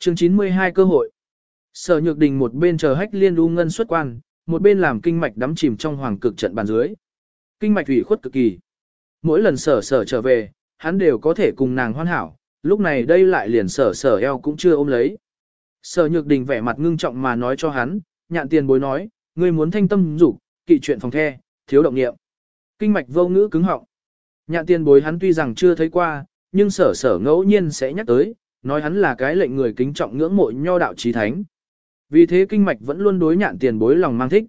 Chương 92 cơ hội. Sở Nhược Đình một bên chờ Hách Liên U ngân xuất quan, một bên làm kinh mạch đắm chìm trong hoàng cực trận bàn dưới. Kinh mạch ủy khuất cực kỳ. Mỗi lần sở sở trở về, hắn đều có thể cùng nàng hoàn hảo, lúc này đây lại liền sở sở eo cũng chưa ôm lấy. Sở Nhược Đình vẻ mặt ngưng trọng mà nói cho hắn, nhạn tiền bối nói, ngươi muốn thanh tâm dục, kỵ chuyện phòng the, thiếu động niệm. Kinh mạch vô ngữ cứng họng. Nhạn tiền bối hắn tuy rằng chưa thấy qua, nhưng sở sở ngẫu nhiên sẽ nhắc tới, nói hắn là cái lệnh người kính trọng ngưỡng mộ nho đạo trí thánh. Vì thế kinh mạch vẫn luôn đối nhạn tiền bối lòng mang thích.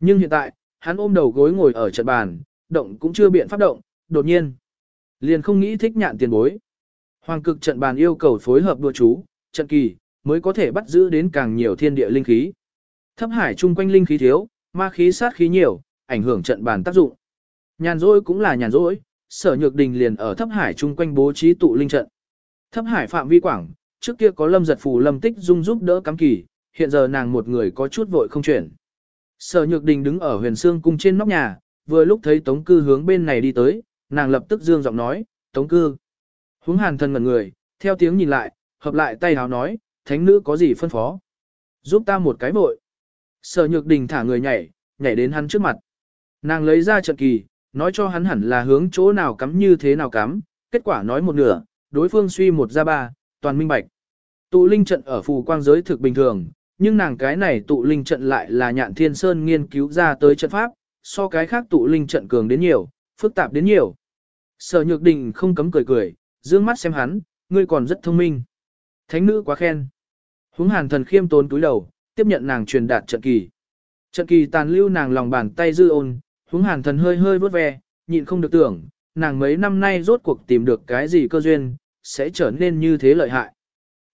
Nhưng hiện tại, hắn ôm đầu gối ngồi ở trận bàn, động cũng chưa biện pháp động, đột nhiên. Liền không nghĩ thích nhạn tiền bối. Hoàng cực trận bàn yêu cầu phối hợp đua chú, trận kỳ, mới có thể bắt giữ đến càng nhiều thiên địa linh khí. Thấp hải chung quanh linh khí thiếu, ma khí sát khí nhiều, ảnh hưởng trận bàn tác dụng. Nhàn rỗi cũng là nhàn rỗi, sở nhược đình liền ở thấp hải chung quanh bố trí tụ linh trận. Thấp hải phạm vi quảng, trước kia có lâm giật phù lâm tích dung giúp đỡ cắm kỳ, hiện giờ nàng một người có chút vội không chuyển. Sở nhược đình đứng ở huyền xương cung trên nóc nhà, vừa lúc thấy tống cư hướng bên này đi tới, nàng lập tức dương giọng nói, tống cư. Húng hàn thân ngẩn người, theo tiếng nhìn lại, hợp lại tay háo nói, thánh nữ có gì phân phó. Giúp ta một cái vội. Sở nhược đình thả người nhảy, nhảy đến hắn trước mặt. Nàng lấy ra trận kỳ, nói cho hắn hẳn là hướng chỗ nào cắm như thế nào cắm, kết quả nói một nửa, đối phương suy một ra ba, toàn minh bạch. Tụ linh trận ở phù quang giới thực bình thường, nhưng nàng cái này tụ linh trận lại là nhạn thiên sơn nghiên cứu ra tới trận pháp, so cái khác tụ linh trận cường đến nhiều, phức tạp đến nhiều. Sở nhược đình không cấm cười cười, dương mắt xem hắn, ngươi còn rất thông minh. Thánh nữ quá khen. Húng hàn thần khiêm tốn túi đầu, tiếp nhận nàng truyền đạt trận kỳ. Trận kỳ tàn lưu nàng lòng bàn tay dư ôn, húng hàn thần hơi hơi vớt ve, nhịn không được tưởng, nàng mấy năm nay rốt cuộc tìm được cái gì cơ duyên, sẽ trở nên như thế lợi hại.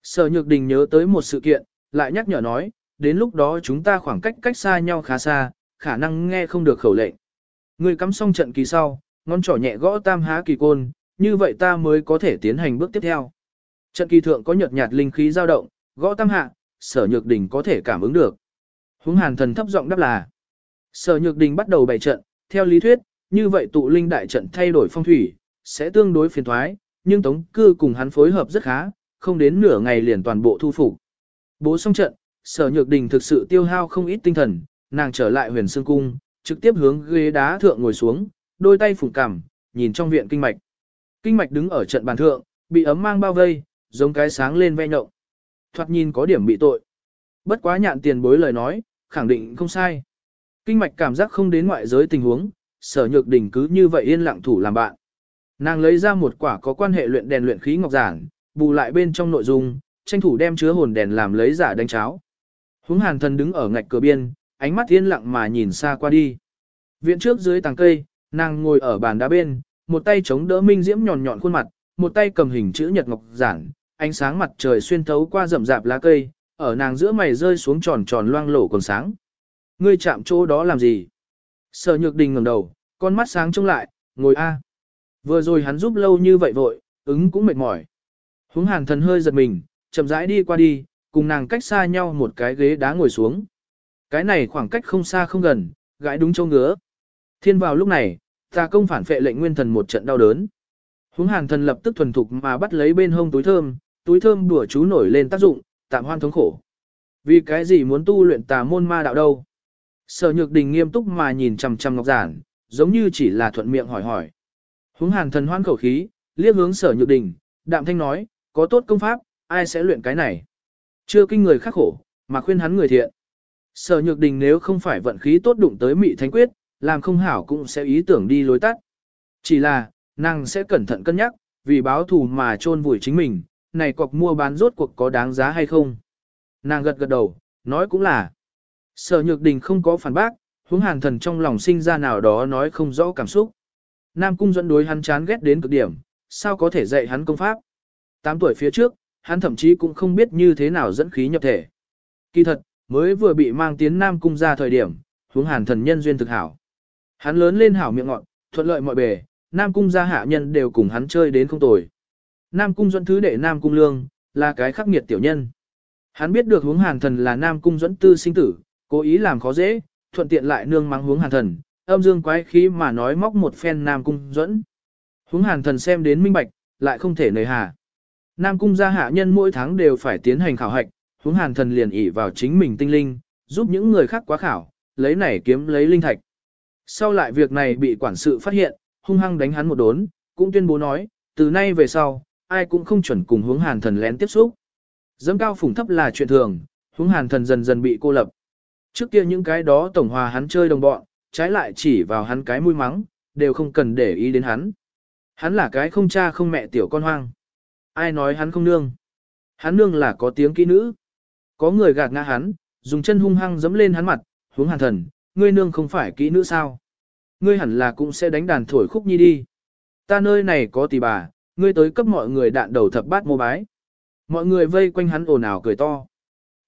Sở Nhược Đình nhớ tới một sự kiện, lại nhắc nhở nói, đến lúc đó chúng ta khoảng cách cách xa nhau khá xa, khả năng nghe không được khẩu lệnh. Người cắm xong trận kỳ sau, ngón trỏ nhẹ gõ tam há kỳ côn, như vậy ta mới có thể tiến hành bước tiếp theo. Trận kỳ thượng có nhợt nhạt linh khí dao động, gõ tam hạ, sở nhược đình có thể cảm ứng được. Húng hàn thần thấp giọng đáp là. Sở nhược đình bắt đầu bày trận, theo lý thuyết, như vậy tụ linh đại trận thay đổi phong thủy, sẽ tương đối phiền thoái, nhưng tống cư cùng hắn phối hợp rất khá, không đến nửa ngày liền toàn bộ thu phục. Bố xong trận, sở nhược đình thực sự tiêu hao không ít tinh thần, nàng trở lại huyền sương cung, trực tiếp hướng ghế đá thượng ngồi xuống, đôi tay phủ cằm, nhìn trong viện kinh mạch. Kinh mạch đứng ở trận bàn thượng, bị ấm mang bao vây, giống cái sáng lên ve nhộng. Thoạt nhìn có điểm bị tội. Bất quá nhạn tiền bối lời nói, khẳng định không sai. Kinh mạch cảm giác không đến ngoại giới tình huống, sở nhược đình cứ như vậy yên lặng thủ làm bạn. Nàng lấy ra một quả có quan hệ luyện đèn luyện khí ngọc giản, bù lại bên trong nội dung, tranh thủ đem chứa hồn đèn làm lấy giả đánh cháo. Húng hàn thần đứng ở ngạch cửa biên, ánh mắt yên lặng mà nhìn xa qua đi. Viện trước dưới tàng cây, nàng ngồi ở bàn đá bên, một tay chống đỡ minh diễm nhọn nhọn khuôn mặt, một tay cầm hình chữ nhật ngọc giản, ánh sáng mặt trời xuyên thấu qua rậm rạp lá cây, ở nàng giữa mày rơi xuống tròn tròn loang lổ còn sáng. Ngươi chạm chỗ đó làm gì? Sở Nhược Đình ngẩng đầu, con mắt sáng trông lại, ngồi a. Vừa rồi hắn giúp lâu như vậy vội, ứng cũng mệt mỏi. Húng hàn thần hơi giật mình, chậm rãi đi qua đi, cùng nàng cách xa nhau một cái ghế đá ngồi xuống. Cái này khoảng cách không xa không gần, gãi đúng châu ngứa. Thiên vào lúc này, ta công phản phệ lệnh nguyên thần một trận đau đớn. Húng hàn thần lập tức thuần thục mà bắt lấy bên hông túi thơm, túi thơm đùa chú nổi lên tác dụng, tạm hoan thống khổ. Vì cái gì muốn tu luyện tà môn ma đạo đâu? Sở nhược đình nghiêm túc mà nhìn chằm chằm ngọc giản, giống như chỉ là thuận miệng hỏi hỏi. Húng hàn thần hoan khẩu khí, liếc hướng sở nhược đình, đạm thanh nói, có tốt công pháp, ai sẽ luyện cái này? Chưa kinh người khắc khổ, mà khuyên hắn người thiện. Sở nhược đình nếu không phải vận khí tốt đụng tới mị thánh quyết, làm không hảo cũng sẽ ý tưởng đi lối tắt. Chỉ là, nàng sẽ cẩn thận cân nhắc, vì báo thù mà chôn vùi chính mình, này cọc mua bán rốt cuộc có đáng giá hay không. Nàng gật gật đầu, nói cũng là. Sở nhược đình không có phản bác, huống hàn thần trong lòng sinh ra nào đó nói không rõ cảm xúc. Nam cung dẫn đối hắn chán ghét đến cực điểm, sao có thể dạy hắn công pháp. Tám tuổi phía trước, hắn thậm chí cũng không biết như thế nào dẫn khí nhập thể. Kỳ thật, mới vừa bị mang tiến Nam cung ra thời điểm, huống hàn thần nhân duyên thực hảo. Hắn lớn lên hảo miệng ngọn, thuận lợi mọi bề, Nam cung gia hạ nhân đều cùng hắn chơi đến không tồi. Nam cung dẫn thứ đệ Nam cung lương, là cái khắc nghiệt tiểu nhân. Hắn biết được hướng hàn thần là Nam cung dẫn tư sinh tử, cố ý làm khó dễ, thuận tiện lại nương mắng hướng hàn thần, âm dương quái khí mà nói móc một phen Nam cung dẫn. Hướng hàn thần xem đến minh bạch, lại không thể nời hà. Nam cung gia hạ nhân mỗi tháng đều phải tiến hành khảo hạch, hướng hàn thần liền ỉ vào chính mình tinh linh, giúp những người khác quá khảo, lấy này kiếm lấy linh thạch. Sau lại việc này bị quản sự phát hiện, hung hăng đánh hắn một đốn, cũng tuyên bố nói, từ nay về sau, ai cũng không chuẩn cùng hướng hàn thần lén tiếp xúc. Dẫm cao phủng thấp là chuyện thường, hướng hàn thần dần dần bị cô lập. Trước kia những cái đó tổng hòa hắn chơi đồng bọn, trái lại chỉ vào hắn cái mũi mắng, đều không cần để ý đến hắn. Hắn là cái không cha không mẹ tiểu con hoang. Ai nói hắn không nương? Hắn nương là có tiếng kỹ nữ. Có người gạt ngã hắn, dùng chân hung hăng dẫm lên hắn mặt, hướng hàn thần, ngươi nương không phải kỹ nữ sao? Ngươi hẳn là cũng sẽ đánh đàn thổi khúc nhi đi. Ta nơi này có tỷ bà, ngươi tới cấp mọi người đạn đầu thập bát mô bái. Mọi người vây quanh hắn ồn ào cười to.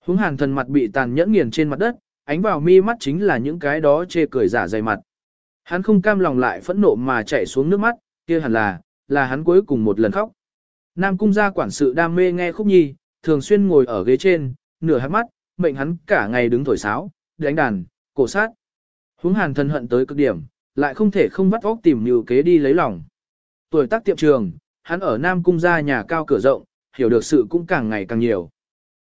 Hướng hàn thần mặt bị tàn nhẫn nghiền trên mặt đất, ánh vào mi mắt chính là những cái đó chê cười giả dày mặt. Hắn không cam lòng lại phẫn nộ mà chạy xuống nước mắt, kia hẳn là, là hắn cuối cùng một lần khóc. Nam cung gia quản sự đam mê nghe khúc nhi, thường xuyên ngồi ở ghế trên, nửa hát mắt, mệnh hắn cả ngày đứng thổi sáo, đánh đàn, cổ sát. Huống hàn thân hận tới cực điểm, lại không thể không bắt óc tìm nhiều kế đi lấy lòng. Tuổi tác tiệm trường, hắn ở Nam cung gia nhà cao cửa rộng, hiểu được sự cũng càng ngày càng nhiều.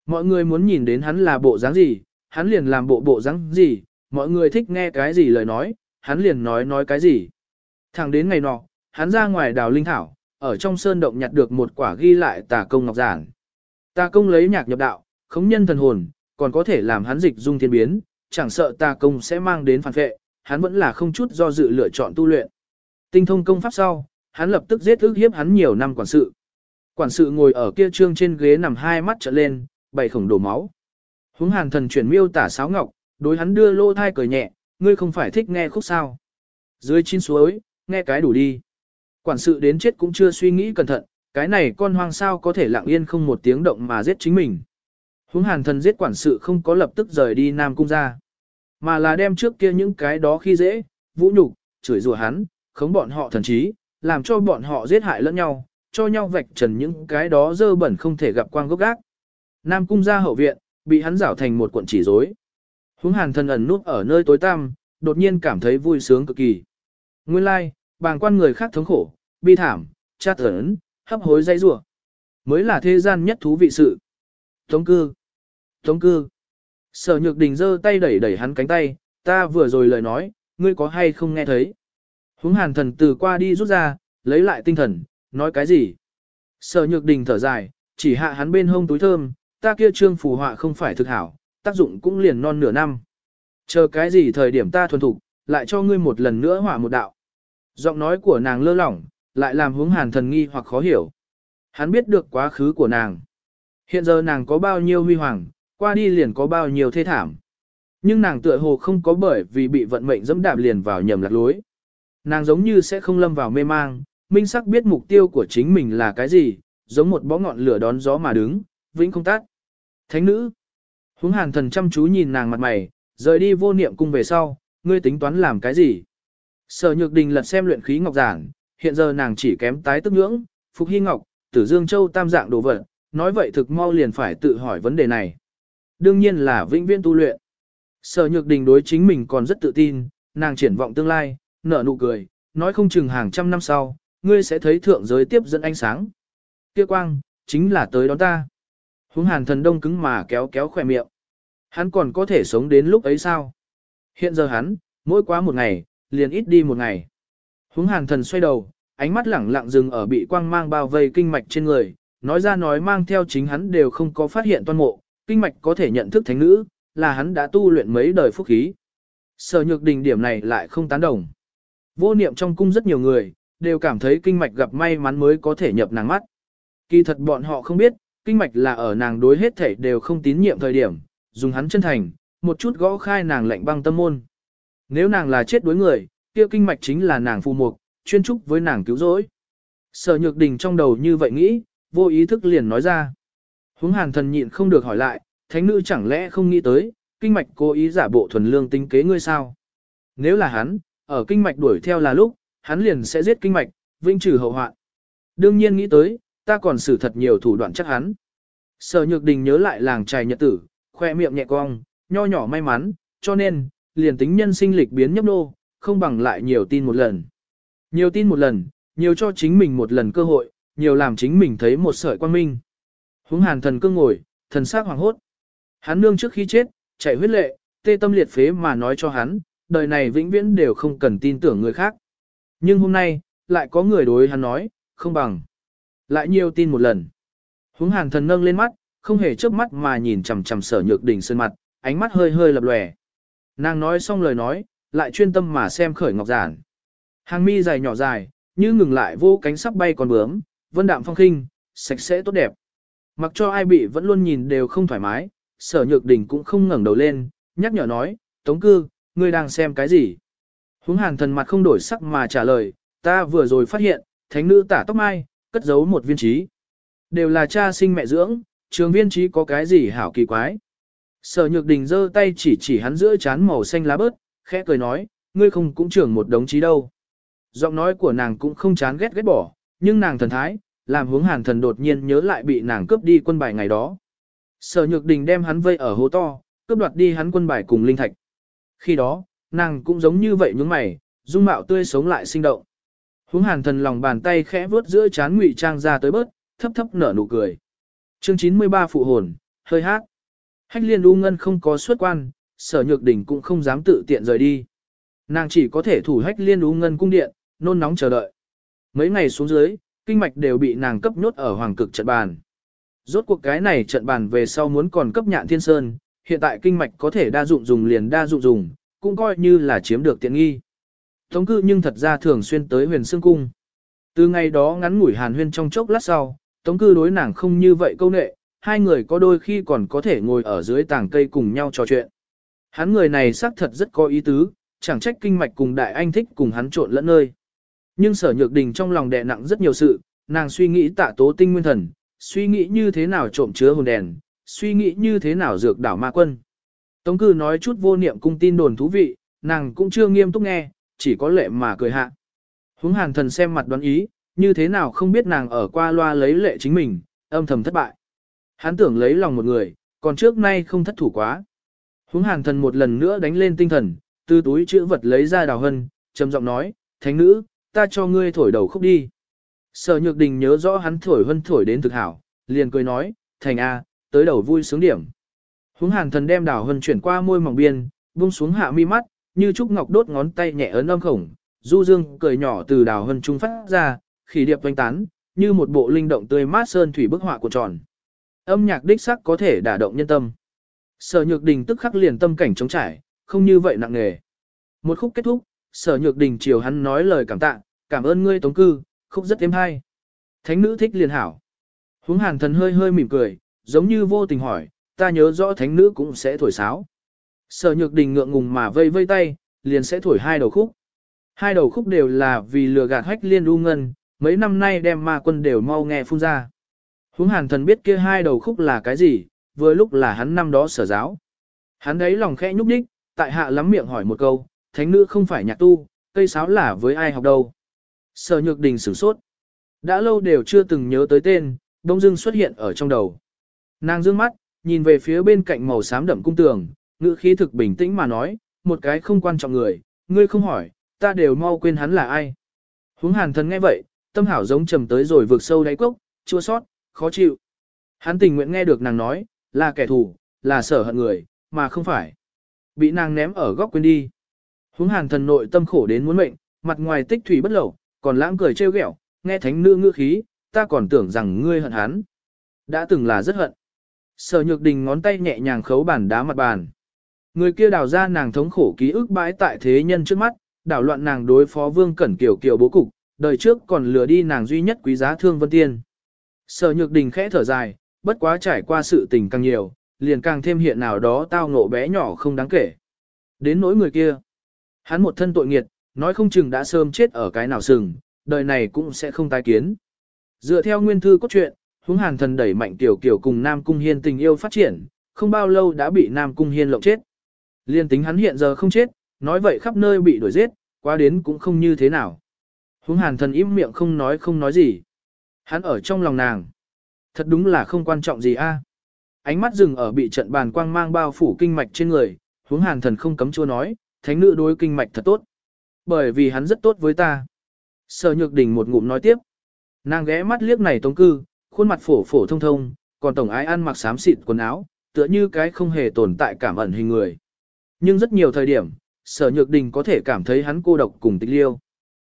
Mọi người muốn nhìn đến hắn là bộ dáng gì, hắn liền làm bộ bộ dáng gì, mọi người thích nghe cái gì lời nói, hắn liền nói nói cái gì. Thẳng đến ngày nọ, hắn ra ngoài đào linh thảo, ở trong sơn động nhặt được một quả ghi lại tà công ngọc giản. Tà công lấy nhạc nhập đạo, khống nhân thần hồn, còn có thể làm hắn dịch dung thiên biến, chẳng sợ tà công sẽ mang đến phản vệ, hắn vẫn là không chút do dự lựa chọn tu luyện. Tinh thông công pháp sau, hắn lập tức giết ước hiếp hắn nhiều năm quản sự. Quản sự ngồi ở kia trương trên ghế nằm hai mắt trợn lên, bảy khổng đổ máu. Húng hàn thần chuyển miêu tả sáo ngọc, đối hắn đưa lô thai cười nhẹ, ngươi không phải thích nghe khúc sao. Dưới chín suối, nghe cái đủ đi. Quản sự đến chết cũng chưa suy nghĩ cẩn thận, cái này con hoang sao có thể lặng yên không một tiếng động mà giết chính mình. Húng hàn thần giết quản sự không có lập tức rời đi Nam Cung ra, mà là đem trước kia những cái đó khi dễ, vũ nhục, chửi rủa hắn, khống bọn họ thần trí, làm cho bọn họ giết hại lẫn nhau, cho nhau vạch trần những cái đó dơ bẩn không thể gặp quang gốc gác. Nam Cung ra hậu viện, bị hắn rảo thành một cuộn chỉ rối. Húng hàn thần ẩn núp ở nơi tối tăm, đột nhiên cảm thấy vui sướng cực kỳ. Nguyên lai, like, bàng quan người khác thống khổ, bi thảm, chát ấn, hấp hối dây rủa mới là thế gian nhất thú vị sự. Tống cư, tống cư. Sở nhược đình giơ tay đẩy đẩy hắn cánh tay, ta vừa rồi lời nói, ngươi có hay không nghe thấy. Húng hàn thần từ qua đi rút ra, lấy lại tinh thần, nói cái gì. Sở nhược đình thở dài, chỉ hạ hắn bên hông túi thơm, ta kia trương phù họa không phải thực hảo, tác dụng cũng liền non nửa năm. Chờ cái gì thời điểm ta thuần thục, lại cho ngươi một lần nữa hỏa một đạo. Giọng nói của nàng lơ lỏng, lại làm hướng hàn thần nghi hoặc khó hiểu. Hắn biết được quá khứ của nàng. Hiện giờ nàng có bao nhiêu huy hoàng, qua đi liền có bao nhiêu thê thảm. Nhưng nàng tựa hồ không có bởi vì bị vận mệnh dẫm đạp liền vào nhầm lạc lối. Nàng giống như sẽ không lâm vào mê mang, minh sắc biết mục tiêu của chính mình là cái gì, giống một bó ngọn lửa đón gió mà đứng, vĩnh không tát. Thánh nữ. Hướng hàn thần chăm chú nhìn nàng mặt mày, rời đi vô niệm cung về sau, ngươi tính toán làm cái gì? Sở nhược đình lật xem luyện khí ngọc giản, hiện giờ nàng chỉ kém tái tức nhưỡng, phục hy ngọc, tử dương châu tam dạng đồ vật, nói vậy thực mau liền phải tự hỏi vấn đề này. Đương nhiên là vĩnh viễn tu luyện. Sở nhược đình đối chính mình còn rất tự tin, nàng triển vọng tương lai, nở nụ cười, nói không chừng hàng trăm năm sau, ngươi sẽ thấy thượng giới tiếp dẫn ánh sáng. Kia quang, chính là tới đón ta. Húng hàn thần đông cứng mà kéo kéo khỏe miệng. Hắn còn có thể sống đến lúc ấy sao? Hiện giờ hắn, mỗi quá một ngày, liền ít đi một ngày. Húng hàn thần xoay đầu, ánh mắt lẳng lặng dừng ở bị quang mang bao vây kinh mạch trên người, nói ra nói mang theo chính hắn đều không có phát hiện toàn mộ, kinh mạch có thể nhận thức thánh nữ, là hắn đã tu luyện mấy đời phúc khí. Sở nhược đình điểm này lại không tán đồng. Vô niệm trong cung rất nhiều người, đều cảm thấy kinh mạch gặp may mắn mới có thể nhập nàng mắt. Kỳ thật bọn họ không biết, kinh mạch là ở nàng đối hết thảy đều không tín nhiệm thời điểm, dùng hắn chân thành, một chút gõ khai nàng lạnh băng tâm môn. Nếu nàng là chết đối người, kia kinh mạch chính là nàng phù mục, chuyên trúc với nàng cứu rỗi. Sở nhược đình trong đầu như vậy nghĩ, vô ý thức liền nói ra. Hướng hàn thần nhịn không được hỏi lại, thánh nữ chẳng lẽ không nghĩ tới, kinh mạch cố ý giả bộ thuần lương tính kế ngươi sao? Nếu là hắn, ở kinh mạch đuổi theo là lúc, hắn liền sẽ giết kinh mạch, vinh trừ hậu hoạn. Đương nhiên nghĩ tới, ta còn xử thật nhiều thủ đoạn chắc hắn. Sở nhược đình nhớ lại làng trài nhật tử, khoe miệng nhẹ cong, nho nhỏ may mắn, cho nên, liền tính nhân sinh lịch biến nhấp nô, không bằng lại nhiều tin một lần. Nhiều tin một lần, nhiều cho chính mình một lần cơ hội, nhiều làm chính mình thấy một sợi quan minh. Húng hàn thần cương ngồi, thần sắc hoàng hốt. Hắn nương trước khi chết, chạy huyết lệ, tê tâm liệt phế mà nói cho hắn, đời này vĩnh viễn đều không cần tin tưởng người khác. Nhưng hôm nay, lại có người đối hắn nói, không bằng. Lại nhiều tin một lần. Hướng hàn thần nâng lên mắt, không hề chớp mắt mà nhìn chằm chằm sở nhược đỉnh sơn mặt, ánh mắt hơi hơi lập lòe. Nàng nói xong lời nói, lại chuyên tâm mà xem khởi ngọc giản. Hàng mi dài nhỏ dài, như ngừng lại vô cánh sắp bay còn bướm, vân đạm phong khinh, sạch sẽ tốt đẹp. Mặc cho ai bị vẫn luôn nhìn đều không thoải mái, sở nhược đình cũng không ngẩng đầu lên, nhắc nhở nói, tống cư, ngươi đang xem cái gì? Hướng hàn thần mặt không đổi sắc mà trả lời, ta vừa rồi phát hiện, thánh nữ tả tóc mai, cất giấu một viên trí. Đều là cha sinh mẹ dưỡng, trường viên trí có cái gì hảo kỳ quái. Sở nhược đình giơ tay chỉ chỉ hắn giữa chán màu xanh lá bớt, khẽ cười nói, ngươi không cũng trưởng một đống trí đâu. Giọng nói của nàng cũng không chán ghét ghét bỏ, nhưng nàng thần thái, làm hướng hàn thần đột nhiên nhớ lại bị nàng cướp đi quân bài ngày đó. Sở nhược đình đem hắn vây ở hố to, cướp đoạt đi hắn quân bài cùng linh thạch. Khi đó, nàng cũng giống như vậy nhướng mày, dung mạo tươi sống lại sinh động. Hướng hàn thần lòng bàn tay khẽ vớt giữa chán ngụy trang ra tới bớt, thấp thấp nở nụ cười. Chương 93 phụ hồn, hơi hát. Hách liên u ngân không có xuất quan, sở nhược đỉnh cũng không dám tự tiện rời đi. Nàng chỉ có thể thủ hách liên u ngân cung điện, nôn nóng chờ đợi. Mấy ngày xuống dưới, kinh mạch đều bị nàng cấp nhốt ở hoàng cực trận bàn. Rốt cuộc cái này trận bàn về sau muốn còn cấp nhạn thiên sơn, hiện tại kinh mạch có thể đa dụng dùng liền đa dụng dùng, cũng coi như là chiếm được tiện nghi. Tống cư nhưng thật ra thường xuyên tới huyền xương cung. Từ ngày đó ngắn ngủi hàn huyên trong chốc lát sau, tống cư đối nàng không như vậy câu nệ, hai người có đôi khi còn có thể ngồi ở dưới tảng cây cùng nhau trò chuyện. Hắn người này xác thật rất có ý tứ, chẳng trách kinh mạch cùng đại anh thích cùng hắn trộn lẫn nơi. Nhưng sở nhược đình trong lòng đè nặng rất nhiều sự, nàng suy nghĩ tạ tố tinh nguyên thần, suy nghĩ như thế nào trộm chứa hồn đèn, suy nghĩ như thế nào dược đảo ma quân. Tống cư nói chút vô niệm cung tin đồn thú vị, nàng cũng chưa nghiêm túc nghe, chỉ có lệ mà cười hạ. Húng hàn thần xem mặt đoán ý, như thế nào không biết nàng ở qua loa lấy lệ chính mình, âm thầm thất bại. Hắn tưởng lấy lòng một người, còn trước nay không thất thủ quá. Húng hàn thần một lần nữa đánh lên tinh thần, từ túi chữ vật lấy ra đào hân, trầm giọng nói, thánh nữ, ta cho ngươi thổi đầu khúc đi. Sở nhược đình nhớ rõ hắn thổi hân thổi đến thực hảo, liền cười nói, thành A, tới đầu vui sướng điểm. Húng hàn thần đem đào hân chuyển qua môi mỏng biên, buông xuống hạ mi mắt, như trúc ngọc đốt ngón tay nhẹ ấn âm khổng, du dương cười nhỏ từ đào hân trung phát ra, khỉ điệp vanh tán, như một bộ linh động tươi mát sơn thủy bức họa của tròn. Âm nhạc đích sắc có thể đả động nhân tâm. Sở Nhược Đình tức khắc liền tâm cảnh trống trải, không như vậy nặng nề. Một khúc kết thúc, Sở Nhược Đình chiều hắn nói lời cảm tạ, cảm ơn ngươi tống cư, khúc rất êm hay. Thánh nữ thích liền hảo. Huống Hàn Thần hơi hơi mỉm cười, giống như vô tình hỏi, ta nhớ rõ thánh nữ cũng sẽ thổi sáo. Sở Nhược Đình ngượng ngùng mà vây vây tay, liền sẽ thổi hai đầu khúc. Hai đầu khúc đều là vì lừa gạt hách liên u ngân, mấy năm nay đem ma quân đều mau nghe phun ra. Huống hàn thần biết kia hai đầu khúc là cái gì, vừa lúc là hắn năm đó sở giáo. Hắn ấy lòng khẽ nhúc đích, tại hạ lắm miệng hỏi một câu, thánh nữ không phải nhạc tu, cây sáo là với ai học đâu. Sở nhược đình sửng sốt. Đã lâu đều chưa từng nhớ tới tên, đông dưng xuất hiện ở trong đầu. Nàng dương mắt, nhìn về phía bên cạnh màu xám đậm cung tường, ngữ khí thực bình tĩnh mà nói, một cái không quan trọng người, ngươi không hỏi, ta đều mau quên hắn là ai. Huống hàn thần nghe vậy, tâm hảo giống trầm tới rồi vượt sâu đáy cốc, chua sót, khó chịu. Hắn tình nguyện nghe được nàng nói, là kẻ thù, là sở hận người, mà không phải. Bị nàng ném ở góc quên đi. Huống hàn thần nội tâm khổ đến muốn mệnh, mặt ngoài tích thủy bất lẩu, còn lãng cười trêu ghẹo, nghe thánh nữ ngữ khí, ta còn tưởng rằng ngươi hận hắn. Đã từng là rất hận. Sở nhược đình ngón tay nhẹ nhàng khấu bàn đá mặt bàn. Người kia đào ra nàng thống khổ ký ức bãi tại thế nhân trước mắt, đảo loạn nàng đối phó vương cẩn kiều kiều bố cục, đời trước còn lừa đi nàng duy nhất quý giá thương vân tiên. Sở nhược đình khẽ thở dài, bất quá trải qua sự tình càng nhiều, liền càng thêm hiện nào đó tao ngộ bé nhỏ không đáng kể. Đến nỗi người kia, hắn một thân tội nghiệt, nói không chừng đã sớm chết ở cái nào sừng, đời này cũng sẽ không tái kiến. Dựa theo nguyên thư cốt truyện, húng hàn thần đẩy mạnh tiểu kiểu cùng Nam Cung Hiên tình yêu phát triển, không bao lâu đã bị Nam Cung Hiên lộng chết. Liên tính hắn hiện giờ không chết, nói vậy khắp nơi bị đuổi giết, qua đến cũng không như thế nào. Húng hàn thần im miệng không nói không nói gì. Hắn ở trong lòng nàng. Thật đúng là không quan trọng gì a. À. Ánh mắt dừng ở bị trận bàn quang mang bao phủ kinh mạch trên người, hướng hàn thần không cấm chua nói, thánh nữ đối kinh mạch thật tốt. Bởi vì hắn rất tốt với ta. Sở nhược đình một ngụm nói tiếp. Nàng ghé mắt liếc này tống cư, khuôn mặt phổ phổ thông thông, còn tổng ái ăn mặc xám xịt quần áo, tựa như cái không hề tồn tại cảm ẩn hình người. Nhưng rất nhiều thời điểm, sở nhược đình có thể cảm thấy hắn cô độc cùng tịch liêu.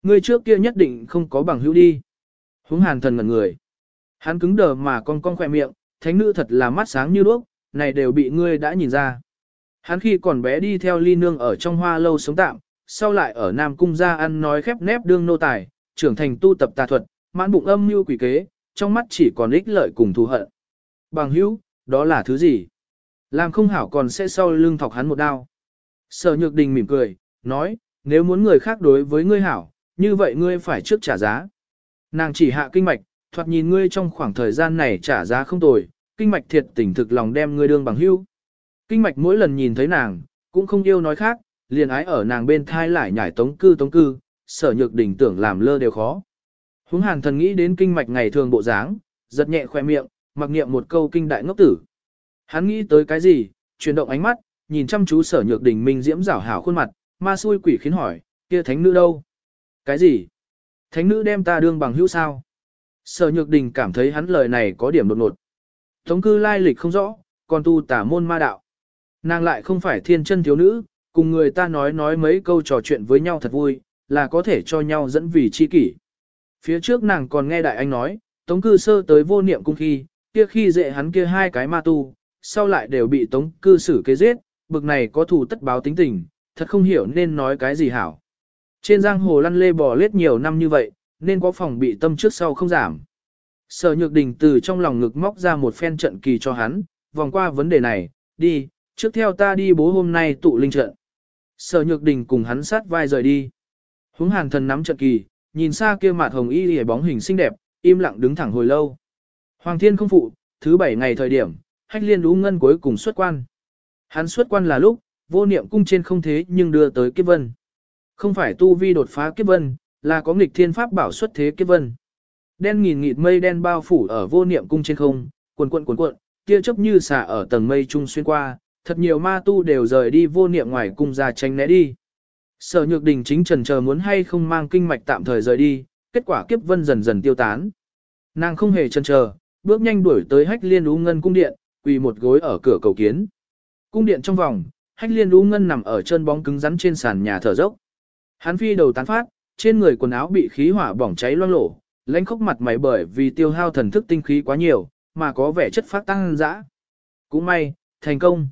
Người trước kia nhất định không có bằng hữu đi. Húng hàn thần ngẩn người. Hắn cứng đờ mà con con khỏe miệng, thánh nữ thật là mắt sáng như đuốc, này đều bị ngươi đã nhìn ra. Hắn khi còn bé đi theo ly nương ở trong hoa lâu sống tạm, sau lại ở Nam Cung gia ăn nói khép nép đương nô tài, trưởng thành tu tập tà thuật, mãn bụng âm mưu quỷ kế, trong mắt chỉ còn ích lợi cùng thù hận. Bằng hữu, đó là thứ gì? Làm không hảo còn sẽ sau lưng thọc hắn một đao. Sở Nhược Đình mỉm cười, nói, nếu muốn người khác đối với ngươi hảo, như vậy ngươi phải trước trả giá. Nàng chỉ hạ kinh mạch, thoạt nhìn ngươi trong khoảng thời gian này trả giá không tồi, kinh mạch thiệt tình thực lòng đem ngươi đương bằng hữu. Kinh mạch mỗi lần nhìn thấy nàng, cũng không yêu nói khác, liền ái ở nàng bên thai lại nhảy tống cư tống cư, sở nhược đỉnh tưởng làm lơ đều khó. Húng hàn thần nghĩ đến kinh mạch ngày thường bộ dáng, giật nhẹ khoe miệng, mặc niệm một câu kinh đại ngốc tử. Hắn nghĩ tới cái gì, chuyển động ánh mắt, nhìn chăm chú sở nhược đỉnh minh diễm rảo hảo khuôn mặt, ma xui quỷ khiến hỏi, kia thánh nữ đâu? Cái gì? Thánh nữ đem ta đương bằng hữu sao? Sở nhược đình cảm thấy hắn lời này có điểm đột ngột. thống cư lai lịch không rõ, còn tu tả môn ma đạo. Nàng lại không phải thiên chân thiếu nữ, cùng người ta nói nói mấy câu trò chuyện với nhau thật vui, là có thể cho nhau dẫn vì chi kỷ. Phía trước nàng còn nghe đại anh nói, tống cư sơ tới vô niệm cung khi, kia khi dễ hắn kia hai cái ma tu, sau lại đều bị tống cư xử kế giết, bực này có thù tất báo tính tình, thật không hiểu nên nói cái gì hảo. Trên giang hồ lăn lê bò lết nhiều năm như vậy, nên có phòng bị tâm trước sau không giảm. Sở nhược đình từ trong lòng ngực móc ra một phen trận kỳ cho hắn, vòng qua vấn đề này, đi, trước theo ta đi bố hôm nay tụ linh trận. Sở nhược đình cùng hắn sát vai rời đi. Húng hàn thần nắm trận kỳ, nhìn xa kia mặt hồng y hề bóng hình xinh đẹp, im lặng đứng thẳng hồi lâu. Hoàng thiên không phụ, thứ bảy ngày thời điểm, hách liên lũ ngân cuối cùng xuất quan. Hắn xuất quan là lúc, vô niệm cung trên không thế nhưng đưa tới kiếp vân. Không phải tu vi đột phá kiếp vân, là có nghịch thiên pháp bảo xuất thế kiếp vân. Đen nghìn nghịt mây đen bao phủ ở vô niệm cung trên không, cuộn cuộn cuộn cuộn, tia chớp như xả ở tầng mây trung xuyên qua, thật nhiều ma tu đều rời đi vô niệm ngoài cung ra tranh né đi. Sở Nhược Đình chính trần chờ muốn hay không mang kinh mạch tạm thời rời đi, kết quả kiếp vân dần dần tiêu tán. Nàng không hề chần chờ, bước nhanh đuổi tới Hách Liên Ú Ngân cung điện, quỳ một gối ở cửa cầu kiến. Cung điện trong vòng, Hách Liên Ú Ngân nằm ở chân bóng cứng rắn trên sàn nhà thở dốc. Hắn phi đầu tán phát, trên người quần áo bị khí hỏa bỏng cháy loang lổ, lãnh khốc mặt mày bởi vì tiêu hao thần thức tinh khí quá nhiều, mà có vẻ chất phát tăng dã. Cũng may, thành công.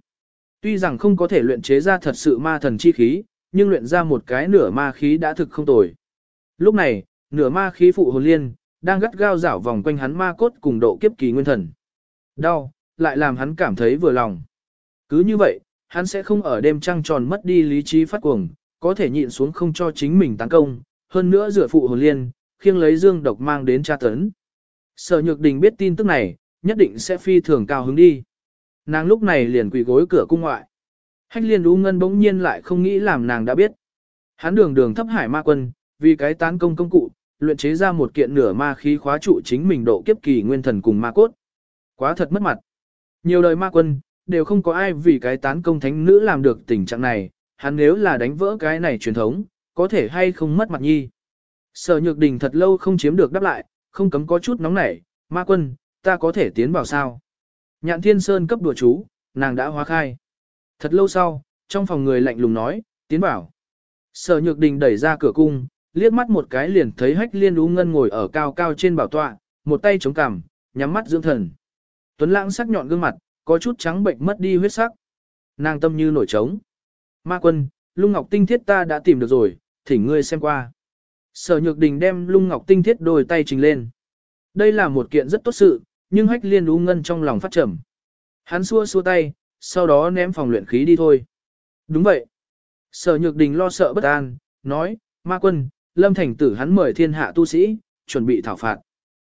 Tuy rằng không có thể luyện chế ra thật sự ma thần chi khí, nhưng luyện ra một cái nửa ma khí đã thực không tồi. Lúc này, nửa ma khí phụ hồn liên, đang gắt gao rảo vòng quanh hắn ma cốt cùng độ kiếp kỳ nguyên thần. Đau, lại làm hắn cảm thấy vừa lòng. Cứ như vậy, hắn sẽ không ở đêm trăng tròn mất đi lý trí phát cuồng, có thể nhịn xuống không cho chính mình tấn công, hơn nữa dựa phụ hồn liên, khiêng lấy dương độc mang đến tra tấn. Sở Nhược Đình biết tin tức này, nhất định sẽ phi thường cao hứng đi. Nàng lúc này liền quỳ gối cửa cung ngoại. Hách liên đú ngân bỗng nhiên lại không nghĩ làm nàng đã biết. Hắn đường đường thấp hải ma quân, vì cái tán công công cụ, luyện chế ra một kiện nửa ma khí khóa trụ chính mình độ kiếp kỳ nguyên thần cùng ma cốt. Quá thật mất mặt. Nhiều đời ma quân, đều không có ai vì cái tán công thánh nữ làm được tình trạng này, hắn nếu là đánh vỡ cái này truyền thống, có thể hay không mất mặt nhi. Sở nhược đình thật lâu không chiếm được đáp lại, không cấm có chút nóng nảy, ma quân, ta có thể tiến vào sao? Nhạn thiên sơn cấp đùa chú, nàng đã hóa khai. Thật lâu sau, trong phòng người lạnh lùng nói, tiến vào. Sở nhược đình đẩy ra cửa cung, liếc mắt một cái liền thấy hách liên đú ngân ngồi ở cao cao trên bảo tọa, một tay chống cằm, nhắm mắt dưỡng thần. Tuấn lãng sắc nhọn gương mặt, có chút trắng bệnh mất đi huyết sắc. Nàng tâm như nổi trống. Ma quân, lung ngọc tinh thiết ta đã tìm được rồi, thỉnh ngươi xem qua. Sở nhược đình đem lung ngọc tinh thiết đôi tay trình lên. Đây là một kiện rất tốt sự, nhưng hách liên U ngân trong lòng phát trầm. Hắn xua xua tay, sau đó ném phòng luyện khí đi thôi. Đúng vậy. Sở nhược đình lo sợ bất an, nói, ma quân, lâm thành tử hắn mời thiên hạ tu sĩ, chuẩn bị thảo phạt.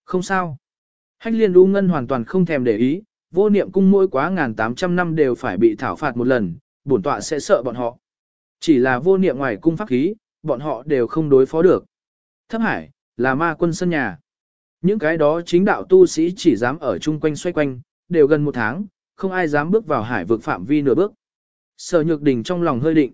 Không sao. Hách liên U ngân hoàn toàn không thèm để ý, vô niệm cung mỗi quá ngàn tám trăm năm đều phải bị thảo phạt một lần, bổn tọa sẽ sợ bọn họ. Chỉ là vô niệm ngoài cung pháp khí, bọn họ đều không đối phó được. Thấp hải, là ma quân sân nhà. Những cái đó chính đạo tu sĩ chỉ dám ở chung quanh xoay quanh, đều gần một tháng, không ai dám bước vào hải vực phạm vi nửa bước. Sở nhược đình trong lòng hơi định.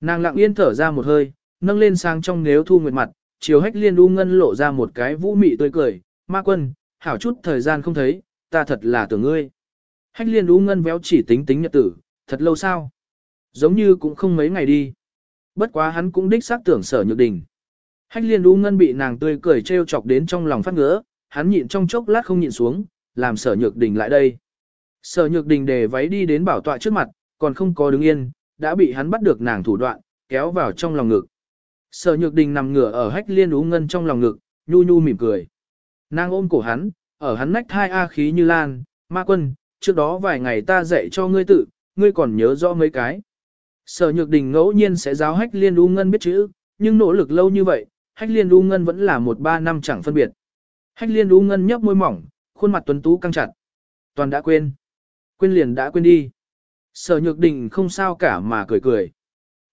Nàng lặng yên thở ra một hơi, nâng lên sang trong nếu thu nguyệt mặt, chiều hách liên u ngân lộ ra một cái vũ mị tươi cười, ma quân, hảo chút thời gian không thấy, ta thật là tưởng ngươi. Hách liên u ngân véo chỉ tính tính nhật tử, thật lâu sao? Giống như cũng không mấy ngày đi. Bất quá hắn cũng đích xác tưởng sở nhược đình. Hách liên u ngân bị nàng tươi cười trêu chọc đến trong lòng phát ngứa, hắn nhịn trong chốc lát không nhịn xuống, làm sở nhược đình lại đây. Sở nhược đình để váy đi đến bảo tọa trước mặt, còn không có đứng yên, đã bị hắn bắt được nàng thủ đoạn, kéo vào trong lòng ngực. Sở nhược đình nằm ngửa ở hách liên đú ngân trong lòng ngực, nhu nhu mỉm cười. Nàng ôm cổ hắn, ở hắn nách hai A khí như lan, ma quân, trước đó vài ngày ta dạy cho ngươi tự, ngươi còn nhớ rõ mấy cái. Sở nhược đình ngẫu nhiên sẽ giáo hách liên u ngân biết chữ, nhưng nỗ lực lâu như vậy, hách liên u ngân vẫn là một ba năm chẳng phân biệt. Hách liên u ngân nhấp môi mỏng, khuôn mặt tuấn tú căng chặt. Toàn đã quên. Quên liền đã quên đi. Sở nhược đình không sao cả mà cười cười.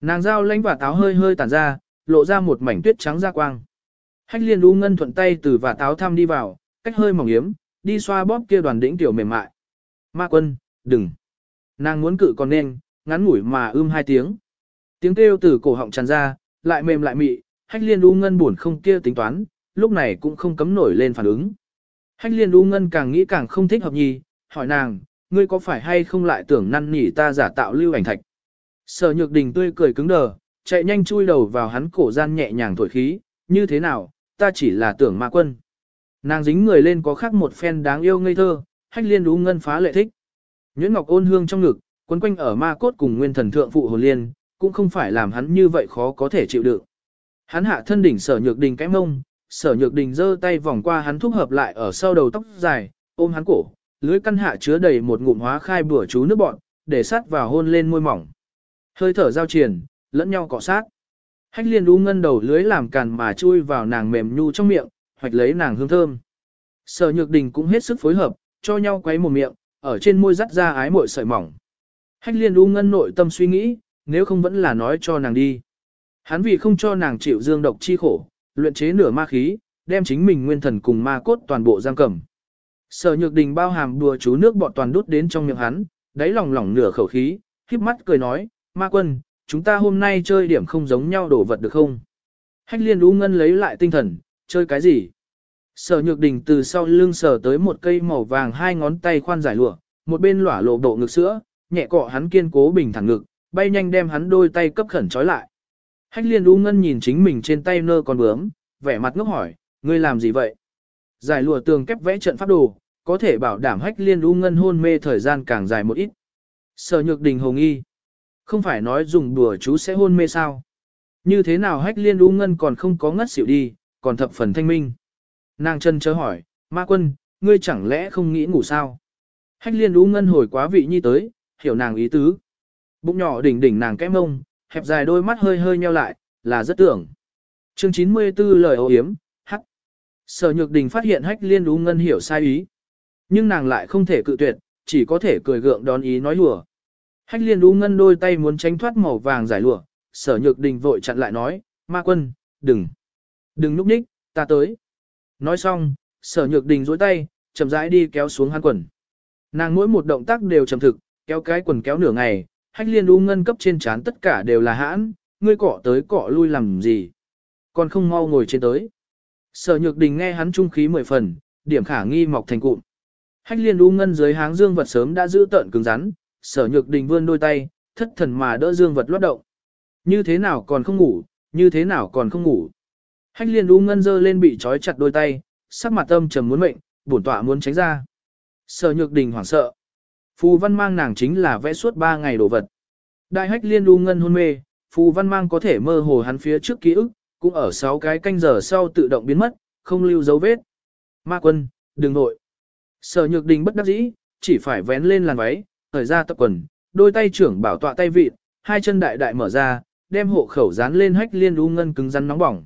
Nàng dao lãnh và táo hơi hơi tản ra, lộ ra một mảnh tuyết trắng ra quang. Hách liên u ngân thuận tay từ và táo thăm đi vào, cách hơi mỏng yếm, đi xoa bóp kia đoàn đỉnh tiểu mềm mại. Ma quân, đừng. Nàng muốn cự còn nên, ngắn ngủi mà ưm hai tiếng. Tiếng kêu từ cổ họng tràn ra, lại mềm lại mị, hách liên u ngân buồn không kia tính toán, lúc này cũng không cấm nổi lên phản ứng. Hách liên u ngân càng nghĩ càng không thích hợp nhì, hỏi nàng, ngươi có phải hay không lại tưởng năn nỉ ta giả tạo lưu ảnh thạch. Sở nhược đình tươi cười cứng đờ, chạy nhanh chui đầu vào hắn cổ gian nhẹ nhàng thổi khí, như thế nào, ta chỉ là tưởng ma quân. Nàng dính người lên có khác một phen đáng yêu ngây thơ, hách liên đú ngân phá lệ thích. Nhuyễn ngọc ôn hương trong ngực, quấn quanh ở ma cốt cùng nguyên thần thượng phụ hồn liên, cũng không phải làm hắn như vậy khó có thể chịu đựng. Hắn hạ thân đỉnh sở nhược đình cái mông, sở nhược đình giơ tay vòng qua hắn thúc hợp lại ở sau đầu tóc dài, ôm hắn cổ, lưới căn hạ chứa đầy một ngụm hóa khai bữa chú nước bọn, để sát vào hôn lên môi mỏng. Hơi thở giao triền, lẫn nhau cọ sát. Hách liên đu ngân đầu lưới làm càn mà chui vào nàng mềm nhu trong miệng, hoạch lấy nàng hương thơm. Sở nhược đình cũng hết sức phối hợp, cho nhau quấy một miệng, ở trên môi dắt ra ái mội sợi mỏng. Hách liên u ngân nội tâm suy nghĩ, nếu không vẫn là nói cho nàng đi. Hắn vì không cho nàng chịu dương độc chi khổ, luyện chế nửa ma khí, đem chính mình nguyên thần cùng ma cốt toàn bộ giam cầm. Sở nhược đình bao hàm đùa chú nước bọt toàn đút đến trong miệng hắn, đáy lòng lỏng nửa khẩu khí, khiếp mắt cười nói, ma quân, chúng ta hôm nay chơi điểm không giống nhau đổ vật được không? Hách liên u ngân lấy lại tinh thần, chơi cái gì? Sở nhược đình từ sau lưng sở tới một cây màu vàng hai ngón tay khoan giải lụa, một bên lỏa lộ độ ngực sữa, nhẹ cọ hắn kiên cố bình thẳng ngực, bay nhanh đem hắn đôi tay cấp khẩn trói lại. Hách liên u ngân nhìn chính mình trên tay nơ con bướm, vẻ mặt ngốc hỏi, ngươi làm gì vậy? Giải lụa tường kép vẽ trận pháp đồ, có thể bảo đảm hách liên u ngân hôn mê thời gian càng dài một ít. Sở nhược đình hồng y. Không phải nói dùng đùa chú sẽ hôn mê sao. Như thế nào hách liên u ngân còn không có ngất xỉu đi, còn thập phần thanh minh. Nàng chân chớ hỏi, ma quân, ngươi chẳng lẽ không nghĩ ngủ sao? Hách liên ú ngân hồi quá vị nhi tới, hiểu nàng ý tứ. Bụng nhỏ đỉnh đỉnh nàng kém mông, hẹp dài đôi mắt hơi hơi nheo lại, là rất tưởng. Chương 94 lời ô hiếm, hắc. Sở nhược đình phát hiện hách liên ú ngân hiểu sai ý. Nhưng nàng lại không thể cự tuyệt, chỉ có thể cười gượng đón ý nói lùa. Hách liên ú ngân đôi tay muốn tránh thoát màu vàng giải lụa, sở nhược đình vội chặn lại nói, ma quân, đừng, đừng núp ních, ta tới. Nói xong, sở nhược đình dối tay, chậm rãi đi kéo xuống hắn quần. Nàng mỗi một động tác đều chậm thực, kéo cái quần kéo nửa ngày, hách liên u ngân cấp trên trán tất cả đều là hãn, ngươi cọ tới cọ lui làm gì. Còn không mau ngồi trên tới. Sở nhược đình nghe hắn trung khí mười phần, điểm khả nghi mọc thành cụm. Hách liên u ngân dưới háng dương vật sớm đã giữ tợn cứng rắn, sở nhược đình vươn đôi tay, thất thần mà đỡ dương vật loát động. Như thế nào còn không ngủ, như thế nào còn không ngủ. Hách liên u ngân dơ lên bị trói chặt đôi tay, sắc mặt âm trầm muốn mệnh, bổn tọa muốn tránh ra. Sở nhược đình hoảng sợ. Phù văn mang nàng chính là vẽ suốt 3 ngày đồ vật. Đại hách liên u ngân hôn mê, phù văn mang có thể mơ hồ hắn phía trước ký ức, cũng ở 6 cái canh giờ sau tự động biến mất, không lưu dấu vết. Ma quân, đừng nội. Sở nhược đình bất đắc dĩ, chỉ phải vén lên làn váy, thời ra tập quần, đôi tay trưởng bảo tọa tay vịt, hai chân đại đại mở ra, đem hộ khẩu dán lên hách liên u ngân cứng rắn nóng bỏng.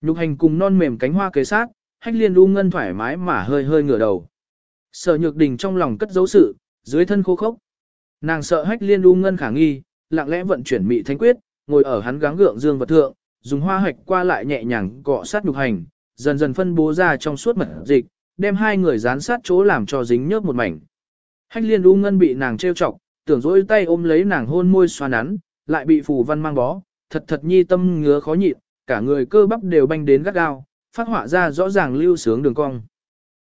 Nhục hành cùng non mềm cánh hoa kế sát, hách liên u ngân thoải mái mà hơi hơi ngửa đầu. Sở nhược đình trong lòng cất dấu sự, dưới thân khô khốc. Nàng sợ hách liên u ngân khả nghi, lặng lẽ vận chuyển mị thánh quyết, ngồi ở hắn gắng gượng dương vật thượng, dùng hoa hạch qua lại nhẹ nhàng cọ sát nhục hành, dần dần phân bố ra trong suốt mật dịch, đem hai người dán sát chỗ làm cho dính nhớp một mảnh. Hách liên u ngân bị nàng trêu chọc, tưởng dỗi tay ôm lấy nàng hôn môi xoa nắn, lại bị phù văn mang bó, thật thật nhi tâm ngứa khó nhịn, cả người cơ bắp đều banh đến gắt gao, phát họa ra rõ ràng lưu sướng đường cong.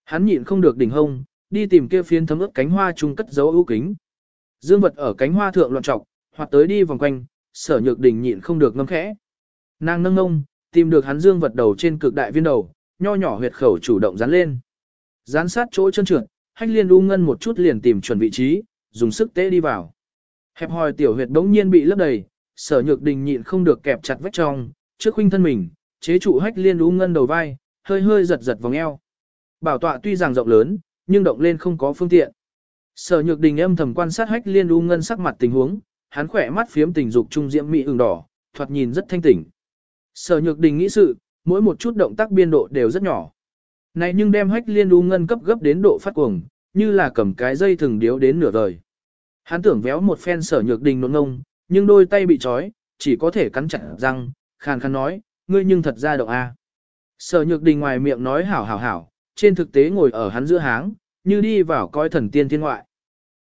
Hắn nhịn không được đỉnh hông, đi tìm kia phiến thấm ướt cánh hoa trung cất dấu ưu kính. Dương vật ở cánh hoa thượng loạn trọc, hoặc tới đi vòng quanh, sở nhược đỉnh nhịn không được ngâm khẽ. Nàng nâng ngông, tìm được hắn dương vật đầu trên cực đại viên đầu, nho nhỏ huyệt khẩu chủ động dán lên. Dán sát chỗ chân trượt, hách liên u ngân một chút liền tìm chuẩn vị trí, dùng sức tế đi vào. Hẹp hòi tiểu huyệt đống nhiên bị lấp đầy, sở nhược đình nhịn không được kẹp chặt vách trong, trước khuynh thân mình, chế trụ hách liên u ngân đầu vai, hơi hơi giật giật vòng eo. Bảo tọa tuy rằng rộng lớn, nhưng động lên không có phương tiện. Sở nhược đình âm thầm quan sát hách liên u ngân sắc mặt tình huống, hắn khỏe mắt phiếm tình dục trung diễm mỹ ửng đỏ, thoạt nhìn rất thanh tỉnh. Sở nhược đình nghĩ sự, mỗi một chút động tác biên độ đều rất nhỏ. Này nhưng đem hách liên u ngân cấp gấp đến độ phát cuồng, như là cầm cái dây thừng điếu đến nửa đời. Hắn tưởng véo một phen sở nhược đình nôn ngông, nhưng đôi tay bị trói, chỉ có thể cắn chặt răng, khàn khàn nói, ngươi nhưng thật ra động a. Sở nhược đình ngoài miệng nói hảo hảo hảo, trên thực tế ngồi ở hắn giữa háng, như đi vào coi thần tiên thiên ngoại.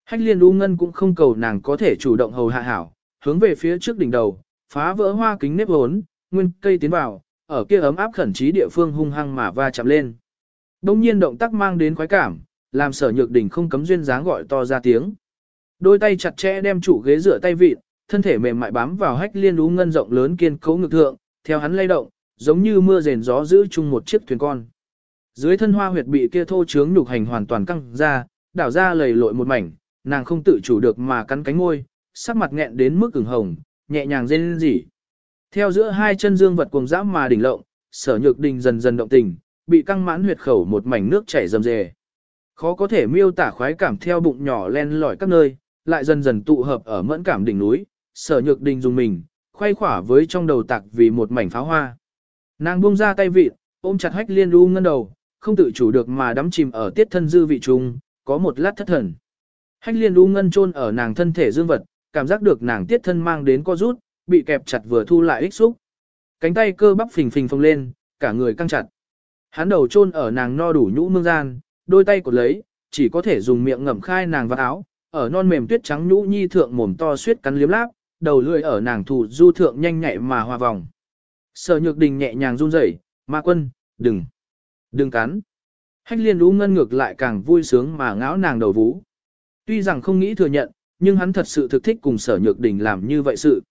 Hách liên u ngân cũng không cầu nàng có thể chủ động hầu hạ hảo, hướng về phía trước đỉnh đầu, phá vỡ hoa kính nếp hốn, nguyên cây tiến vào, ở kia ấm áp khẩn trí địa phương hung hăng mà va chạm lên. Đông nhiên động tác mang đến khoái cảm, làm sở nhược đỉnh không cấm duyên dáng gọi to ra tiếng. Đôi tay chặt chẽ đem chủ ghế rửa tay vịt, thân thể mềm mại bám vào hách liên lú ngân rộng lớn kiên cấu ngực thượng, theo hắn lay động, giống như mưa rền gió giữ chung một chiếc thuyền con. Dưới thân hoa huyệt bị kia thô trướng nhục hành hoàn toàn căng ra, đảo ra lầy lội một mảnh, nàng không tự chủ được mà cắn cánh môi, sắc mặt nghẹn đến mức ửng hồng, nhẹ nhàng rên rỉ. Theo giữa hai chân dương vật cuồng dã mà đỉnh lộng, sở nhược đình dần dần động tình, bị căng mãn huyệt khẩu một mảnh nước chảy rầm rề. Khó có thể miêu tả khoái cảm theo bụng nhỏ len lỏi các nơi, lại dần dần tụ hợp ở mẫn cảm đỉnh núi, sở nhược đình dùng mình, khoay khỏa với trong đầu tạc vì một mảnh pháo hoa. Nàng buông ra tay vịt, ôm chặt hách liên u ngân đầu, không tự chủ được mà đắm chìm ở tiết thân dư vị trung, có một lát thất thần. Hách liên u ngân chôn ở nàng thân thể dương vật, cảm giác được nàng tiết thân mang đến co rút, bị kẹp chặt vừa thu lại ích xúc. Cánh tay cơ bắp phình phình phồng lên, cả người căng chặt. Hắn đầu chôn ở nàng no đủ nhũ mương gian, đôi tay cột lấy, chỉ có thể dùng miệng ngậm khai nàng vào áo, ở non mềm tuyết trắng nhũ nhi thượng mồm to suýt cắn liếm láp, đầu lưỡi ở nàng thủ du thượng nhanh nhạy mà hòa vòng. Sở nhược đình nhẹ nhàng run rẩy, ma quân, đừng, đừng cắn. Hách liên lũ ngân ngược lại càng vui sướng mà ngáo nàng đầu vú. Tuy rằng không nghĩ thừa nhận, nhưng hắn thật sự thực thích cùng sở nhược đình làm như vậy sự.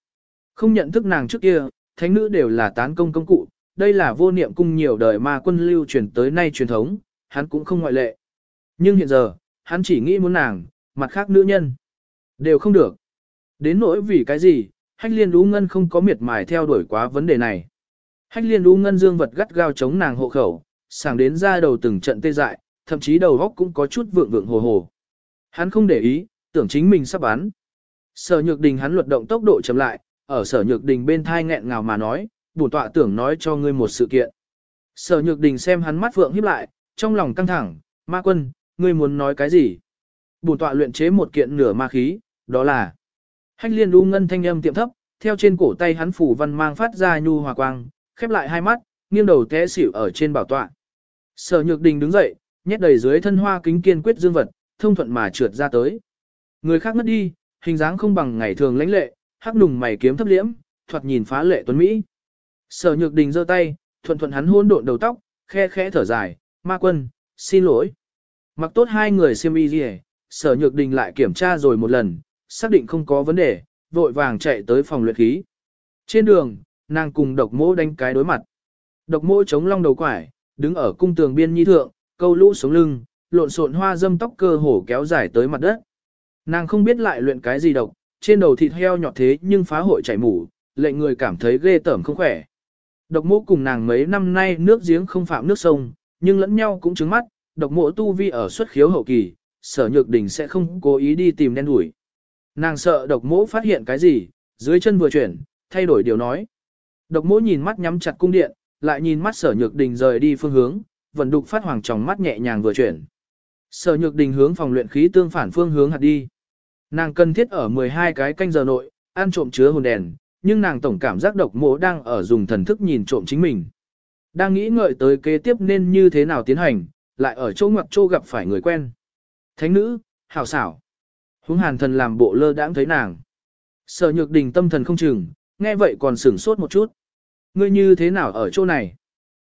Không nhận thức nàng trước kia, thánh nữ đều là tán công công cụ, đây là vô niệm cung nhiều đời ma quân lưu truyền tới nay truyền thống, hắn cũng không ngoại lệ. Nhưng hiện giờ, hắn chỉ nghĩ muốn nàng, mặt khác nữ nhân. Đều không được. Đến nỗi vì cái gì, hách liên lũ ngân không có miệt mài theo đuổi quá vấn đề này. Hách liên lũ ngân dương vật gắt gao chống nàng hộ khẩu, sàng đến ra đầu từng trận tê dại, thậm chí đầu góc cũng có chút vượng vượng hồ hồ. Hắn không để ý, tưởng chính mình sắp bắn. Sở nhược đình hắn luật động tốc độ chậm lại, ở sở nhược đình bên thai nghẹn ngào mà nói, bổn tọa tưởng nói cho ngươi một sự kiện. Sở nhược đình xem hắn mắt vượng híp lại, trong lòng căng thẳng, ma quân, ngươi muốn nói cái gì? Bổn tọa luyện chế một kiện nửa ma khí, đó là Hách liên u ngân thanh âm tiệm thấp, theo trên cổ tay hắn phủ văn mang phát ra nhu hòa quang, khép lại hai mắt, nghiêng đầu té xỉu ở trên bảo tọa. Sở nhược đình đứng dậy, nhét đầy dưới thân hoa kính kiên quyết dương vật, thông thuận mà trượt ra tới. Người khác ngất đi, hình dáng không bằng ngày thường lãnh lệ, hắc nùng mày kiếm thấp liễm, thoạt nhìn phá lệ tuấn Mỹ. Sở nhược đình giơ tay, thuận thuận hắn hôn độn đầu tóc, khe khẽ thở dài, ma quân, xin lỗi. Mặc tốt hai người xem y gì sở nhược đình lại kiểm tra rồi một lần, xác định không có vấn đề, vội vàng chạy tới phòng luyện khí. Trên đường, nàng cùng độc mỗ đánh cái đối mặt. Độc mỗ chống long đầu quải, đứng ở cung tường biên nhi thượng, câu lũ sống lưng, lộn xộn hoa dâm tóc cơ hổ kéo dài tới mặt đất. Nàng không biết lại luyện cái gì độc, trên đầu thịt heo nhọt thế nhưng phá hội chảy mủ, lệnh người cảm thấy ghê tởm không khỏe. Độc Mỗ cùng nàng mấy năm nay nước giếng không phạm nước sông, nhưng lẫn nhau cũng trứng mắt, độc mộ tu vi ở xuất khiếu hậu kỳ, sở nhược đình sẽ không cố ý đi tìm đen đuổi. Nàng sợ độc mỗ phát hiện cái gì, dưới chân vừa chuyển, thay đổi điều nói. Độc mỗ nhìn mắt nhắm chặt cung điện, lại nhìn mắt sở nhược đình rời đi phương hướng, vẫn đục phát hoàng tròng mắt nhẹ nhàng vừa chuyển. Sở nhược đình hướng phòng luyện khí tương phản phương hướng hạt đi. Nàng cần thiết ở 12 cái canh giờ nội, ăn trộm chứa hồn đèn, nhưng nàng tổng cảm giác độc mỗ đang ở dùng thần thức nhìn trộm chính mình. Đang nghĩ ngợi tới kế tiếp nên như thế nào tiến hành, lại ở chỗ ngoặc chỗ gặp phải người quen. Thánh nữ, hảo xảo. Húng hàn thần làm bộ lơ đãng thấy nàng. Sở nhược đình tâm thần không chừng, nghe vậy còn sửng sốt một chút. ngươi như thế nào ở chỗ này?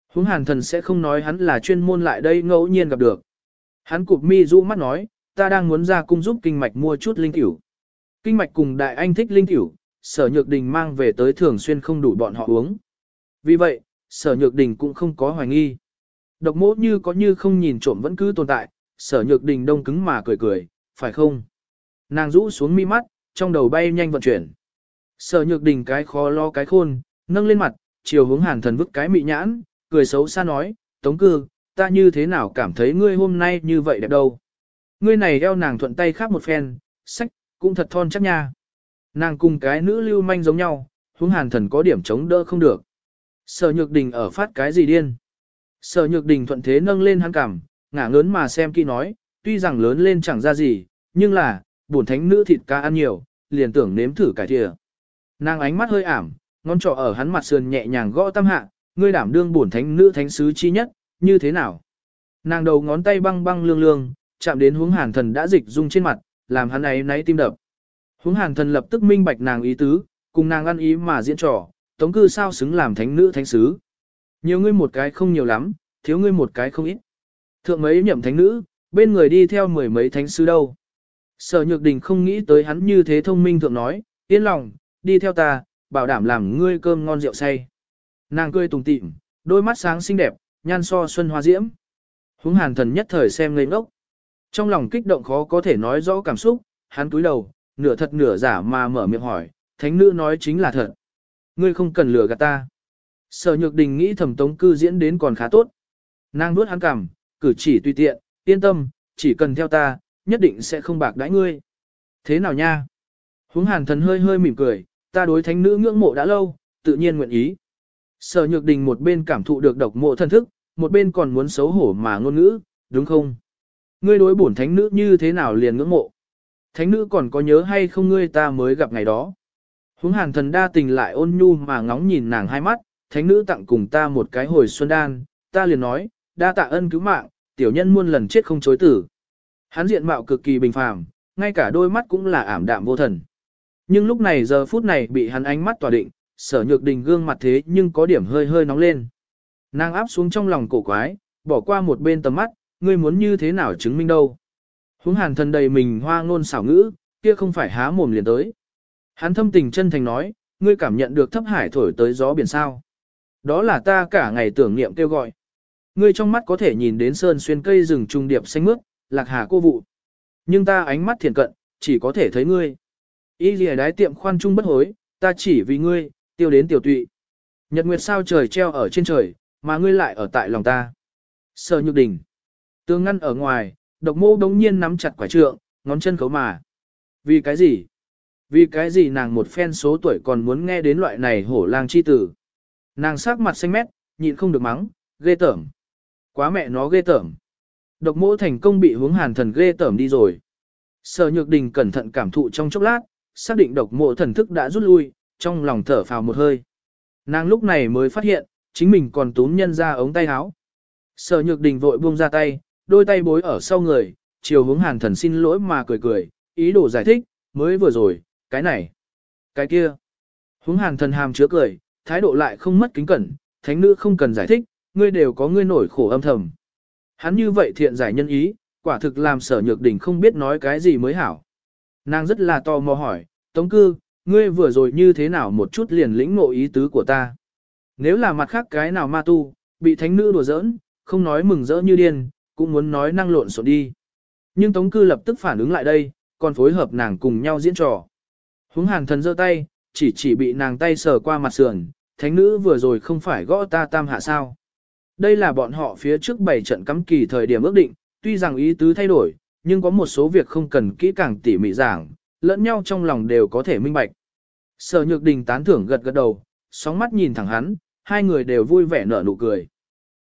Húng hàn thần sẽ không nói hắn là chuyên môn lại đây ngẫu nhiên gặp được. Hắn cụp mi rũ mắt nói, ta đang muốn ra cung giúp kinh mạch mua chút linh tiểu. Kinh mạch cùng đại anh thích linh tiểu, sở nhược đình mang về tới thường xuyên không đủ bọn họ uống. Vì vậy, sở nhược đình cũng không có hoài nghi. Độc mỗ như có như không nhìn trộm vẫn cứ tồn tại, sở nhược đình đông cứng mà cười cười, phải không? Nàng rũ xuống mi mắt, trong đầu bay nhanh vận chuyển. Sở nhược đình cái khó lo cái khôn, nâng lên mặt, chiều hướng hàn thần vứt cái mị nhãn, cười xấu xa nói, tống cư, ta như thế nào cảm thấy ngươi hôm nay như vậy đẹp đâu. Ngươi này eo nàng thuận tay khác một phen, sách, cũng thật thon chắc nha. Nàng cùng cái nữ lưu manh giống nhau, hướng hàn thần có điểm chống đỡ không được. Sở nhược đình ở phát cái gì điên. Sở nhược đình thuận thế nâng lên hắn cảm, ngả ngớn mà xem kỹ nói, tuy rằng lớn lên chẳng ra gì, nhưng là, bổn thánh nữ thịt cá ăn nhiều, liền tưởng nếm thử cải thìa. Nàng ánh mắt hơi ảm, ngón trỏ ở hắn mặt sườn nhẹ nhàng gõ tâm hạ, ngươi đảm đương bổn thánh nữ thánh sứ chi nhất, như thế nào? Nàng đầu ngón tay băng băng lương lương, chạm đến hướng hàn thần đã dịch dung trên mặt, làm hắn ấy náy tim đập. Hướng hàn thần lập tức minh bạch nàng ý tứ, cùng nàng ăn ý mà diễn trò, tống cư sao xứng làm thánh nữ thánh sứ. Nhiều ngươi một cái không nhiều lắm, thiếu ngươi một cái không ít. Thượng mấy nhậm thánh nữ, bên người đi theo mười mấy thánh sứ đâu. Sở nhược đình không nghĩ tới hắn như thế thông minh thượng nói, yên lòng, đi theo ta, bảo đảm làm ngươi cơm ngon rượu say. Nàng cười tùng tịm, đôi mắt sáng xinh đẹp, nhan so xuân hoa diễm. Húng hàn thần nhất thời xem ngây ngốc. Trong lòng kích động khó có thể nói rõ cảm xúc, hắn túi đầu, nửa thật nửa giả mà mở miệng hỏi, thánh nữ nói chính là thật. Ngươi không cần lừa gạt ta. Sở nhược đình nghĩ thẩm tống cư diễn đến còn khá tốt. Nàng nuốt hắn cảm, cử chỉ tùy tiện, yên tâm, chỉ cần theo ta, nhất định sẽ không bạc đãi ngươi. Thế nào nha? Huống hàn thần hơi hơi mỉm cười, ta đối thánh nữ ngưỡng mộ đã lâu, tự nhiên nguyện ý. Sở nhược đình một bên cảm thụ được độc mộ thân thức, một bên còn muốn xấu hổ mà ngôn ngữ, đúng không? Ngươi đối bổn thánh nữ như thế nào liền ngưỡng mộ? Thánh nữ còn có nhớ hay không ngươi ta mới gặp ngày đó? Huống hàn thần đa tình lại ôn nhu mà ngóng nhìn nàng hai mắt, thánh nữ tặng cùng ta một cái hồi xuân đan, ta liền nói, đa tạ ân cứu mạng, tiểu nhân muôn lần chết không chối tử. Hắn diện mạo cực kỳ bình phàm, ngay cả đôi mắt cũng là ảm đạm vô thần. Nhưng lúc này giờ phút này bị hắn ánh mắt tỏa định, sở nhược đình gương mặt thế nhưng có điểm hơi hơi nóng lên. Nàng áp xuống trong lòng cổ quái, bỏ qua một bên tầm mắt, ngươi muốn như thế nào chứng minh đâu. Húng hàn thần đầy mình hoa ngôn xảo ngữ, kia không phải há mồm liền tới. Hắn thâm tình chân thành nói, ngươi cảm nhận được thấp hải thổi tới gió biển sao. Đó là ta cả ngày tưởng niệm kêu gọi. Ngươi trong mắt có thể nhìn đến sơn xuyên cây rừng trung điệp xanh mướt, lạc hà cô vụ. Nhưng ta ánh mắt thiền cận, chỉ có thể thấy ngươi. Y lìa đái tiệm khoan trung bất hối, ta chỉ vì ngươi, tiêu đến tiểu tụy. Nhật nguyệt sao trời treo ở trên trời, mà ngươi lại ở tại lòng ta. Sở nhược đình. Tương ngăn ở ngoài, độc mô đống nhiên nắm chặt quả trượng, ngón chân khấu mà. Vì cái gì? Vì cái gì nàng một phen số tuổi còn muốn nghe đến loại này hổ lang chi tử. Nàng sắc mặt xanh mét, nhịn không được mắng, ghê tởm. Quá mẹ nó ghê tởm. Độc mỗ thành công bị hướng hàn thần ghê tởm đi rồi. Sở nhược đình cẩn thận cảm thụ trong chốc lát, xác định độc mộ thần thức đã rút lui, trong lòng thở phào một hơi. Nàng lúc này mới phát hiện, chính mình còn túm nhân ra ống tay áo. Sở nhược đình vội buông ra tay, đôi tay bối ở sau người, chiều hướng hàn thần xin lỗi mà cười cười, ý đồ giải thích, mới vừa rồi, cái này, cái kia. Hướng hàn thần hàm chứa cười, thái độ lại không mất kính cẩn, thánh nữ không cần giải thích, ngươi đều có ngươi nổi khổ âm thầm. Hắn như vậy thiện giải nhân ý, quả thực làm sở nhược đỉnh không biết nói cái gì mới hảo. Nàng rất là tò mò hỏi, Tống cư, ngươi vừa rồi như thế nào một chút liền lĩnh ngộ ý tứ của ta. Nếu là mặt khác cái nào ma tu, bị thánh nữ đùa giỡn, không nói mừng rỡ như điên, cũng muốn nói năng lộn xộn đi. Nhưng Tống cư lập tức phản ứng lại đây, còn phối hợp nàng cùng nhau diễn trò. Húng hàn thần giơ tay, chỉ chỉ bị nàng tay sờ qua mặt sườn, thánh nữ vừa rồi không phải gõ ta tam hạ sao. Đây là bọn họ phía trước bảy trận cắm kỳ thời điểm ước định, tuy rằng ý tứ thay đổi, nhưng có một số việc không cần kỹ càng tỉ mỉ giảng, lẫn nhau trong lòng đều có thể minh bạch. Sở nhược đình tán thưởng gật gật đầu, sóng mắt nhìn thẳng hắn, hai người đều vui vẻ nở nụ cười.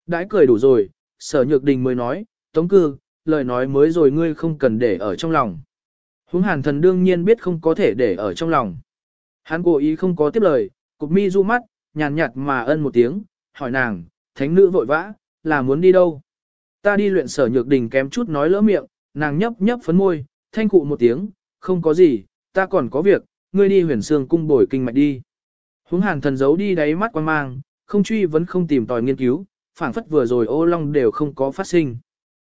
Đãi cười đủ rồi, sở nhược đình mới nói, tống cư, lời nói mới rồi ngươi không cần để ở trong lòng. Húng hàn thần đương nhiên biết không có thể để ở trong lòng. Hắn cố ý không có tiếp lời, cục mi du mắt, nhàn nhạt mà ân một tiếng, hỏi nàng, thánh nữ vội vã, là muốn đi đâu? Ta đi luyện sở nhược đình kém chút nói lỡ miệng, nàng nhấp nhấp phấn môi, thanh cụ một tiếng, không có gì, ta còn có việc, ngươi đi huyền xương cung bồi kinh mạch đi. Húng hàn thần giấu đi đáy mắt quan mang, không truy vẫn không tìm tòi nghiên cứu, phảng phất vừa rồi ô long đều không có phát sinh.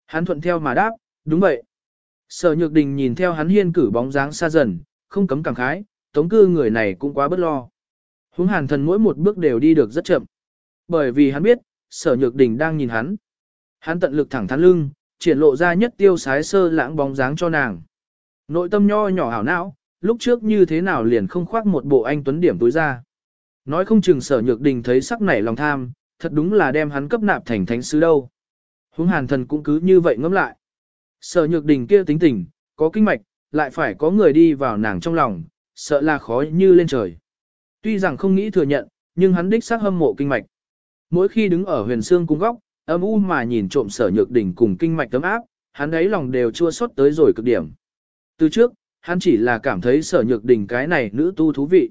Hắn thuận theo mà đáp, đúng vậy. Sở Nhược Đình nhìn theo hắn hiên cử bóng dáng xa dần, không cấm cảm khái, tống cư người này cũng quá bất lo. Húng hàn thần mỗi một bước đều đi được rất chậm. Bởi vì hắn biết, sở nhược đình đang nhìn hắn. Hắn tận lực thẳng thắn lưng, triển lộ ra nhất tiêu sái sơ lãng bóng dáng cho nàng. Nội tâm nho nhỏ hảo não, lúc trước như thế nào liền không khoác một bộ anh tuấn điểm túi ra. Nói không chừng sở nhược đình thấy sắc nảy lòng tham, thật đúng là đem hắn cấp nạp thành thánh sứ đâu. Húng hàn thần cũng cứ như vậy ngẫm lại. Sở nhược đình kia tính tình, có kinh mạch, lại phải có người đi vào nàng trong lòng, sợ là khó như lên trời. Tuy rằng không nghĩ thừa nhận, nhưng hắn đích xác hâm mộ kinh mạch. Mỗi khi đứng ở huyền xương cung góc, âm u mà nhìn trộm sở nhược đỉnh cùng kinh mạch tấm áp, hắn ấy lòng đều chua xót tới rồi cực điểm. Từ trước, hắn chỉ là cảm thấy sở nhược đỉnh cái này nữ tu thú vị.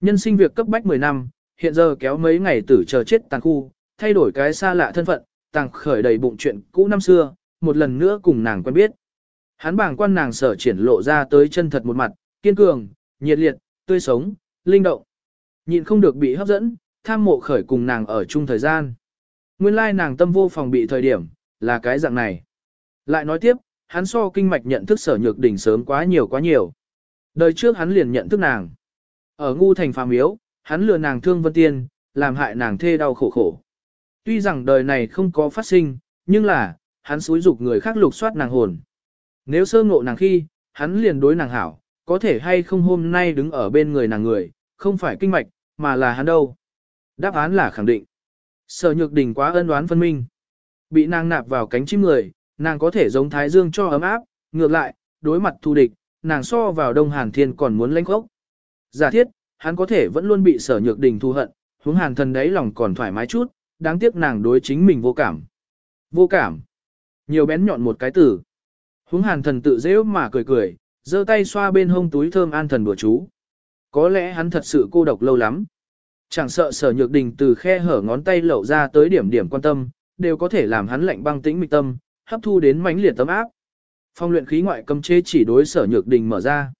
Nhân sinh việc cấp bách 10 năm, hiện giờ kéo mấy ngày tử chờ chết tàn khu, thay đổi cái xa lạ thân phận, tàng khởi đầy bụng chuyện cũ năm xưa, một lần nữa cùng nàng quen biết. Hắn bảng quan nàng sở triển lộ ra tới chân thật một mặt, kiên cường, nhiệt liệt, tươi sống, linh động. Nhịn không được bị hấp dẫn, tham mộ khởi cùng nàng ở chung thời gian. Nguyên lai nàng tâm vô phòng bị thời điểm, là cái dạng này. Lại nói tiếp, hắn so kinh mạch nhận thức sở nhược đỉnh sớm quá nhiều quá nhiều. Đời trước hắn liền nhận thức nàng. Ở ngu thành phàm yếu, hắn lừa nàng thương vân tiên, làm hại nàng thê đau khổ khổ. Tuy rằng đời này không có phát sinh, nhưng là, hắn xúi dục người khác lục soát nàng hồn. Nếu sơ ngộ nàng khi, hắn liền đối nàng hảo, có thể hay không hôm nay đứng ở bên người nàng người, không phải kinh mạch, mà là hắn đâu. Đáp án là khẳng định. Sở nhược đình quá ân oán phân minh. Bị nàng nạp vào cánh chim người, nàng có thể giống thái dương cho ấm áp, ngược lại, đối mặt thù địch, nàng so vào đông hàn thiên còn muốn lãnh khốc. Giả thiết, hắn có thể vẫn luôn bị sở nhược đình thu hận, hướng hàn thần đấy lòng còn thoải mái chút, đáng tiếc nàng đối chính mình vô cảm. Vô cảm. Nhiều bén nhọn một cái từ. Hướng hàn thần tự dễ mà cười cười, giơ tay xoa bên hông túi thơm an thần bữa chú. Có lẽ hắn thật sự cô độc lâu lắm. Chẳng sợ sở nhược đình từ khe hở ngón tay lẩu ra tới điểm điểm quan tâm, đều có thể làm hắn lạnh băng tĩnh mịch tâm, hấp thu đến mãnh liệt tấm áp. Phong luyện khí ngoại cấm chế chỉ đối sở nhược đình mở ra.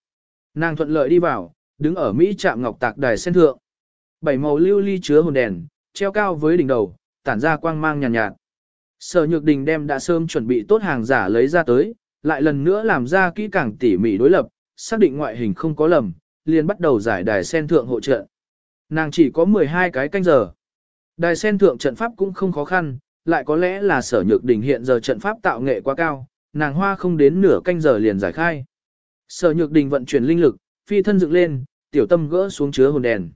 Nàng thuận lợi đi vào, đứng ở Mỹ trạm ngọc tạc đài sen thượng. Bảy màu lưu ly chứa hồn đèn, treo cao với đỉnh đầu, tản ra quang mang nhàn nhạt, nhạt. Sở nhược đình đem đã sớm chuẩn bị tốt hàng giả lấy ra tới, lại lần nữa làm ra kỹ càng tỉ mỉ đối lập, xác định ngoại hình không có lầm, liền bắt đầu giải đài sen thượng hộ trợ. Nàng chỉ có 12 cái canh giờ. Đài sen thượng trận pháp cũng không khó khăn, lại có lẽ là sở nhược đỉnh hiện giờ trận pháp tạo nghệ quá cao, nàng hoa không đến nửa canh giờ liền giải khai. Sở nhược đỉnh vận chuyển linh lực, phi thân dựng lên, tiểu tâm gỡ xuống chứa hồn đèn.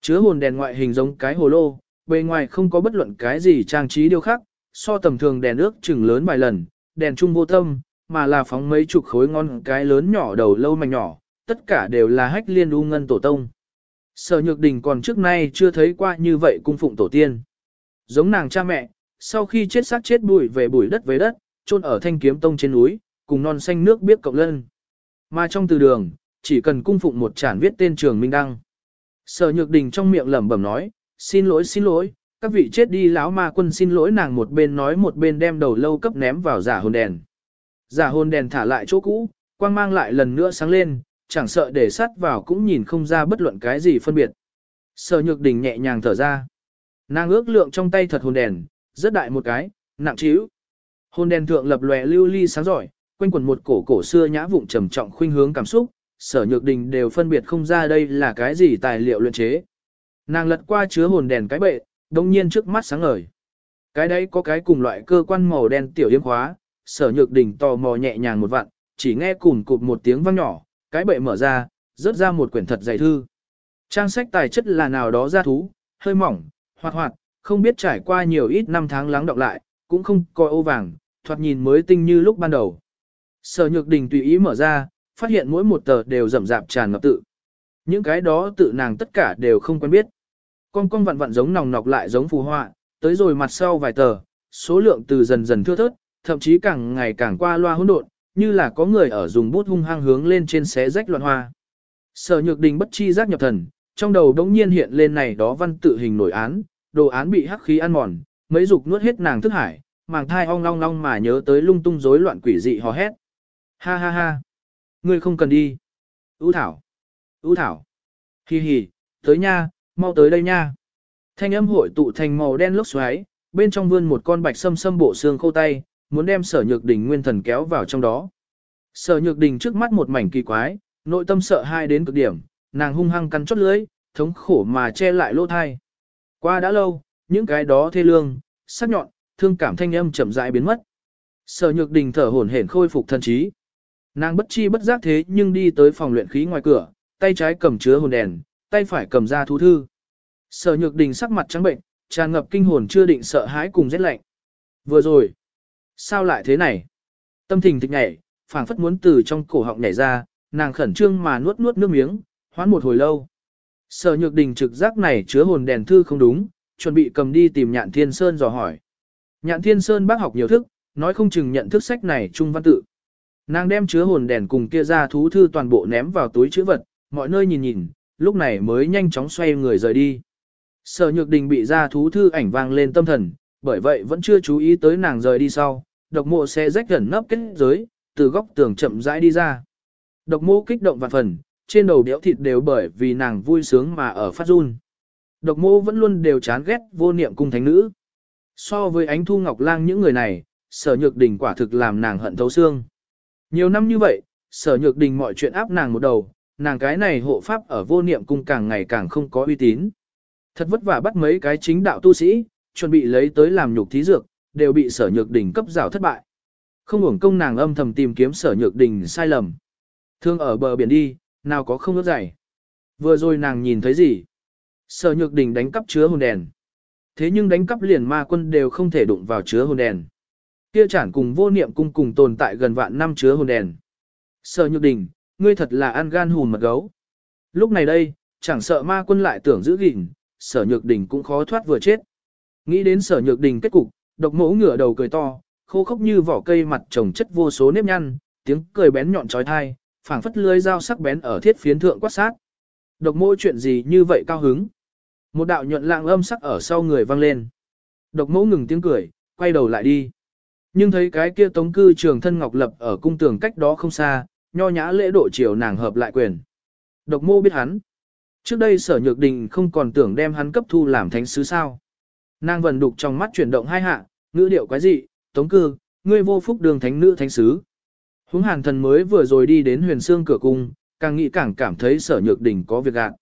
Chứa hồn đèn ngoại hình giống cái hồ lô, bề ngoài không có bất luận cái gì trang trí điêu khắc, so tầm thường đèn ước chừng lớn vài lần, đèn trung vô tâm, mà là phóng mấy chục khối ngon cái lớn nhỏ đầu lâu mảnh nhỏ, tất cả đều là hách liên u ngân tổ tông. Sở Nhược Đình còn trước nay chưa thấy qua như vậy cung phụng tổ tiên. Giống nàng cha mẹ, sau khi chết xác chết bụi về bụi đất với đất, chôn ở thanh kiếm tông trên núi, cùng non xanh nước biết cộng lân. Mà trong từ đường, chỉ cần cung phụng một chản viết tên trường Minh Đăng. Sở Nhược Đình trong miệng lẩm bẩm nói, xin lỗi xin lỗi, các vị chết đi lão ma quân xin lỗi nàng một bên nói một bên đem đầu lâu cấp ném vào giả hồn đèn. Giả hồn đèn thả lại chỗ cũ, quang mang lại lần nữa sáng lên, chẳng sợ để sắt vào cũng nhìn không ra bất luận cái gì phân biệt. Sở nhược đình nhẹ nhàng thở ra. Nàng ước lượng trong tay thật hồn đèn, rất đại một cái, nặng trĩu. Hồn đèn thượng lập lòe lưu ly sáng giỏi, quanh quần một cổ cổ xưa nhã vụng trầm trọng khuynh hướng cảm xúc, sở nhược đình đều phân biệt không ra đây là cái gì tài liệu luyện chế. Nàng lật qua chứa hồn đèn cái bệ, đồng nhiên trước mắt sáng ngời. Cái đấy có cái cùng loại cơ quan màu đen tiểu yếm khóa, sở nhược đình tò mò nhẹ nhàng một vặn, chỉ nghe cùn cụt một tiếng vang nhỏ, cái bệ mở ra, rớt ra một quyển thật dày thư. Trang sách tài chất là nào đó ra thú, hơi mỏng, hoạt hoạt, không biết trải qua nhiều ít năm tháng lắng đọng lại, cũng không coi ô vàng, thoạt nhìn mới tinh như lúc ban đầu. Sở Nhược Đình tùy ý mở ra, phát hiện mỗi một tờ đều rậm rạp tràn ngập tự. Những cái đó tự nàng tất cả đều không quen biết. Con con vặn vặn giống nòng nọc lại giống phù họa, tới rồi mặt sau vài tờ, số lượng từ dần dần thưa thớt, thậm chí càng ngày càng qua loa hỗn độn, như là có người ở dùng bút hung hăng hướng lên trên xé rách loạn hoa. Sở Nhược Đình bất chi giác nhập thần, trong đầu đống nhiên hiện lên này đó văn tự hình nổi án, đồ án bị hắc khí ăn mòn, mấy dục nuốt hết nàng thức hải, màng thai ong long long mà nhớ tới lung tung rối loạn quỷ dị hò hét. Ha ha ha, ngươi không cần đi. Ú thảo, Ú thảo, hi hi, tới nha, mau tới đây nha. Thanh âm hội tụ thành màu đen lốc xoáy, bên trong vươn một con bạch sâm sâm bộ xương khô tay, muốn đem sở nhược đình nguyên thần kéo vào trong đó. Sở nhược đình trước mắt một mảnh kỳ quái, nội tâm sợ hai đến cực điểm, nàng hung hăng cắn chót lưỡi, thống khổ mà che lại lỗ thai. Qua đã lâu, những cái đó thê lương, sắc nhọn, thương cảm thanh âm chậm rãi biến mất. Sở nhược đình thở hổn hển khôi phục thần trí. Nàng bất chi bất giác thế nhưng đi tới phòng luyện khí ngoài cửa, tay trái cầm chứa hồn đèn, tay phải cầm ra thú thư. Sở nhược đình sắc mặt trắng bệnh, tràn ngập kinh hồn chưa định sợ hãi cùng rét lạnh. Vừa rồi, sao lại thế này? Tâm thình thịch nhảy, phảng phất muốn từ trong cổ họng nhảy ra, nàng khẩn trương mà nuốt nuốt nước miếng, hoán một hồi lâu. Sở nhược đình trực giác này chứa hồn đèn thư không đúng, chuẩn bị cầm đi tìm nhạn thiên sơn dò hỏi. Nhạn thiên sơn bác học nhiều thức, nói không chừng nhận thức sách này trung văn tự. Nàng đem chứa hồn đèn cùng kia ra thú thư toàn bộ ném vào túi chữ vật, mọi nơi nhìn nhìn, lúc này mới nhanh chóng xoay người rời đi. Sở nhược đình bị ra thú thư ảnh vang lên tâm thần, bởi vậy vẫn chưa chú ý tới nàng rời đi sau, độc mộ xe rách gần nấp kết giới, từ góc tường chậm rãi đi ra. Độc mộ kích động vạn phần, trên đầu đéo thịt đều bởi vì nàng vui sướng mà ở phát run. Độc mộ vẫn luôn đều chán ghét vô niệm cung thánh nữ. So với ánh thu ngọc lang những người này, sở nhược đình quả thực làm nàng hận thấu xương. Nhiều năm như vậy, sở nhược đình mọi chuyện áp nàng một đầu, nàng cái này hộ pháp ở vô niệm cung càng ngày càng không có uy tín. Thật vất vả bắt mấy cái chính đạo tu sĩ, chuẩn bị lấy tới làm nhục thí dược, đều bị sở nhược đình cấp rào thất bại. Không uổng công nàng âm thầm tìm kiếm sở nhược đình sai lầm. Thương ở bờ biển đi, nào có không ước dày. Vừa rồi nàng nhìn thấy gì? Sở nhược đình đánh cắp chứa hồn đèn. Thế nhưng đánh cắp liền ma quân đều không thể đụng vào chứa hồn đèn. Kia chản cùng vô niệm cung cùng tồn tại gần vạn năm chứa hồn đèn. Sở nhược đình, ngươi thật là ăn gan hùn mật gấu. Lúc này đây, chẳng sợ ma quân lại tưởng giữ gìn, sở nhược đình cũng khó thoát vừa chết. Nghĩ đến sở nhược đình kết cục, độc mẫu ngửa đầu cười to, khô khốc như vỏ cây mặt trồng chất vô số nếp nhăn, tiếng cười bén nhọn trói thai, phảng phất lưới dao sắc bén ở thiết phiến thượng quát sát. Độc mẫu chuyện gì như vậy cao hứng? Một đạo nhuận lạng âm sắc ở sau người vang lên. Độc mẫu ngừng tiếng cười, quay đầu lại đi. Nhưng thấy cái kia tống cư trường thân ngọc lập ở cung tường cách đó không xa, nho nhã lễ độ chiều nàng hợp lại quyền. Độc mô biết hắn. Trước đây sở nhược đình không còn tưởng đem hắn cấp thu làm thánh sứ sao. Nàng vần đục trong mắt chuyển động hai hạ, ngữ điệu quái dị, tống cư, ngươi vô phúc đường thánh nữ thánh sứ. Húng hàn thần mới vừa rồi đi đến huyền xương cửa cung, càng nghĩ càng cảm thấy sở nhược đình có việc gạn.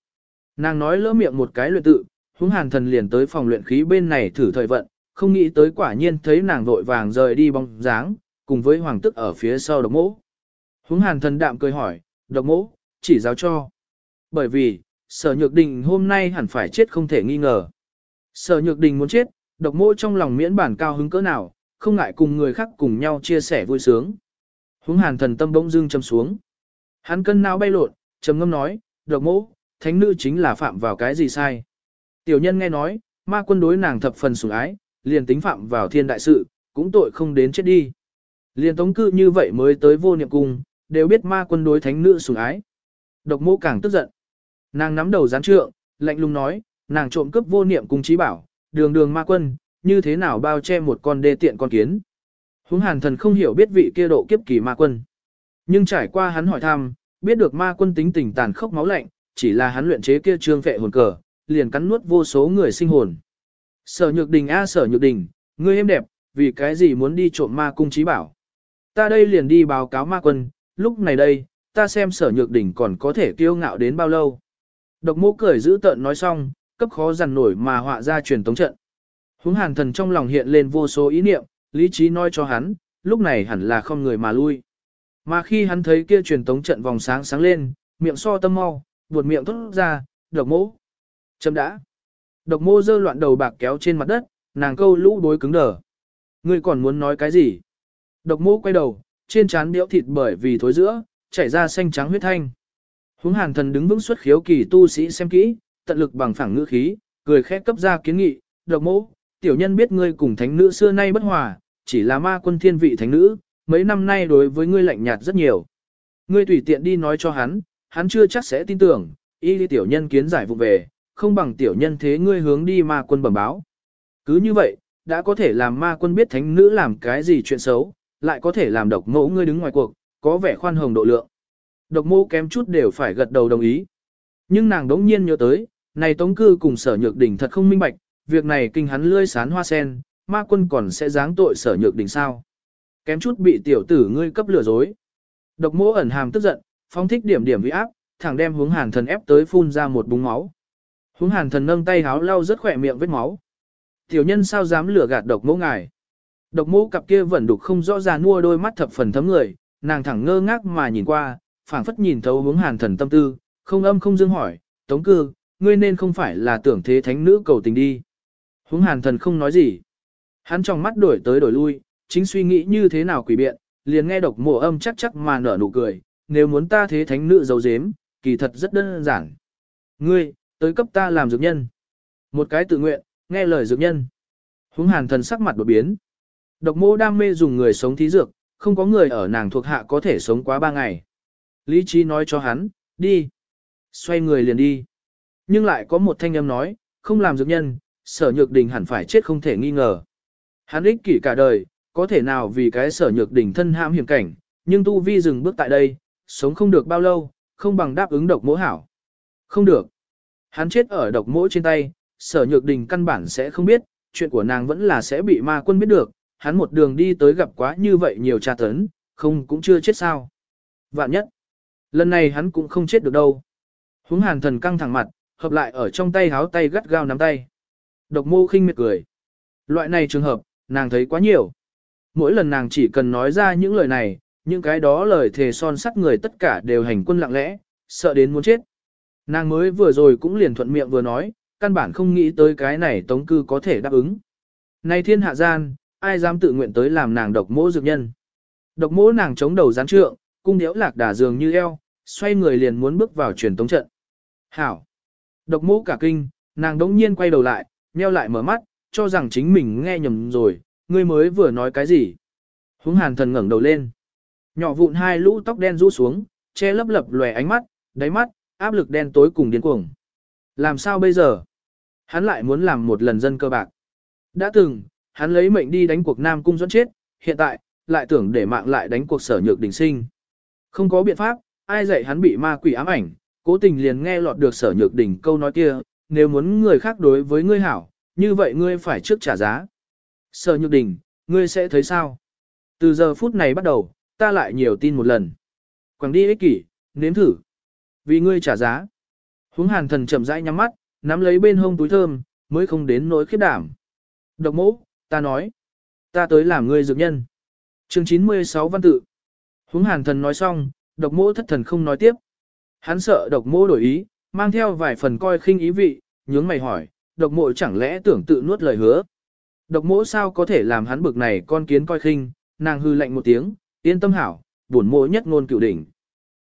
Nàng nói lỡ miệng một cái luyện tự, húng hàn thần liền tới phòng luyện khí bên này thử thời vận, không nghĩ tới quả nhiên thấy nàng vội vàng rời đi bóng dáng, cùng với hoàng tức ở phía sau độc mỗ. Húng hàn thần đạm cười hỏi, độc mỗ, chỉ giáo cho. Bởi vì, sở nhược đình hôm nay hẳn phải chết không thể nghi ngờ. Sở nhược đình muốn chết, độc mô trong lòng miễn bản cao hứng cỡ nào, không ngại cùng người khác cùng nhau chia sẻ vui sướng. Húng hàn thần tâm bỗng dưng châm xuống. Hắn cân não bay lộn, trầm ngâm nói, độc mô, thánh nữ chính là phạm vào cái gì sai. Tiểu nhân nghe nói, ma quân đối nàng thập phần sủng ái, liền tính phạm vào thiên đại sự, cũng tội không đến chết đi. Liền tống cư như vậy mới tới vô niệm cung, đều biết ma quân đối thánh nữ sủng ái. Độc mô càng tức giận. Nàng nắm đầu gián trượng, lạnh lùng nói, nàng trộm cướp vô niệm cung trí bảo, đường đường ma quân, như thế nào bao che một con đê tiện con kiến. Húng hàn thần không hiểu biết vị kia độ kiếp kỳ ma quân. Nhưng trải qua hắn hỏi thăm, biết được ma quân tính tình tàn khốc máu lạnh, chỉ là hắn luyện chế kia trương vệ hồn cờ, liền cắn nuốt vô số người sinh hồn. Sở nhược đình a sở nhược đình, ngươi êm đẹp, vì cái gì muốn đi trộm ma cung trí bảo. Ta đây liền đi báo cáo ma quân, lúc này đây, ta xem sở nhược đình còn có thể kiêu ngạo đến bao lâu. Độc mô cười giữ tợn nói xong, cấp khó dằn nổi mà họa ra truyền tống trận. Húng hàn thần trong lòng hiện lên vô số ý niệm, lý trí nói cho hắn, lúc này hẳn là không người mà lui. Mà khi hắn thấy kia truyền tống trận vòng sáng sáng lên, miệng so tâm mau, buột miệng thốt ra, độc mô. Chấm đã. Độc mô dơ loạn đầu bạc kéo trên mặt đất, nàng câu lũ đối cứng đờ. Ngươi còn muốn nói cái gì? Độc mô quay đầu, trên trán béo thịt bởi vì thối giữa, chảy ra xanh trắng huyết thanh. Húng hàn thần đứng vững xuất khiếu kỳ tu sĩ xem kỹ, tận lực bằng phẳng ngữ khí, cười khẽ cấp ra kiến nghị, độc mô, tiểu nhân biết ngươi cùng thánh nữ xưa nay bất hòa, chỉ là ma quân thiên vị thánh nữ, mấy năm nay đối với ngươi lạnh nhạt rất nhiều. Ngươi tùy tiện đi nói cho hắn, hắn chưa chắc sẽ tin tưởng, y tiểu nhân kiến giải vụ về, không bằng tiểu nhân thế ngươi hướng đi ma quân bẩm báo. Cứ như vậy, đã có thể làm ma quân biết thánh nữ làm cái gì chuyện xấu, lại có thể làm độc mẫu ngươi đứng ngoài cuộc, có vẻ khoan hồng độ lượng. Độc mẫu kém chút đều phải gật đầu đồng ý. Nhưng nàng đống nhiên nhớ tới, này tống cư cùng sở nhược đỉnh thật không minh bạch, việc này kinh hắn lươi sán hoa sen, ma quân còn sẽ giáng tội sở nhược đỉnh sao. Kém chút bị tiểu tử ngươi cấp lừa dối. Độc mỗ ẩn hàm tức giận, phong thích điểm điểm uy áp, thẳng đem hướng hàn thần ép tới phun ra một búng máu. Hướng hàn thần nâng tay háo lau rất khỏe miệng vết máu. Tiểu nhân sao dám lừa gạt độc mỗ ngài. Độc mỗ cặp kia vẫn đục không rõ ràng mua đôi mắt thập phần thấm người, nàng thẳng ngơ ngác mà nhìn qua, phảng phất nhìn thấu hướng hàn thần tâm tư, không âm không dương hỏi, tống cư, ngươi nên không phải là tưởng thế thánh nữ cầu tình đi. Húng hàn thần không nói gì. Hắn trong mắt đổi tới đổi lui, chính suy nghĩ như thế nào quỷ biện, liền nghe độc mộ âm chắc chắc mà nở nụ cười, nếu muốn ta thế thánh nữ giấu dếm, kỳ thật rất đơn giản. Ngươi, tới cấp ta làm dược nhân. Một cái tự nguyện, nghe lời dược nhân. Húng hàn thần sắc mặt đột biến. Độc mô đam mê dùng người sống thí dược, không có người ở nàng thuộc hạ có thể sống quá ba ngày. Lý trí nói cho hắn, đi. Xoay người liền đi. Nhưng lại có một thanh âm nói, không làm dược nhân, sở nhược đình hẳn phải chết không thể nghi ngờ. Hắn ích kỷ cả đời, có thể nào vì cái sở nhược đình thân ham hiểm cảnh, nhưng tu vi dừng bước tại đây, sống không được bao lâu, không bằng đáp ứng độc mỗ hảo. Không được. Hắn chết ở độc mỗ trên tay, sở nhược đình căn bản sẽ không biết, chuyện của nàng vẫn là sẽ bị ma quân biết được, hắn một đường đi tới gặp quá như vậy nhiều tra tấn, không cũng chưa chết sao. Vạn nhất, lần này hắn cũng không chết được đâu. Húng hàn thần căng thẳng mặt, hợp lại ở trong tay háo tay gắt gao nắm tay. Độc mô khinh miệt cười. Loại này trường hợp, nàng thấy quá nhiều. Mỗi lần nàng chỉ cần nói ra những lời này, những cái đó lời thề son sắt người tất cả đều hành quân lặng lẽ, sợ đến muốn chết. Nàng mới vừa rồi cũng liền thuận miệng vừa nói, căn bản không nghĩ tới cái này tống cư có thể đáp ứng. Này thiên hạ gian, ai dám tự nguyện tới làm nàng độc mỗ dược nhân. Độc mỗ nàng chống đầu gián trượng, cung điếu lạc đà dường như eo, xoay người liền muốn bước vào truyền tống trận. Hảo! Độc mũ cả kinh, nàng đống nhiên quay đầu lại, nheo lại mở mắt, cho rằng chính mình nghe nhầm rồi, ngươi mới vừa nói cái gì. Húng hàn thần ngẩng đầu lên. Nhỏ vụn hai lũ tóc đen rũ xuống, che lấp lập lòe ánh mắt, đáy mắt, áp lực đen tối cùng điên cuồng. Làm sao bây giờ? Hắn lại muốn làm một lần dân cơ bạc. Đã từng, hắn lấy mệnh đi đánh cuộc Nam Cung dẫn chết, hiện tại, lại tưởng để mạng lại đánh cuộc sở nhược đình sinh. Không có biện pháp, ai dạy hắn bị ma quỷ ám ảnh, cố tình liền nghe lọt được sở nhược đỉnh câu nói kia, nếu muốn người khác đối với ngươi hảo, như vậy ngươi phải trước trả giá. Sở nhược đỉnh ngươi sẽ thấy sao? Từ giờ phút này bắt đầu, ta lại nhiều tin một lần. Quảng đi ích kỷ, nếm thử. Vì ngươi trả giá. Hướng hàn thần chậm rãi nhắm mắt, nắm lấy bên hông túi thơm, mới không đến nỗi khiết đảm. Độc mẫu, ta nói. Ta tới làm ngươi dược nhân. chương 96 văn tự. Hướng hàn thần nói xong, độc mẫu thất thần không nói tiếp. Hắn sợ độc mẫu đổi ý, mang theo vài phần coi khinh ý vị, nhướng mày hỏi, độc mộ chẳng lẽ tưởng tự nuốt lời hứa. Độc mỗ sao có thể làm hắn bực này con kiến coi khinh, nàng hư lạnh một tiếng, yên tâm hảo, buồn mộ nhất ngôn cựu đỉnh.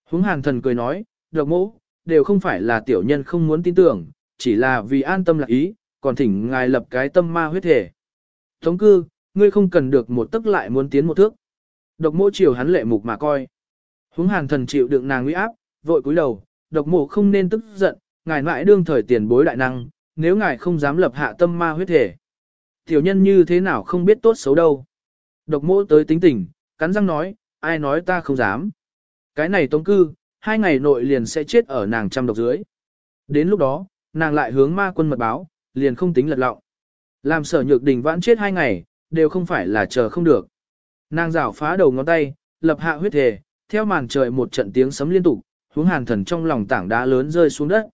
Húng hàn thần cười nói, độc mỗ, đều không phải là tiểu nhân không muốn tin tưởng, chỉ là vì an tâm lạc ý, còn thỉnh ngài lập cái tâm ma huyết thể. Tống cư, ngươi không cần được một tức lại muốn tiến một thước. Độc mỗ chiều hắn lệ mục mà coi. Húng hàn thần chịu đựng nàng uy áp, vội cúi đầu, độc mộ không nên tức giận, ngài mãi đương thời tiền bối đại năng, nếu ngài không dám lập hạ tâm ma huyết thể. Tiểu nhân như thế nào không biết tốt xấu đâu. Độc mộ tới tính tình, cắn răng nói, ai nói ta không dám. Cái này tống cư, hai ngày nội liền sẽ chết ở nàng trăm độc dưới. Đến lúc đó, nàng lại hướng ma quân mật báo, liền không tính lật lọng. Làm sở nhược đình vãn chết hai ngày, đều không phải là chờ không được. Nàng rảo phá đầu ngón tay, lập hạ huyết thể, theo màn trời một trận tiếng sấm liên tục, hướng hàn thần trong lòng tảng đá lớn rơi xuống đất.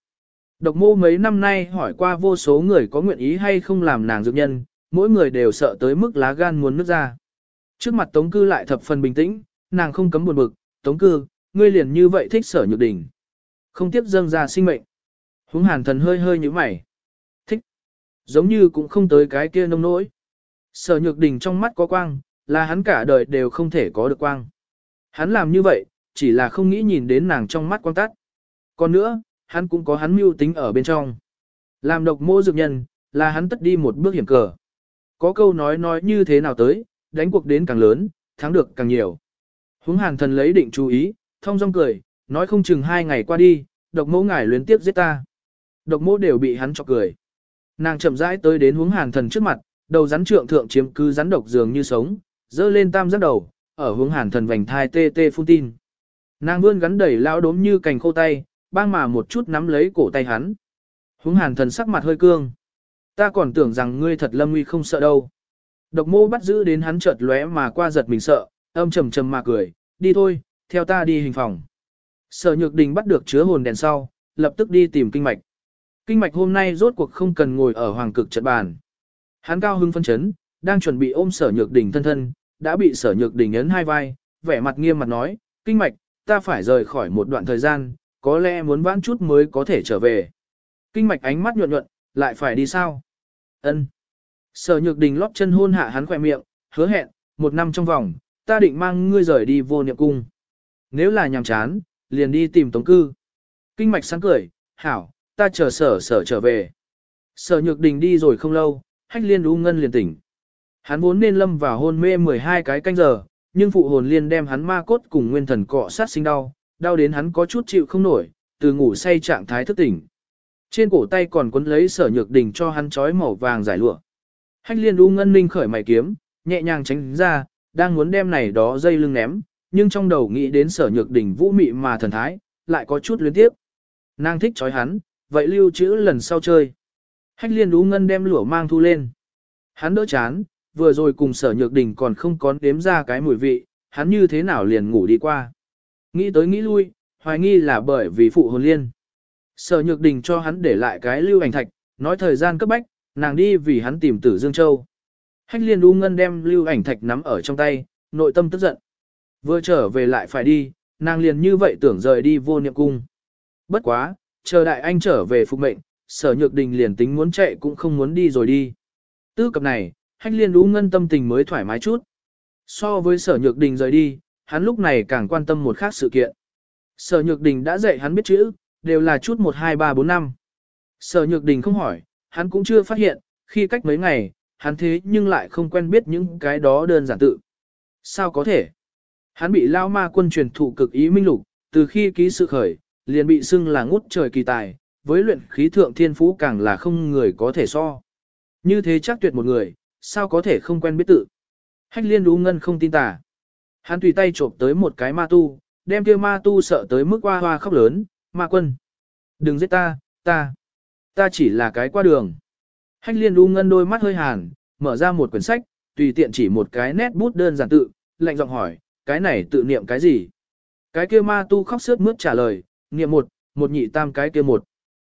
Độc mô mấy năm nay hỏi qua vô số người có nguyện ý hay không làm nàng dược nhân, mỗi người đều sợ tới mức lá gan muốn nước ra. Trước mặt Tống Cư lại thập phần bình tĩnh, nàng không cấm buồn bực, Tống Cư, ngươi liền như vậy thích sở nhược đỉnh. Không tiếp dâng ra sinh mệnh. Húng hàn thần hơi hơi như mày. Thích. Giống như cũng không tới cái kia nông nỗi. Sở nhược đỉnh trong mắt có quang, là hắn cả đời đều không thể có được quang. Hắn làm như vậy, chỉ là không nghĩ nhìn đến nàng trong mắt quang tắt. Còn nữa, hắn cũng có hắn mưu tính ở bên trong. Làm độc mô dược nhân, là hắn tất đi một bước hiểm cờ. Có câu nói nói như thế nào tới, đánh cuộc đến càng lớn, thắng được càng nhiều. Húng hàn thần lấy định chú ý, thông dong cười, nói không chừng hai ngày qua đi, độc mô ngải luyến tiếp giết ta. Độc mô đều bị hắn chọc cười. Nàng chậm rãi tới đến hướng hàn thần trước mặt, đầu rắn trượng thượng chiếm cứ rắn độc dường như sống, dơ lên tam giác đầu, ở hướng hàn thần vành thai tê tê phun tin. Nàng vươn gắn đẩy lao đốm như cành khô tay, bang mà một chút nắm lấy cổ tay hắn. húng hàn thần sắc mặt hơi cương. Ta còn tưởng rằng ngươi thật lâm nguy không sợ đâu. Độc mô bắt giữ đến hắn chợt lóe mà qua giật mình sợ, âm trầm trầm mà cười, đi thôi, theo ta đi hình phòng. Sở nhược đình bắt được chứa hồn đèn sau, lập tức đi tìm kinh mạch. Kinh mạch hôm nay rốt cuộc không cần ngồi ở hoàng cực trận bàn. Hắn cao hưng phân chấn, đang chuẩn bị ôm sở nhược đình thân thân, đã bị sở nhược đình ấn hai vai, vẻ mặt nghiêm mặt nói, kinh mạch, ta phải rời khỏi một đoạn thời gian, có lẽ muốn vãn chút mới có thể trở về. Kinh mạch ánh mắt nhuận nhuận, lại phải đi sao? Ân. Sở nhược đình lóp chân hôn hạ hắn khỏe miệng, hứa hẹn, một năm trong vòng, ta định mang ngươi rời đi vô niệm cung. Nếu là nhàm chán, liền đi tìm tống cư. Kinh mạch sáng cười, hảo, ta chờ sở sở trở về. Sở nhược đình đi rồi không lâu, hách liên u ngân liền tỉnh. Hắn vốn nên lâm vào hôn mê 12 cái canh giờ, nhưng phụ hồn liên đem hắn ma cốt cùng nguyên thần cọ sát sinh đau, đau đến hắn có chút chịu không nổi, từ ngủ say trạng thái thức tỉnh. Trên cổ tay còn quấn lấy sở nhược đỉnh cho hắn trói màu vàng giải lụa. Hách liên u ngân ninh khởi mày kiếm, nhẹ nhàng tránh ra, đang muốn đem này đó dây lưng ném, nhưng trong đầu nghĩ đến sở nhược đỉnh vũ mị mà thần thái, lại có chút luyến tiếp. Nàng thích trói hắn, vậy lưu trữ lần sau chơi. Hách liên u ngân đem lụa mang thu lên. Hắn đỡ chán, vừa rồi cùng sở nhược đình còn không có đếm ra cái mùi vị, hắn như thế nào liền ngủ đi qua. Nghĩ tới nghĩ lui, hoài nghi là bởi vì phụ hồn liên. Sở nhược đình cho hắn để lại cái lưu ảnh thạch, nói thời gian cấp bách, nàng đi vì hắn tìm tử Dương Châu. Hách liên u ngân đem lưu ảnh thạch nắm ở trong tay, nội tâm tức giận. Vừa trở về lại phải đi, nàng liền như vậy tưởng rời đi vô niệm cung. Bất quá, chờ đại anh trở về phục mệnh, sở nhược đình liền tính muốn chạy cũng không muốn đi rồi đi. Tư cập này, hách liên u ngân tâm tình mới thoải mái chút. So với sở nhược đình rời đi, hắn lúc này càng quan tâm một khác sự kiện. Sở nhược đình đã dạy hắn biết chữ, đều là chút 1 2 3 4 5. Sở nhược đình không hỏi, hắn cũng chưa phát hiện, khi cách mấy ngày, hắn thế nhưng lại không quen biết những cái đó đơn giản tự. Sao có thể? Hắn bị lao ma quân truyền thụ cực ý minh lục, từ khi ký sự khởi, liền bị xưng là ngút trời kỳ tài, với luyện khí thượng thiên phú càng là không người có thể so. Như thế chắc tuyệt một người, sao có thể không quen biết tự. Hách liên đú ngân không tin tà. Hắn tùy tay trộm tới một cái ma tu, đem kia ma tu sợ tới mức hoa hoa khóc lớn, ma quân. Đừng giết ta, ta, ta chỉ là cái qua đường. Hách liên đú ngân đôi mắt hơi hàn, mở ra một quyển sách, tùy tiện chỉ một cái nét bút đơn giản tự, lạnh giọng hỏi, cái này tự niệm cái gì? Cái kia ma tu khóc sướt mướt trả lời, niệm một, một nhị tam cái kia một.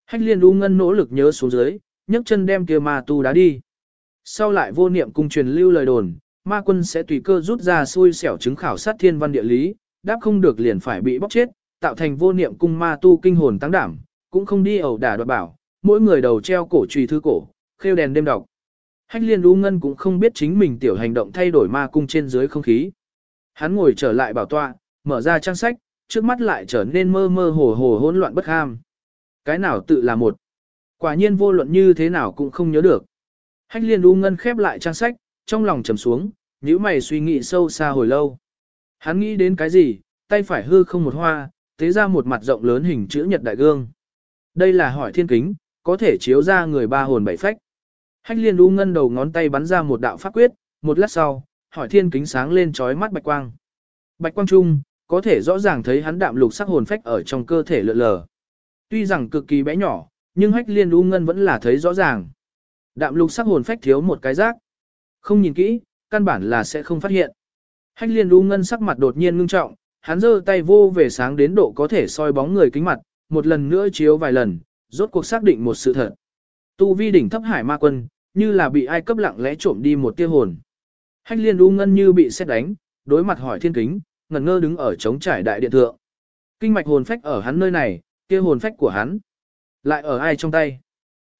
Hách liên đú ngân nỗ lực nhớ xuống dưới, nhấc chân đem kia ma tu đá đi. Sau lại vô niệm cung truyền lưu lời đồn, ma quân sẽ tùy cơ rút ra xui xẻo chứng khảo sát thiên văn địa lý, đáp không được liền phải bị bóc chết, tạo thành vô niệm cung ma tu kinh hồn tăng đảm, cũng không đi ẩu đả đoạt bảo, mỗi người đầu treo cổ trùy thư cổ, khêu đèn đêm đọc. Hách liên đu ngân cũng không biết chính mình tiểu hành động thay đổi ma cung trên dưới không khí. Hắn ngồi trở lại bảo tọa, mở ra trang sách, trước mắt lại trở nên mơ mơ hồ hồ hỗn loạn bất ham. Cái nào tự là một. Quả nhiên vô luận như thế nào cũng không nhớ được. Hách liên đu ngân khép lại trang sách, trong lòng trầm xuống, nhíu mày suy nghĩ sâu xa hồi lâu. Hắn nghĩ đến cái gì, tay phải hư không một hoa, tế ra một mặt rộng lớn hình chữ nhật đại gương. Đây là hỏi thiên kính, có thể chiếu ra người ba hồn bảy phách. Hách liên đu ngân đầu ngón tay bắn ra một đạo pháp quyết, một lát sau, hỏi thiên kính sáng lên trói mắt bạch quang. Bạch quang trung, có thể rõ ràng thấy hắn đạm lục sắc hồn phách ở trong cơ thể lượn lờ. Tuy rằng cực kỳ bé nhỏ, nhưng hách liên đu ngân vẫn là thấy rõ ràng. Đạm lục sắc hồn phách thiếu một cái rác. Không nhìn kỹ, căn bản là sẽ không phát hiện. Hách liên đu ngân sắc mặt đột nhiên ngưng trọng, hắn giơ tay vô về sáng đến độ có thể soi bóng người kính mặt, một lần nữa chiếu vài lần, rốt cuộc xác định một sự thật. Tu vi đỉnh thấp hải ma quân, như là bị ai cấp lặng lẽ trộm đi một tia hồn. Hách liên u ngân như bị xét đánh, đối mặt hỏi thiên kính, ngẩn ngơ đứng ở chống trải đại điện thượng. Kinh mạch hồn phách ở hắn nơi này, kia hồn phách của hắn. Lại ở ai trong tay?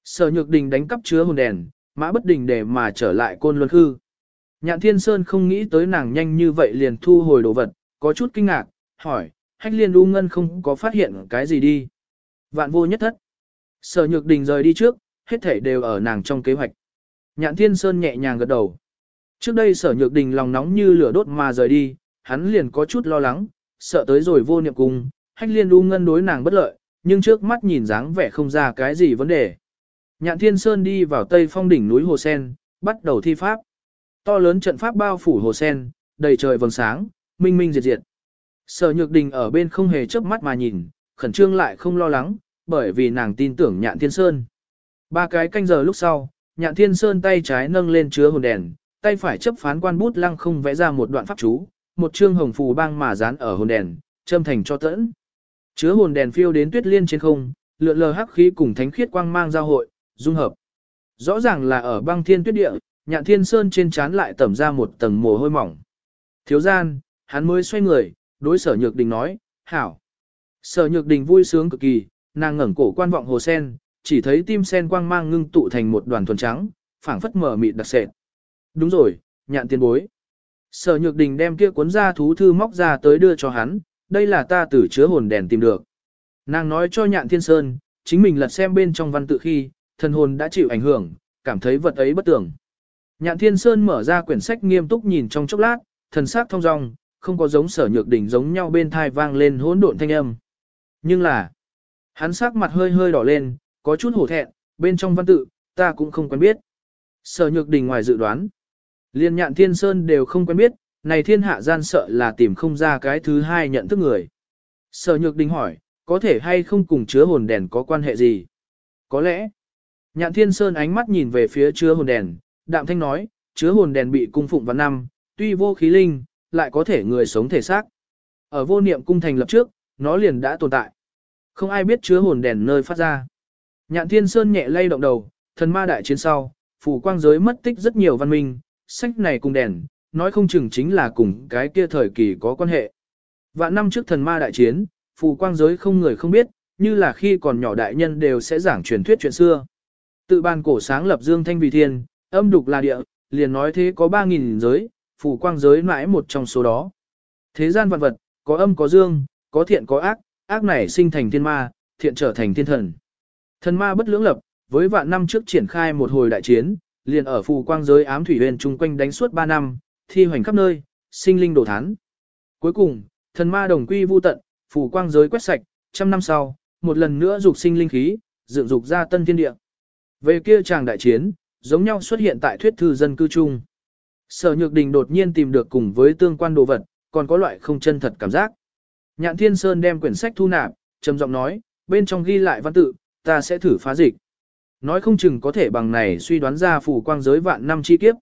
Sở nhược đình đánh cắp chứa hồn đèn, mã bất đình để mà trở lại côn luân hư. Nhạn thiên sơn không nghĩ tới nàng nhanh như vậy liền thu hồi đồ vật, có chút kinh ngạc, hỏi, hách liên u ngân không có phát hiện cái gì đi. Vạn vô nhất thất. Sở nhược đình rời đi trước, hết thể đều ở nàng trong kế hoạch. Nhạn thiên sơn nhẹ nhàng gật đầu. Trước đây sở nhược đình lòng nóng như lửa đốt mà rời đi, hắn liền có chút lo lắng, sợ tới rồi vô niệm cung, hách liên u ngân đối nàng bất lợi, nhưng trước mắt nhìn dáng vẻ không ra cái gì vấn đề. Nhạn thiên sơn đi vào tây phong đỉnh núi Hồ Sen, bắt đầu thi pháp. To lớn trận pháp bao phủ Hồ Sen, đầy trời vầng sáng, minh minh diệt diệt. Sở nhược đình ở bên không hề chớp mắt mà nhìn, khẩn trương lại không lo lắng, bởi vì nàng tin tưởng nhạn thiên sơn. Ba cái canh giờ lúc sau, nhạn thiên sơn tay trái nâng lên chứa hồn đèn, tay phải chấp phán quan bút lăng không vẽ ra một đoạn pháp chú, một chương hồng phù băng mà dán ở hồn đèn, châm thành cho tẫn. Chứa hồn đèn phiêu đến tuyết liên trên không, lượn lờ hắc khí cùng thánh khiết quang mang giao hội, dung hợp. Rõ ràng là ở băng thiên tuyết địa, nhạn thiên sơn trên trán lại tẩm ra một tầng mồ hôi mỏng. Thiếu gian, hắn mới xoay người, đối sở nhược đình nói, hảo. Sở nhược đình vui sướng cực kỳ, nàng ngẩng cổ quan vọng hồ sen, chỉ thấy tim sen quang mang ngưng tụ thành một đoàn thuần trắng, phảng phất mở mịt đặc sệt. Đúng rồi, nhạn tiền bối. Sở nhược đình đem kia cuốn ra thú thư móc ra tới đưa cho hắn, đây là ta từ chứa hồn đèn tìm được. Nàng nói cho nhạn thiên sơn, chính mình lật xem bên trong văn tự khi, thần hồn đã chịu ảnh hưởng, cảm thấy vật ấy bất tưởng. Nhạn thiên sơn mở ra quyển sách nghiêm túc nhìn trong chốc lát, thần sắc thông dong, không có giống sở nhược đỉnh giống nhau bên thai vang lên hỗn độn thanh âm. Nhưng là, hắn sắc mặt hơi hơi đỏ lên, có chút hổ thẹn, bên trong văn tự, ta cũng không quen biết. Sở nhược đỉnh ngoài dự đoán, liên nhạn thiên sơn đều không quen biết, này thiên hạ gian sợ là tìm không ra cái thứ hai nhận thức người. Sở nhược đỉnh hỏi, có thể hay không cùng chứa hồn đèn có quan hệ gì? Có lẽ, nhạn thiên sơn ánh mắt nhìn về phía chứa hồn đèn, đạm thanh nói, chứa hồn đèn bị cung phụng vào năm, tuy vô khí linh, lại có thể người sống thể xác. Ở vô niệm cung thành lập trước, nó liền đã tồn tại. Không ai biết chứa hồn đèn nơi phát ra. Nhạn Thiên Sơn nhẹ lay động đầu, thần ma đại chiến sau, phủ quang giới mất tích rất nhiều văn minh, sách này cùng đèn, nói không chừng chính là cùng cái kia thời kỳ có quan hệ. Vạn năm trước thần ma đại chiến, phủ quang giới không người không biết, như là khi còn nhỏ đại nhân đều sẽ giảng truyền thuyết chuyện xưa. Tự ban cổ sáng lập Dương Thanh Vì Thiên, âm đục là địa, liền nói thế có 3.000 giới, phủ quang giới mãi một trong số đó. Thế gian vạn vật, có âm có dương, có thiện có ác, ác này sinh thành thiên ma, thiện trở thành thiên thần. Thần ma bất lưỡng lập, với vạn năm trước triển khai một hồi đại chiến, liền ở phù quang giới ám thủy huyền chung quanh đánh suốt 3 năm, thi hoành khắp nơi, sinh linh đổ thán. Cuối cùng, thần ma đồng quy vu tận, phù quang giới quét sạch, trăm năm sau, một lần nữa dục sinh linh khí, dựng dục ra tân thiên địa. Về kia chàng đại chiến, giống nhau xuất hiện tại thuyết thư dân cư chung. Sở Nhược Đình đột nhiên tìm được cùng với tương quan đồ vật, còn có loại không chân thật cảm giác. Nhạn Thiên Sơn đem quyển sách thu nạp, trầm giọng nói, bên trong ghi lại văn tự, ta sẽ thử phá dịch. Nói không chừng có thể bằng này suy đoán ra phủ quang giới vạn năm chi kiếp.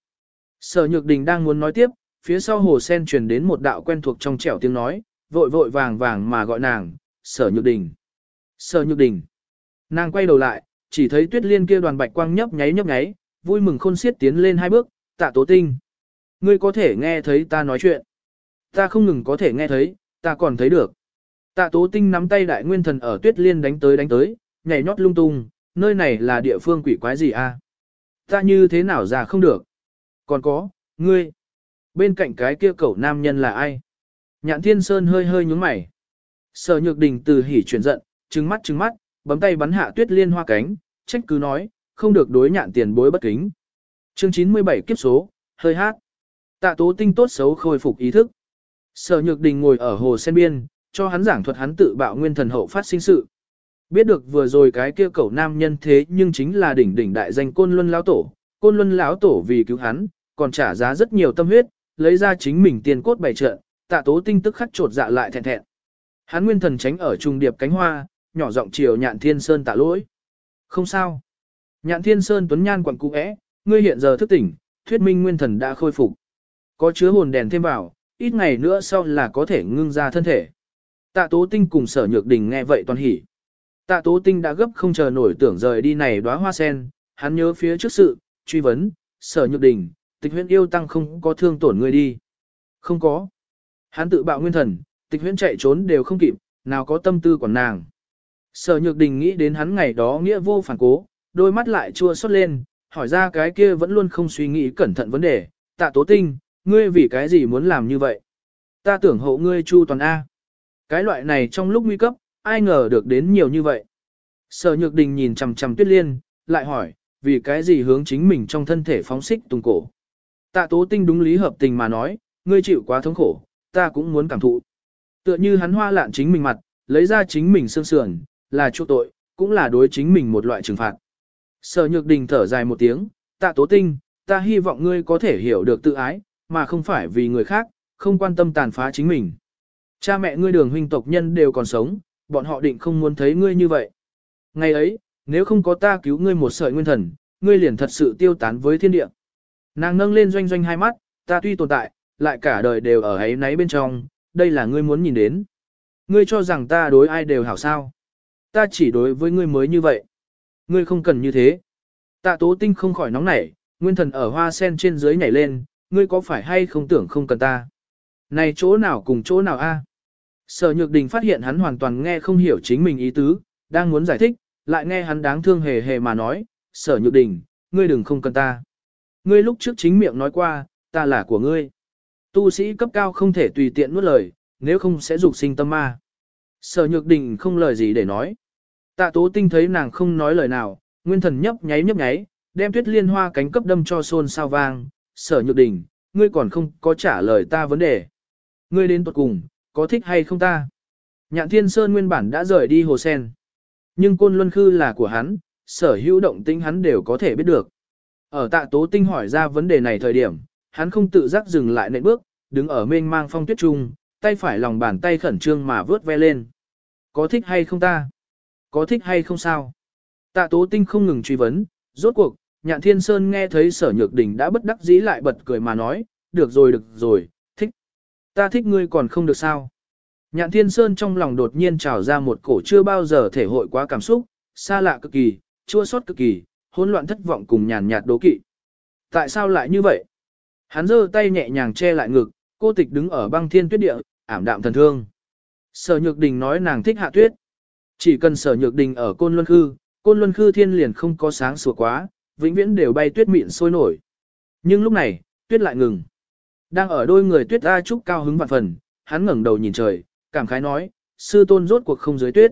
Sở Nhược Đình đang muốn nói tiếp, phía sau hồ sen truyền đến một đạo quen thuộc trong trẻo tiếng nói, vội vội vàng vàng mà gọi nàng, Sở Nhược Đình. Sở Nhược Đình. Nàng quay đầu lại, chỉ thấy Tuyết Liên kia đoàn bạch quang nhấp nháy nhấp nháy, vui mừng khôn xiết tiến lên hai bước, tạ tố tinh. Ngươi có thể nghe thấy ta nói chuyện. Ta không ngừng có thể nghe thấy, ta còn thấy được. Tạ tố tinh nắm tay đại nguyên thần ở tuyết liên đánh tới đánh tới, nhảy nhót lung tung, nơi này là địa phương quỷ quái gì a? Ta như thế nào ra không được? Còn có, ngươi. Bên cạnh cái kia cậu nam nhân là ai? Nhạn thiên sơn hơi hơi nhúng mày. Sở nhược đình từ hỉ chuyển giận, trừng mắt trừng mắt, bấm tay bắn hạ tuyết liên hoa cánh, trách cứ nói, không được đối nhạn tiền bối bất kính. Chương 97 kiếp số, hơi hát. Tạ tố tinh tốt xấu khôi phục ý thức. Sở nhược đình ngồi ở hồ sen biên, cho hắn giảng thuật hắn tự bạo nguyên thần hậu phát sinh sự. Biết được vừa rồi cái kia cẩu nam nhân thế nhưng chính là đỉnh đỉnh đại danh côn luân lão tổ. Côn luân lão tổ vì cứu hắn, còn trả giá rất nhiều tâm huyết, lấy ra chính mình tiền cốt bày trợ, tạ tố tinh tức khắc trột dạ lại thẹn thẹn. Hắn nguyên thần tránh ở trung điệp cánh hoa, nhỏ giọng chiều nhạn thiên sơn tạ lỗi. Không sao. Nhạn thiên sơn tuấn nhan quặn cụ é ngươi hiện giờ thức tỉnh, thuyết minh nguyên thần đã khôi phục. Có chứa hồn đèn thêm vào, ít ngày nữa sau là có thể ngưng ra thân thể. Tạ Tố Tinh cùng Sở Nhược Đình nghe vậy toàn hỉ. Tạ Tố Tinh đã gấp không chờ nổi tưởng rời đi này đóa hoa sen, hắn nhớ phía trước sự, truy vấn, Sở Nhược Đình, tịch huyễn yêu tăng không có thương tổn người đi. Không có. Hắn tự bạo nguyên thần, tịch huyễn chạy trốn đều không kịp, nào có tâm tư quản nàng. Sở Nhược Đình nghĩ đến hắn ngày đó nghĩa vô phản cố, đôi mắt lại chua xót lên, hỏi ra cái kia vẫn luôn không suy nghĩ cẩn thận vấn đề, tạ tố tinh, ngươi vì cái gì muốn làm như vậy? Ta tưởng hộ ngươi chu toàn A. Cái loại này trong lúc nguy cấp, ai ngờ được đến nhiều như vậy. Sở nhược đình nhìn chằm chằm tuyết liên, lại hỏi, vì cái gì hướng chính mình trong thân thể phóng xích tung cổ. Tạ tố tinh đúng lý hợp tình mà nói, ngươi chịu quá thống khổ, ta cũng muốn cảm thụ. Tựa như hắn hoa lạn chính mình mặt, lấy ra chính mình xương sườn, là chu tội, cũng là đối chính mình một loại trừng phạt. Sở nhược đình thở dài một tiếng, tạ tố tinh, ta hy vọng ngươi có thể hiểu được tự ái, mà không phải vì người khác, không quan tâm tàn phá chính mình. Cha mẹ ngươi đường huynh tộc nhân đều còn sống, bọn họ định không muốn thấy ngươi như vậy. Ngày ấy, nếu không có ta cứu ngươi một sợi nguyên thần, ngươi liền thật sự tiêu tán với thiên địa. Nàng nâng lên doanh doanh hai mắt, ta tuy tồn tại, lại cả đời đều ở ấy nấy bên trong, đây là ngươi muốn nhìn đến. Ngươi cho rằng ta đối ai đều hảo sao. Ta chỉ đối với ngươi mới như vậy. Ngươi không cần như thế. Tạ tố tinh không khỏi nóng nảy, nguyên thần ở hoa sen trên dưới nhảy lên, ngươi có phải hay không tưởng không cần ta. Này chỗ nào cùng chỗ nào a? À? Sở Nhược Đình phát hiện hắn hoàn toàn nghe không hiểu chính mình ý tứ, đang muốn giải thích, lại nghe hắn đáng thương hề hề mà nói, Sở Nhược Đình, ngươi đừng không cần ta. Ngươi lúc trước chính miệng nói qua, ta là của ngươi. Tu sĩ cấp cao không thể tùy tiện nuốt lời, nếu không sẽ dục sinh tâm ma. Sở Nhược Đình không lời gì để nói. Tạ Tố Tinh thấy nàng không nói lời nào, nguyên thần nhấp nháy nhấp nháy, đem tuyết liên hoa cánh cấp đâm cho xôn sao vang. Sở Nhược Đình, ngươi còn không có trả lời ta vấn đề. Ngươi đến tuột cùng, có thích hay không ta? Nhạn Thiên Sơn nguyên bản đã rời đi hồ sen. Nhưng côn luân khư là của hắn, sở hữu động tĩnh hắn đều có thể biết được. Ở tạ tố tinh hỏi ra vấn đề này thời điểm, hắn không tự giác dừng lại nệm bước, đứng ở mênh mang phong tuyết trung, tay phải lòng bàn tay khẩn trương mà vớt ve lên. Có thích hay không ta? Có thích hay không sao? Tạ tố tinh không ngừng truy vấn, rốt cuộc, nhạn thiên sơn nghe thấy sở nhược đình đã bất đắc dĩ lại bật cười mà nói, được rồi được rồi, thích. Ta thích ngươi còn không được sao? Nhạn thiên sơn trong lòng đột nhiên trào ra một cổ chưa bao giờ thể hội quá cảm xúc, xa lạ cực kỳ, chua xót cực kỳ, hỗn loạn thất vọng cùng nhàn nhạt đố kỵ. Tại sao lại như vậy? Hắn giơ tay nhẹ nhàng che lại ngực, cô tịch đứng ở băng thiên tuyết địa, ảm đạm thần thương. Sở Nhược Đình nói nàng thích hạ tuyết. Chỉ cần Sở Nhược Đình ở Côn Luân Khư, Côn Luân Khư thiên liền không có sáng sủa quá, vĩnh viễn đều bay tuyết mịn sôi nổi. Nhưng lúc này, tuyết lại ngừng. Đang ở đôi người tuyết A Trúc cao hứng vạn phần, hắn ngẩng đầu nhìn trời, cảm khái nói, sư tôn rốt cuộc không dưới tuyết.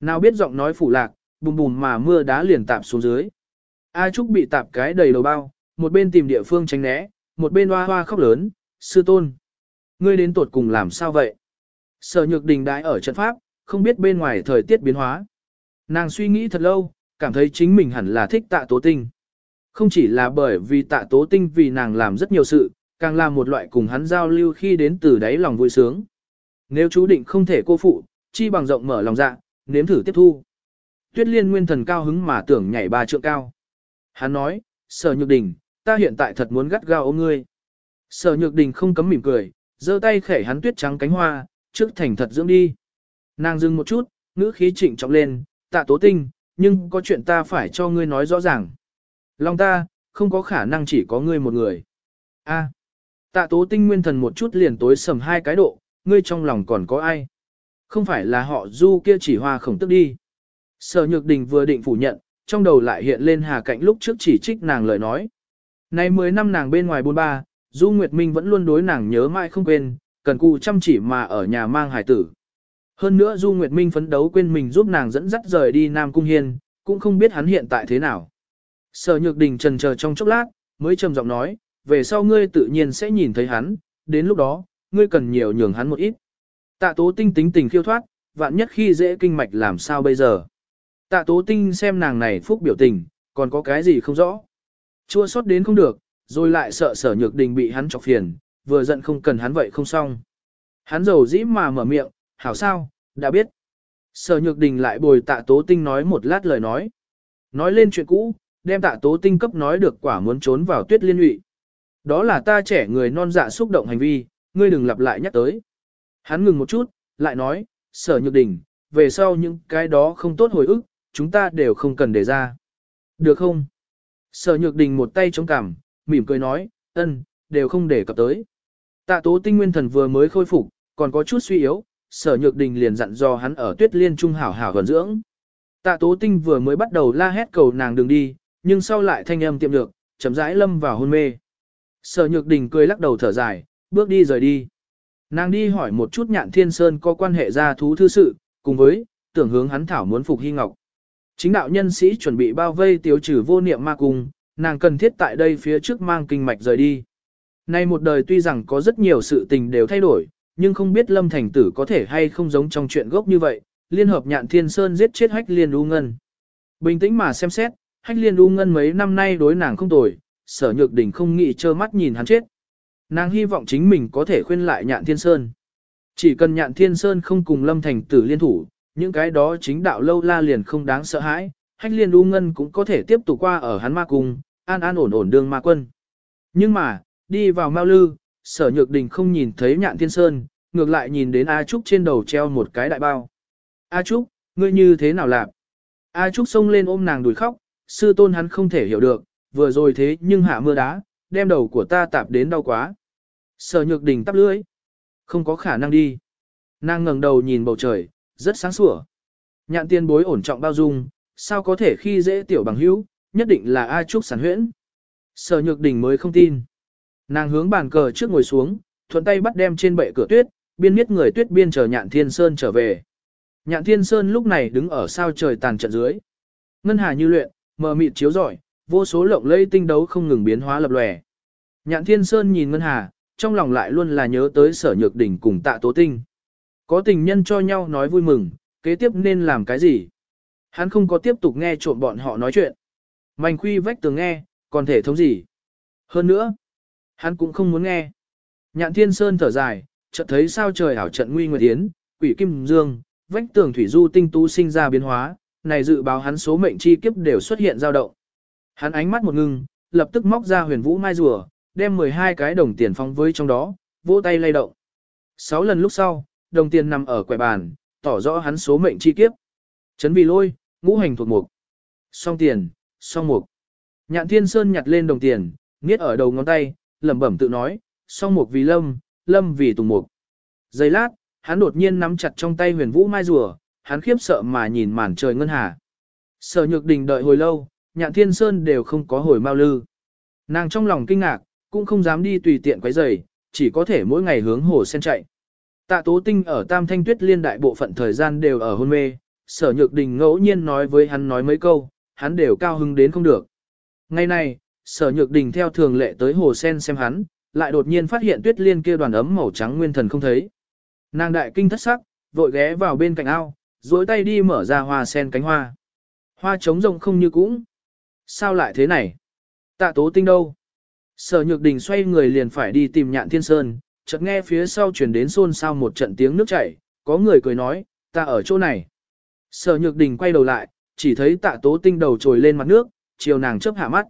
Nào biết giọng nói phủ lạc, bùm bùm mà mưa đá liền tạp xuống dưới. A Trúc bị tạp cái đầy đầu bao, một bên tìm địa phương tránh né, một bên hoa hoa khóc lớn, sư tôn. Ngươi đến tuột cùng làm sao vậy? Sở nhược đình đãi ở trận pháp, không biết bên ngoài thời tiết biến hóa. Nàng suy nghĩ thật lâu, cảm thấy chính mình hẳn là thích tạ tố tinh. Không chỉ là bởi vì tạ tố tinh vì nàng làm rất nhiều sự, càng là một loại cùng hắn giao lưu khi đến từ đáy lòng vui sướng. Nếu chú định không thể cô phụ, chi bằng rộng mở lòng dạ, nếm thử tiếp thu. Tuyết liên nguyên thần cao hứng mà tưởng nhảy ba trượng cao. Hắn nói, sở nhược đình, ta hiện tại thật muốn gắt gao ôm ngươi. Sở nhược đình không cấm mỉm cười, giơ tay khẩy hắn tuyết trắng cánh hoa, trước thành thật dưỡng đi. Nàng dừng một chút, ngữ khí trịnh trọng lên, tạ tố tinh, nhưng có chuyện ta phải cho ngươi nói rõ ràng. Lòng ta, không có khả năng chỉ có ngươi một người. A. tạ tố tinh nguyên thần một chút liền tối sầm hai cái độ, ngươi trong lòng còn có ai? Không phải là họ du kia chỉ hoa khổng tức đi. Sở Nhược Đình vừa định phủ nhận, trong đầu lại hiện lên Hà Cạnh lúc trước chỉ trích nàng lời nói. Nay 10 năm nàng bên ngoài buôn ba, Du Nguyệt Minh vẫn luôn đối nàng nhớ mãi không quên, cần cù chăm chỉ mà ở nhà mang hải tử. Hơn nữa Du Nguyệt Minh phấn đấu quên mình giúp nàng dẫn dắt rời đi Nam Cung Hiên, cũng không biết hắn hiện tại thế nào. Sở Nhược Đình trần chờ trong chốc lát, mới trầm giọng nói, về sau ngươi tự nhiên sẽ nhìn thấy hắn, đến lúc đó, ngươi cần nhiều nhường hắn một ít. Tạ tố tinh tính tình khiêu thoát, vạn nhất khi dễ kinh mạch làm sao bây giờ. Tạ tố tinh xem nàng này phúc biểu tình, còn có cái gì không rõ. Chua sót đến không được, rồi lại sợ sở nhược đình bị hắn chọc phiền, vừa giận không cần hắn vậy không xong. Hắn giàu dĩ mà mở miệng, hảo sao, đã biết. Sở nhược đình lại bồi tạ tố tinh nói một lát lời nói. Nói lên chuyện cũ, đem tạ tố tinh cấp nói được quả muốn trốn vào tuyết liên lụy. Đó là ta trẻ người non dạ xúc động hành vi, ngươi đừng lặp lại nhắc tới. Hắn ngừng một chút, lại nói, sở nhược đình, về sau những cái đó không tốt hồi ức, chúng ta đều không cần để ra. Được không? Sở nhược đình một tay chống cằm, mỉm cười nói, ân, đều không để cập tới. Tạ tố tinh nguyên thần vừa mới khôi phục, còn có chút suy yếu, sở nhược đình liền dặn dò hắn ở tuyết liên trung hảo hảo gần dưỡng. Tạ tố tinh vừa mới bắt đầu la hét cầu nàng đừng đi, nhưng sau lại thanh âm tiệm được, chấm rãi lâm vào hôn mê. Sở nhược đình cười lắc đầu thở dài, bước đi rời đi. Nàng đi hỏi một chút nhạn thiên sơn có quan hệ gia thú thư sự, cùng với, tưởng hướng hắn thảo muốn phục hy ngọc. Chính đạo nhân sĩ chuẩn bị bao vây tiêu trừ vô niệm ma cung, nàng cần thiết tại đây phía trước mang kinh mạch rời đi. Nay một đời tuy rằng có rất nhiều sự tình đều thay đổi, nhưng không biết lâm thành tử có thể hay không giống trong chuyện gốc như vậy, liên hợp nhạn thiên sơn giết chết hách liên u ngân. Bình tĩnh mà xem xét, hách liên u ngân mấy năm nay đối nàng không tồi, sở nhược đỉnh không nghĩ trơ mắt nhìn hắn chết. Nàng hy vọng chính mình có thể khuyên lại nhạn thiên sơn. Chỉ cần nhạn thiên sơn không cùng lâm thành tử liên thủ, những cái đó chính đạo lâu la liền không đáng sợ hãi, hách liên u ngân cũng có thể tiếp tục qua ở hắn ma cung, an an ổn ổn đương ma quân. Nhưng mà, đi vào Mao Lư, sở nhược đình không nhìn thấy nhạn thiên sơn, ngược lại nhìn đến A Trúc trên đầu treo một cái đại bao. A Trúc, ngươi như thế nào làm? A Trúc xông lên ôm nàng đùi khóc, sư tôn hắn không thể hiểu được, vừa rồi thế nhưng hạ mưa đá, đem đầu của ta tạp đến đau quá. Sở nhược đình tắp lưỡi. Không có khả năng đi. Nàng ngẩng đầu nhìn bầu trời, rất sáng sủa. Nhạn tiên bối ổn trọng bao dung, sao có thể khi dễ tiểu bằng hữu, nhất định là A Trúc sản huyễn. Sở nhược đình mới không tin. Nàng hướng bàn cờ trước ngồi xuống, thuận tay bắt đem trên bệ cửa tuyết, biên miết người tuyết biên chờ nhạn thiên sơn trở về. Nhạn thiên sơn lúc này đứng ở sao trời tàn trận dưới. Ngân hà như luyện, mờ mịt chiếu rọi, vô số lộng lây tinh đấu không ngừng biến hóa lập lòe. Nhạn thiên sơn nhìn ngân hà, trong lòng lại luôn là nhớ tới sở nhược đỉnh cùng tạ tố tinh. Có tình nhân cho nhau nói vui mừng, kế tiếp nên làm cái gì? Hắn không có tiếp tục nghe trộm bọn họ nói chuyện. Mành khuy vách tường nghe, còn thể thống gì? Hơn nữa, hắn cũng không muốn nghe. Nhạn thiên sơn thở dài, chợt thấy sao trời ảo trận nguy nguyệt yến, quỷ kim dương, vách tường thủy du tinh tú sinh ra biến hóa, này dự báo hắn số mệnh chi kiếp đều xuất hiện dao động. Hắn ánh mắt một ngưng, lập tức móc ra huyền vũ mai rùa, đem 12 cái đồng tiền phong với trong đó, vỗ tay lay động. Sáu lần lúc sau, đồng tiền nằm ở quẻ bàn, tỏ rõ hắn số mệnh chi kiếp. Chấn vì lôi, ngũ hành thuộc mục. Song tiền, song mục. Nhạn thiên sơn nhặt lên đồng tiền, niết ở đầu ngón tay, lẩm bẩm tự nói, song mục vì lâm, lâm vì tùng mục. Giây lát, hắn đột nhiên nắm chặt trong tay huyền vũ mai rùa, hắn khiếp sợ mà nhìn màn trời ngân hà. Sở nhược đình đợi hồi lâu, nhạn thiên sơn đều không có hồi mau lư. Nàng trong lòng kinh ngạc, cũng không dám đi tùy tiện quấy rầy, chỉ có thể mỗi ngày hướng hồ sen chạy. Tạ tố tinh ở tam thanh tuyết liên đại bộ phận thời gian đều ở hôn mê, sở nhược đình ngẫu nhiên nói với hắn nói mấy câu, hắn đều cao hứng đến không được. Ngày này, sở nhược đình theo thường lệ tới hồ sen xem hắn, lại đột nhiên phát hiện tuyết liên kia đoàn ấm màu trắng nguyên thần không thấy. Nàng đại kinh thất sắc, vội ghé vào bên cạnh ao, duỗi tay đi mở ra hoa sen cánh hoa. Hoa trống rộng không như cũng. Sao lại thế này? Tạ tố tinh đâu? Sở nhược đình xoay người liền phải đi tìm nhạn thiên sơn, chợt nghe phía sau chuyển đến xôn xao một trận tiếng nước chảy, có người cười nói, ta ở chỗ này. Sở nhược đình quay đầu lại, chỉ thấy tạ tố tinh đầu trồi lên mặt nước, chiều nàng chớp hạ mắt.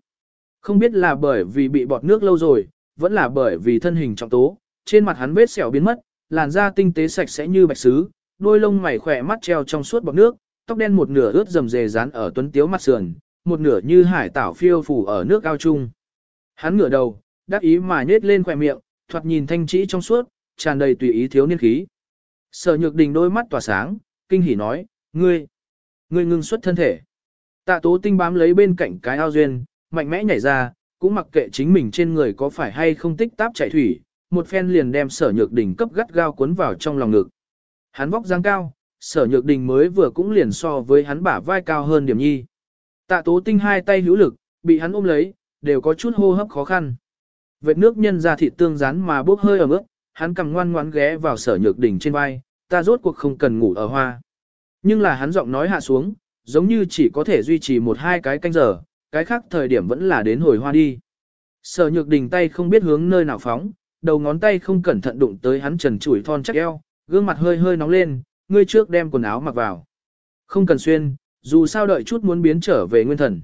Không biết là bởi vì bị bọt nước lâu rồi, vẫn là bởi vì thân hình trọng tố, trên mặt hắn vết sẹo biến mất, làn da tinh tế sạch sẽ như bạch sứ, đôi lông mày khỏe mắt treo trong suốt bọt nước, tóc đen một nửa ướt rầm rề dán ở tuấn tiếu mặt sườn, một nửa như hải tảo phiêu phủ ở nước ao chung. Hắn ngửa đầu, đắc ý mà nhếch lên khỏe miệng, thoạt nhìn thanh trĩ trong suốt, tràn đầy tùy ý thiếu niên khí. Sở Nhược Đình đôi mắt tỏa sáng, kinh hỉ nói, ngươi, ngươi ngưng xuất thân thể. Tạ Tố Tinh bám lấy bên cạnh cái ao duyên, mạnh mẽ nhảy ra, cũng mặc kệ chính mình trên người có phải hay không tích táp chạy thủy, một phen liền đem Sở Nhược Đình cấp gắt gao cuốn vào trong lòng ngực. Hắn vóc dáng cao, Sở Nhược Đình mới vừa cũng liền so với hắn bả vai cao hơn điểm nhi. Tạ Tố Tinh hai tay hữu lực, bị hắn ôm lấy, đều có chút hô hấp khó khăn. Vệt nước nhân ra thịt tương rán mà bốc hơi ở mức, hắn cầm ngoan ngoãn ghé vào sở nhược đỉnh trên vai, ta rốt cuộc không cần ngủ ở hoa. Nhưng là hắn giọng nói hạ xuống, giống như chỉ có thể duy trì một hai cái canh giờ, cái khác thời điểm vẫn là đến hồi hoa đi. Sở nhược đình tay không biết hướng nơi nào phóng, đầu ngón tay không cẩn thận đụng tới hắn trần chủi thon chắc eo, gương mặt hơi hơi nóng lên, ngươi trước đem quần áo mặc vào. Không cần xuyên, dù sao đợi chút muốn biến trở về nguyên thần.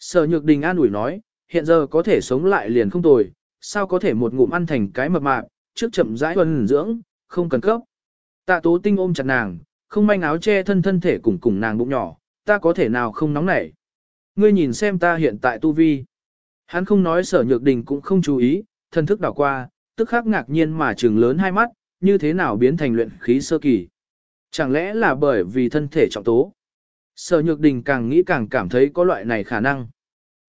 Sở nhược đình an ủi nói, hiện giờ có thể sống lại liền không tồi, sao có thể một ngụm ăn thành cái mập mạp, trước chậm rãi tuần dưỡng, không cần cấp. Tạ tố tinh ôm chặt nàng, không manh áo che thân thân thể cùng cùng nàng bụng nhỏ, ta có thể nào không nóng nảy. Ngươi nhìn xem ta hiện tại tu vi. Hắn không nói sở nhược đình cũng không chú ý, thân thức đảo qua, tức khắc ngạc nhiên mà trừng lớn hai mắt, như thế nào biến thành luyện khí sơ kỳ. Chẳng lẽ là bởi vì thân thể trọng tố. Sở nhược đình càng nghĩ càng cảm thấy có loại này khả năng.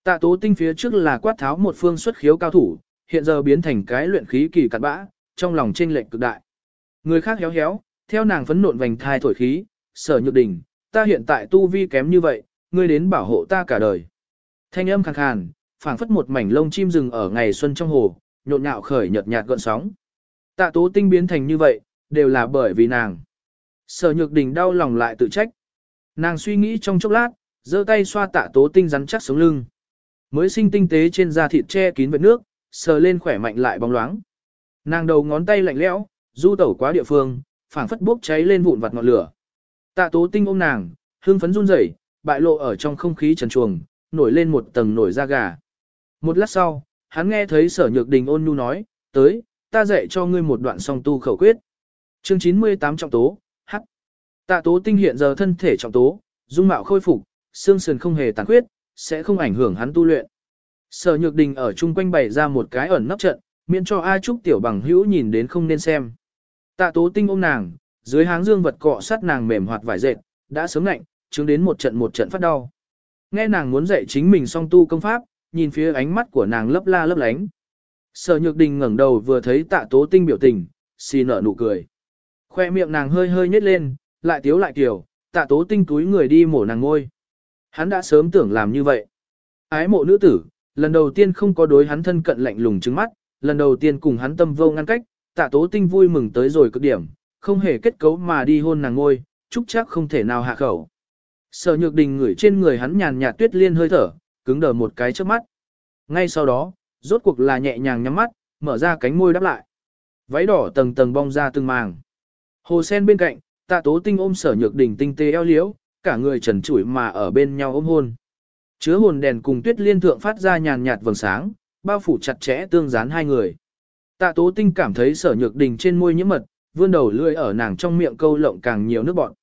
Tạ tố tinh phía trước là quát tháo một phương xuất khiếu cao thủ, hiện giờ biến thành cái luyện khí kỳ cặn bã, trong lòng chênh lệch cực đại. Người khác héo héo, theo nàng phấn nộn vành thai thổi khí, sở nhược đình, ta hiện tại tu vi kém như vậy, ngươi đến bảo hộ ta cả đời. Thanh âm khàn khàn, phảng phất một mảnh lông chim rừng ở ngày xuân trong hồ, nhộn nhạo khởi nhợt nhạt gợn sóng. Tạ tố tinh biến thành như vậy, đều là bởi vì nàng. Sở nhược đình đau lòng lại tự trách. Nàng suy nghĩ trong chốc lát, giơ tay xoa tạ tố tinh rắn chắc sống lưng. Mới sinh tinh tế trên da thịt che kín vết nước, sờ lên khỏe mạnh lại bóng loáng. Nàng đầu ngón tay lạnh lẽo, du tẩu quá địa phương, phảng phất bốc cháy lên vụn vặt ngọn lửa. Tạ tố tinh ôm nàng, hương phấn run rẩy, bại lộ ở trong không khí trần chuồng, nổi lên một tầng nổi da gà. Một lát sau, hắn nghe thấy sở nhược đình ôn nhu nói, tới, ta dạy cho ngươi một đoạn song tu khẩu quyết. Chương 98 trọng tố, H. Tạ tố tinh hiện giờ thân thể trọng tố, dung mạo khôi phục, xương sườn không hề tàn khuyết, sẽ không ảnh hưởng hắn tu luyện. Sở nhược đình ở chung quanh bày ra một cái ẩn nấp trận, miễn cho A Trúc tiểu bằng hữu nhìn đến không nên xem. Tạ tố tinh ôm nàng, dưới háng dương vật cọ sát nàng mềm hoạt vải dệt, đã sớm lạnh, chứng đến một trận một trận phát đau. Nghe nàng muốn dạy chính mình song tu công pháp, nhìn phía ánh mắt của nàng lấp la lấp lánh. Sở nhược đình ngẩng đầu vừa thấy tạ tố tinh biểu tình, xì nở nụ cười. Khoe miệng nàng hơi hơi nhếch lên, lại tiếu lại kiểu, tạ tố tinh túi người đi mổ nàng ngôi. Hắn đã sớm tưởng làm như vậy. Ái mộ nữ tử, lần đầu tiên không có đối hắn thân cận lạnh lùng trứng mắt, lần đầu tiên cùng hắn tâm vô ngăn cách, tạ tố tinh vui mừng tới rồi cực điểm, không hề kết cấu mà đi hôn nàng ngôi, chúc chắc không thể nào hạ khẩu. Sở nhược đình ngửi trên người hắn nhàn nhạt tuyết liên hơi thở, cứng đờ một cái trước mắt. Ngay sau đó, rốt cuộc là nhẹ nhàng nhắm mắt, mở ra cánh môi đáp lại. Váy đỏ tầng tầng bong ra từng màng. Hồ sen bên cạnh, tạ tố tinh ôm sở nhược đình tinh tế eo liễu, cả người trần trụi mà ở bên nhau ôm hôn. Chứa hồn đèn cùng tuyết liên thượng phát ra nhàn nhạt vầng sáng, bao phủ chặt chẽ tương dán hai người. Tạ tố tinh cảm thấy sở nhược đình trên môi nhiễm mật, vươn đầu lưỡi ở nàng trong miệng câu lộng càng nhiều nước bọt.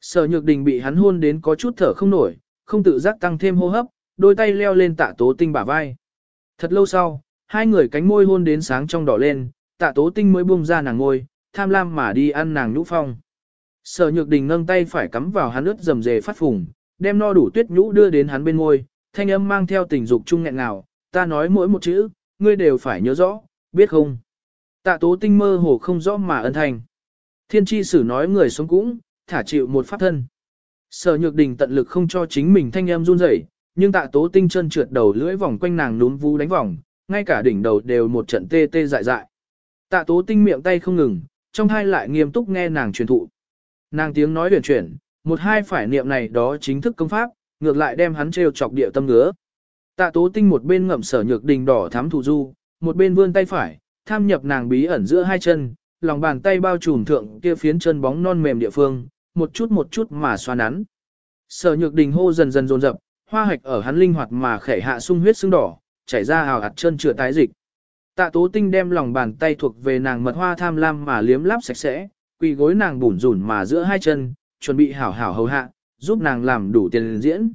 Sở nhược đình bị hắn hôn đến có chút thở không nổi, không tự giác tăng thêm hô hấp, đôi tay leo lên tạ tố tinh bả vai. Thật lâu sau, hai người cánh môi hôn đến sáng trong đỏ lên, tạ tố tinh mới buông ra nàng ngôi, tham lam mà đi ăn nàng nhũ phong. Sở nhược đình nâng tay phải cắm vào hắn ướt dầm dề phát phùng, đem no đủ tuyết nhũ đưa đến hắn bên ngôi, thanh âm mang theo tình dục chung nghẹn ngào, ta nói mỗi một chữ, ngươi đều phải nhớ rõ, biết không? Tạ tố tinh mơ hồ không rõ mà ân thành. Thiên tri sử nói người sống cũng, thả chịu một pháp thân. Sở nhược đình tận lực không cho chính mình thanh em run rẩy, nhưng tạ tố tinh chân trượt đầu lưỡi vòng quanh nàng núm vú đánh vòng, ngay cả đỉnh đầu đều một trận tê tê dại dại. Tạ tố tinh miệng tay không ngừng, trong hai lại nghiêm túc nghe nàng truyền thụ. Nàng tiếng nói huyền chuyển, một hai phải niệm này đó chính thức công pháp, ngược lại đem hắn trêu chọc địa tâm ngứa. Tạ tố tinh một bên ngậm sở nhược đình đỏ thám thủ du, một bên vươn tay phải, tham nhập nàng bí ẩn giữa hai chân, lòng bàn tay bao trùm thượng kia phiến chân bóng non mềm địa phương, một chút một chút mà xoa nắn. Sở nhược đình hô dần dần dồn dập, hoa hạch ở hắn linh hoạt mà khẻ hạ sung huyết sưng đỏ, chảy ra hào hạt chân chữa tái dịch. Tạ tố tinh đem lòng bàn tay thuộc về nàng mật hoa tham lam mà liếm láp sạch sẽ, quỳ gối nàng bủn rủn mà giữa hai chân, chuẩn bị hảo hảo hầu hạ, giúp nàng làm đủ tiền diễn.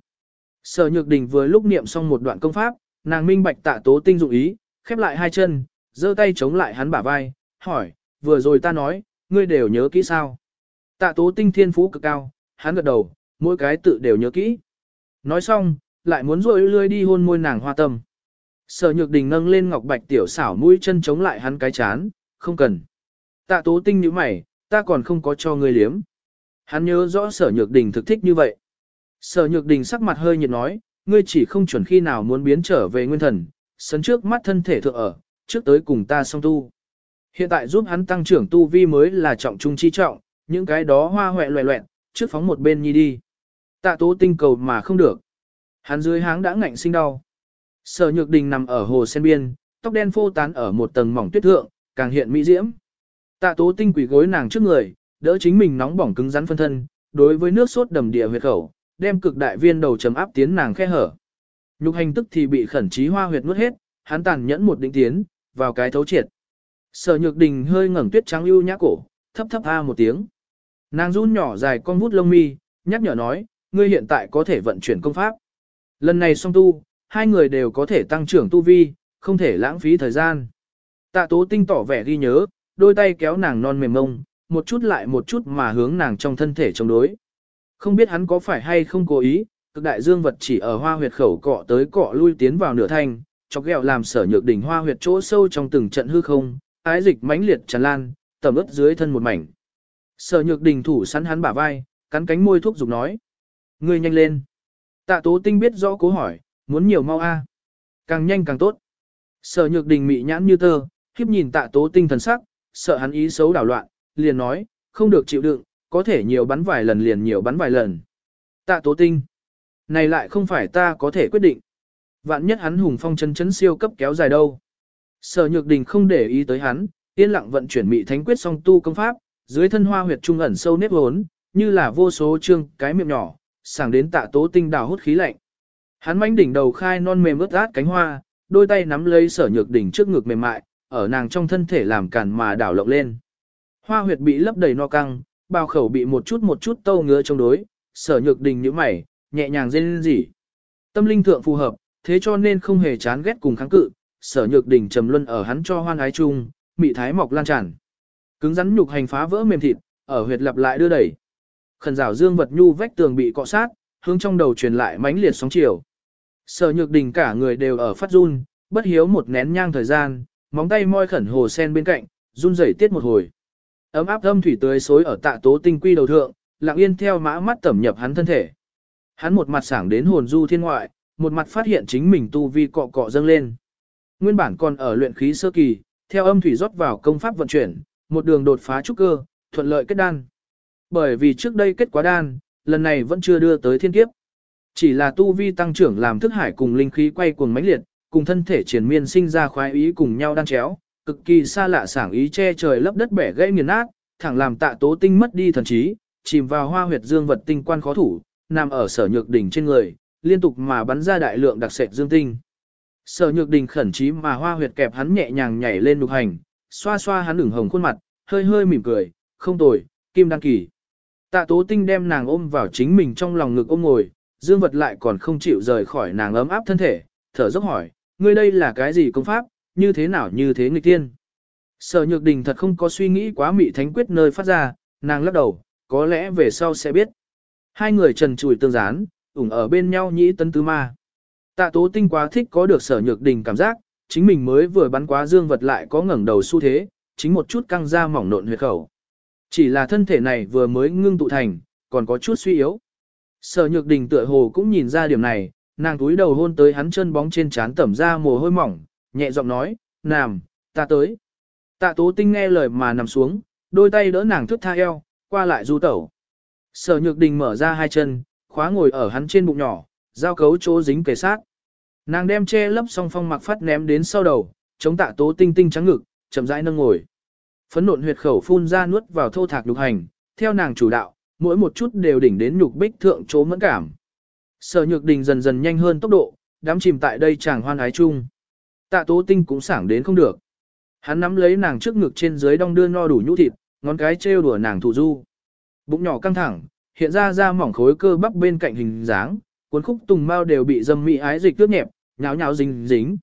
Sở Nhược Đình vừa lúc niệm xong một đoạn công pháp, nàng minh bạch tạ tố tinh dụng ý, khép lại hai chân, giơ tay chống lại hắn bả vai, hỏi, vừa rồi ta nói, ngươi đều nhớ kỹ sao? Tạ tố tinh thiên phú cực cao, hắn gật đầu, mỗi cái tự đều nhớ kỹ. Nói xong, lại muốn rôi lươi đi hôn môi nàng hoa tâm. Sở Nhược Đình nâng lên ngọc bạch tiểu xảo mũi chân chống lại hắn cái chán, không cần. Tạ tố tinh như mày, ta còn không có cho ngươi liếm. Hắn nhớ rõ sở nhược đình thực thích như vậy. Sở nhược đình sắc mặt hơi nhiệt nói, ngươi chỉ không chuẩn khi nào muốn biến trở về nguyên thần, sấn trước mắt thân thể thượng ở, trước tới cùng ta song tu. Hiện tại giúp hắn tăng trưởng tu vi mới là trọng trung chi trọng, những cái đó hoa hoẹ loẹ loẹn, trước phóng một bên nhi đi. Tạ tố tinh cầu mà không được. Hắn dưới háng đã ngạnh sinh đau. Sở nhược đình nằm ở hồ sen biên, tóc đen phô tán ở một tầng mỏng tuyết thượng, càng hiện mỹ diễm. Tạ tố tinh quỷ gối nàng trước người, đỡ chính mình nóng bỏng cứng rắn phân thân, đối với nước sốt đầm địa huyệt khẩu, đem cực đại viên đầu chấm áp tiến nàng khe hở. Nhục hành tức thì bị khẩn trí hoa huyệt nuốt hết, hắn tàn nhẫn một định tiến, vào cái thấu triệt. Sở nhược đình hơi ngẩng tuyết trắng ưu nhã cổ, thấp thấp a một tiếng. Nàng run nhỏ dài con vút lông mi, nhắc nhở nói, ngươi hiện tại có thể vận chuyển công pháp. Lần này song tu, hai người đều có thể tăng trưởng tu vi, không thể lãng phí thời gian. Tạ tố tinh tỏ vẻ ghi nhớ, đôi tay kéo nàng non mềm mông, một chút lại một chút mà hướng nàng trong thân thể chống đối. Không biết hắn có phải hay không cố ý, cực đại dương vật chỉ ở hoa huyệt khẩu cọ tới cọ lui tiến vào nửa thanh, chọc ghẹo làm sở nhược đỉnh hoa huyệt chỗ sâu trong từng trận hư không, ái dịch mãnh liệt tràn lan, tầm ướt dưới thân một mảnh. Sở nhược đỉnh thủ sắn hắn bả vai, cắn cánh môi thuốc dục nói. Ngươi nhanh lên. Tạ tố tinh biết rõ cố hỏi, muốn nhiều mau a Càng nhanh càng tốt. Sở nhược đình mị nhãn như tơ, khiếp nhìn tạ tố tinh thần sắc, sợ hắn ý xấu đảo loạn, liền nói, không được chịu đựng, có thể nhiều bắn vài lần liền nhiều bắn vài lần. Tạ tố tinh. Này lại không phải ta có thể quyết định. Vạn nhất hắn hùng phong chân chấn siêu cấp kéo dài đâu. Sở nhược đình không để ý tới hắn, yên lặng vận chuyển mị thánh quyết song tu công pháp, dưới thân hoa huyệt trung ẩn sâu nếp hốn, như là vô số trương cái miệng nhỏ, sảng đến tạ tố tinh đào hút khí lạnh. Hắn manh đỉnh đầu khai non mềm ướt át cánh hoa, đôi tay nắm lấy sở nhược đỉnh trước ngực mềm mại, ở nàng trong thân thể làm cản mà đảo lộng lên. Hoa huyệt bị lấp đầy no căng, bao khẩu bị một chút một chút tâu ngứa trong đối, sở nhược đình như mày, nhẹ nhàng rên rỉ. Tâm linh thượng phù hợp, thế cho nên không hề chán ghét cùng kháng cự, sở nhược đỉnh trầm luân ở hắn cho hoan ái chung, mị thái mọc lan tràn. Cứng rắn nhục hành phá vỡ mềm thịt, ở huyệt lặp lại đưa đẩy. Khẩn rảo dương vật nhu vách tường bị cọ sát, hướng trong đầu truyền lại mãnh liệt sóng chiều. Sở nhược đình cả người đều ở phát run, bất hiếu một nén nhang thời gian, móng tay moi khẩn hồ sen bên cạnh, run rẩy tiết một hồi. Ấm áp âm thủy tưới xối ở tạ tố tinh quy đầu thượng, lặng yên theo mã mắt tẩm nhập hắn thân thể. Hắn một mặt sảng đến hồn du thiên ngoại, một mặt phát hiện chính mình tu vi cọ cọ dâng lên. Nguyên bản còn ở luyện khí sơ kỳ, theo âm thủy rót vào công pháp vận chuyển, một đường đột phá trúc cơ, thuận lợi kết đan. Bởi vì trước đây kết quá đan, lần này vẫn chưa đưa tới thiên kiếp. Chỉ là tu vi tăng trưởng làm thức hải cùng linh khí quay cuồng mãnh liệt, cùng thân thể triển miên sinh ra khoái ý cùng nhau đan chéo, cực kỳ xa lạ sảng ý che trời lấp đất bẻ gãy nghiền nát, thẳng làm tạ tố tinh mất đi thần trí, chìm vào hoa huyệt dương vật tinh quan khó thủ, nằm ở sở nhược đỉnh trên người, liên tục mà bắn ra đại lượng đặc sệt dương tinh. Sở nhược đình khẩn trí mà hoa huyệt kẹp hắn nhẹ nhàng nhảy lên nục hành, xoa xoa hắn ửng hồng khuôn mặt, hơi hơi mỉm cười, không tồi, kim đăng kỳ. Tạ tố tinh đem nàng ôm vào chính mình trong lòng ngực ôm ngồi, dương vật lại còn không chịu rời khỏi nàng ấm áp thân thể, thở dốc hỏi, ngươi đây là cái gì công pháp, như thế nào như thế nghịch tiên. Sở nhược đình thật không có suy nghĩ quá mị thánh quyết nơi phát ra, nàng lắc đầu, có lẽ về sau sẽ biết. Hai người trần trùi tương gián, ủng ở bên nhau nhĩ tấn tứ ma. Tạ tố tinh quá thích có được sở nhược đình cảm giác, chính mình mới vừa bắn quá dương vật lại có ngẩng đầu xu thế, chính một chút căng ra mỏng nộn huyệt khẩu. Chỉ là thân thể này vừa mới ngưng tụ thành, còn có chút suy yếu. Sở nhược đình tựa hồ cũng nhìn ra điểm này, nàng túi đầu hôn tới hắn chân bóng trên trán tẩm ra mồ hôi mỏng, nhẹ giọng nói, nằm, ta tới. Tạ tố tinh nghe lời mà nằm xuống, đôi tay đỡ nàng thức tha eo, qua lại du tẩu. Sở nhược đình mở ra hai chân, khóa ngồi ở hắn trên bụng nhỏ, giao cấu chỗ dính kề sát. Nàng đem che lấp song phong mặc phát ném đến sau đầu, chống tạ tố tinh tinh trắng ngực, chậm rãi nâng ngồi. Phấn nộn huyệt khẩu phun ra nuốt vào thô thạc nhục hành, theo nàng chủ đạo, mỗi một chút đều đỉnh đến nhục bích thượng chỗ mẫn cảm. Sở nhược đình dần dần nhanh hơn tốc độ, đám chìm tại đây chàng hoan ái chung. Tạ tố tinh cũng sảng đến không được. Hắn nắm lấy nàng trước ngực trên dưới đong đưa no đủ nhũ thịt, ngón cái trêu đùa nàng thủ du. Bụng nhỏ căng thẳng, hiện ra ra mỏng khối cơ bắp bên cạnh hình dáng, cuốn khúc tùng mao đều bị dâm mỹ ái dịch tước nhẹp, nháo nháo dính dính.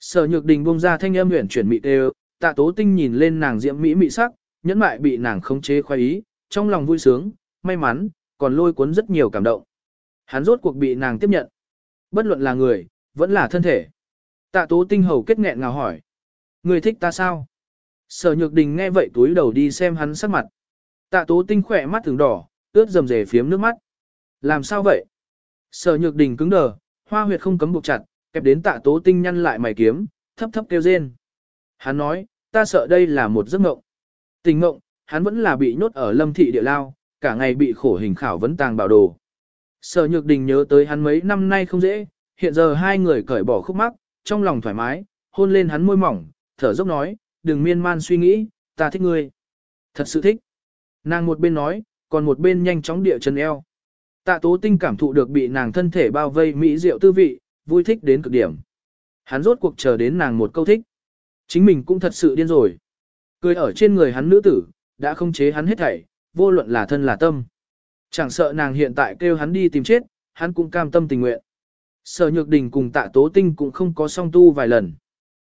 Sở Nhược Đình buông ra thanh âm huyền chuyển mị đều, Tạ Tố Tinh nhìn lên nàng diễm mỹ mị sắc, nhẫn mại bị nàng khống chế khoái ý, trong lòng vui sướng, may mắn, còn lôi cuốn rất nhiều cảm động. Hắn rốt cuộc bị nàng tiếp nhận. Bất luận là người, vẫn là thân thể. Tạ Tố Tinh hầu kết nghẹn ngào hỏi. Người thích ta sao? Sở Nhược Đình nghe vậy túi đầu đi xem hắn sắc mặt. Tạ Tố Tinh khỏe mắt thường đỏ, ướt dầm dề phiếm nước mắt. Làm sao vậy? Sở Nhược Đình cứng đờ, hoa huyệt không cấm buộc chặt, kẹp đến Tạ Tố Tinh nhăn lại mày kiếm, thấp thấp kêu rên. Hắn nói, ta sợ đây là một giấc mộng. Tình mộng, hắn vẫn là bị nhốt ở lâm thị địa lao, cả ngày bị khổ hình khảo vấn tàng bảo đồ. Sở Nhược Đình nhớ tới hắn mấy năm nay không dễ, hiện giờ hai người cởi bỏ khúc mắc, trong lòng thoải mái, hôn lên hắn môi mỏng, thở dốc nói, đừng miên man suy nghĩ, ta thích ngươi. Thật sự thích. Nàng một bên nói, còn một bên nhanh chóng địa chân eo. Tạ tố tinh cảm thụ được bị nàng thân thể bao vây mỹ diệu tư vị, vui thích đến cực điểm. Hắn rốt cuộc chờ đến nàng một câu thích. Chính mình cũng thật sự điên rồi. Cười ở trên người hắn nữ tử, đã không chế hắn hết thảy, vô luận là thân là tâm. Chẳng sợ nàng hiện tại kêu hắn đi tìm chết, hắn cũng cam tâm tình nguyện. Sở nhược đình cùng tạ tố tinh cũng không có song tu vài lần.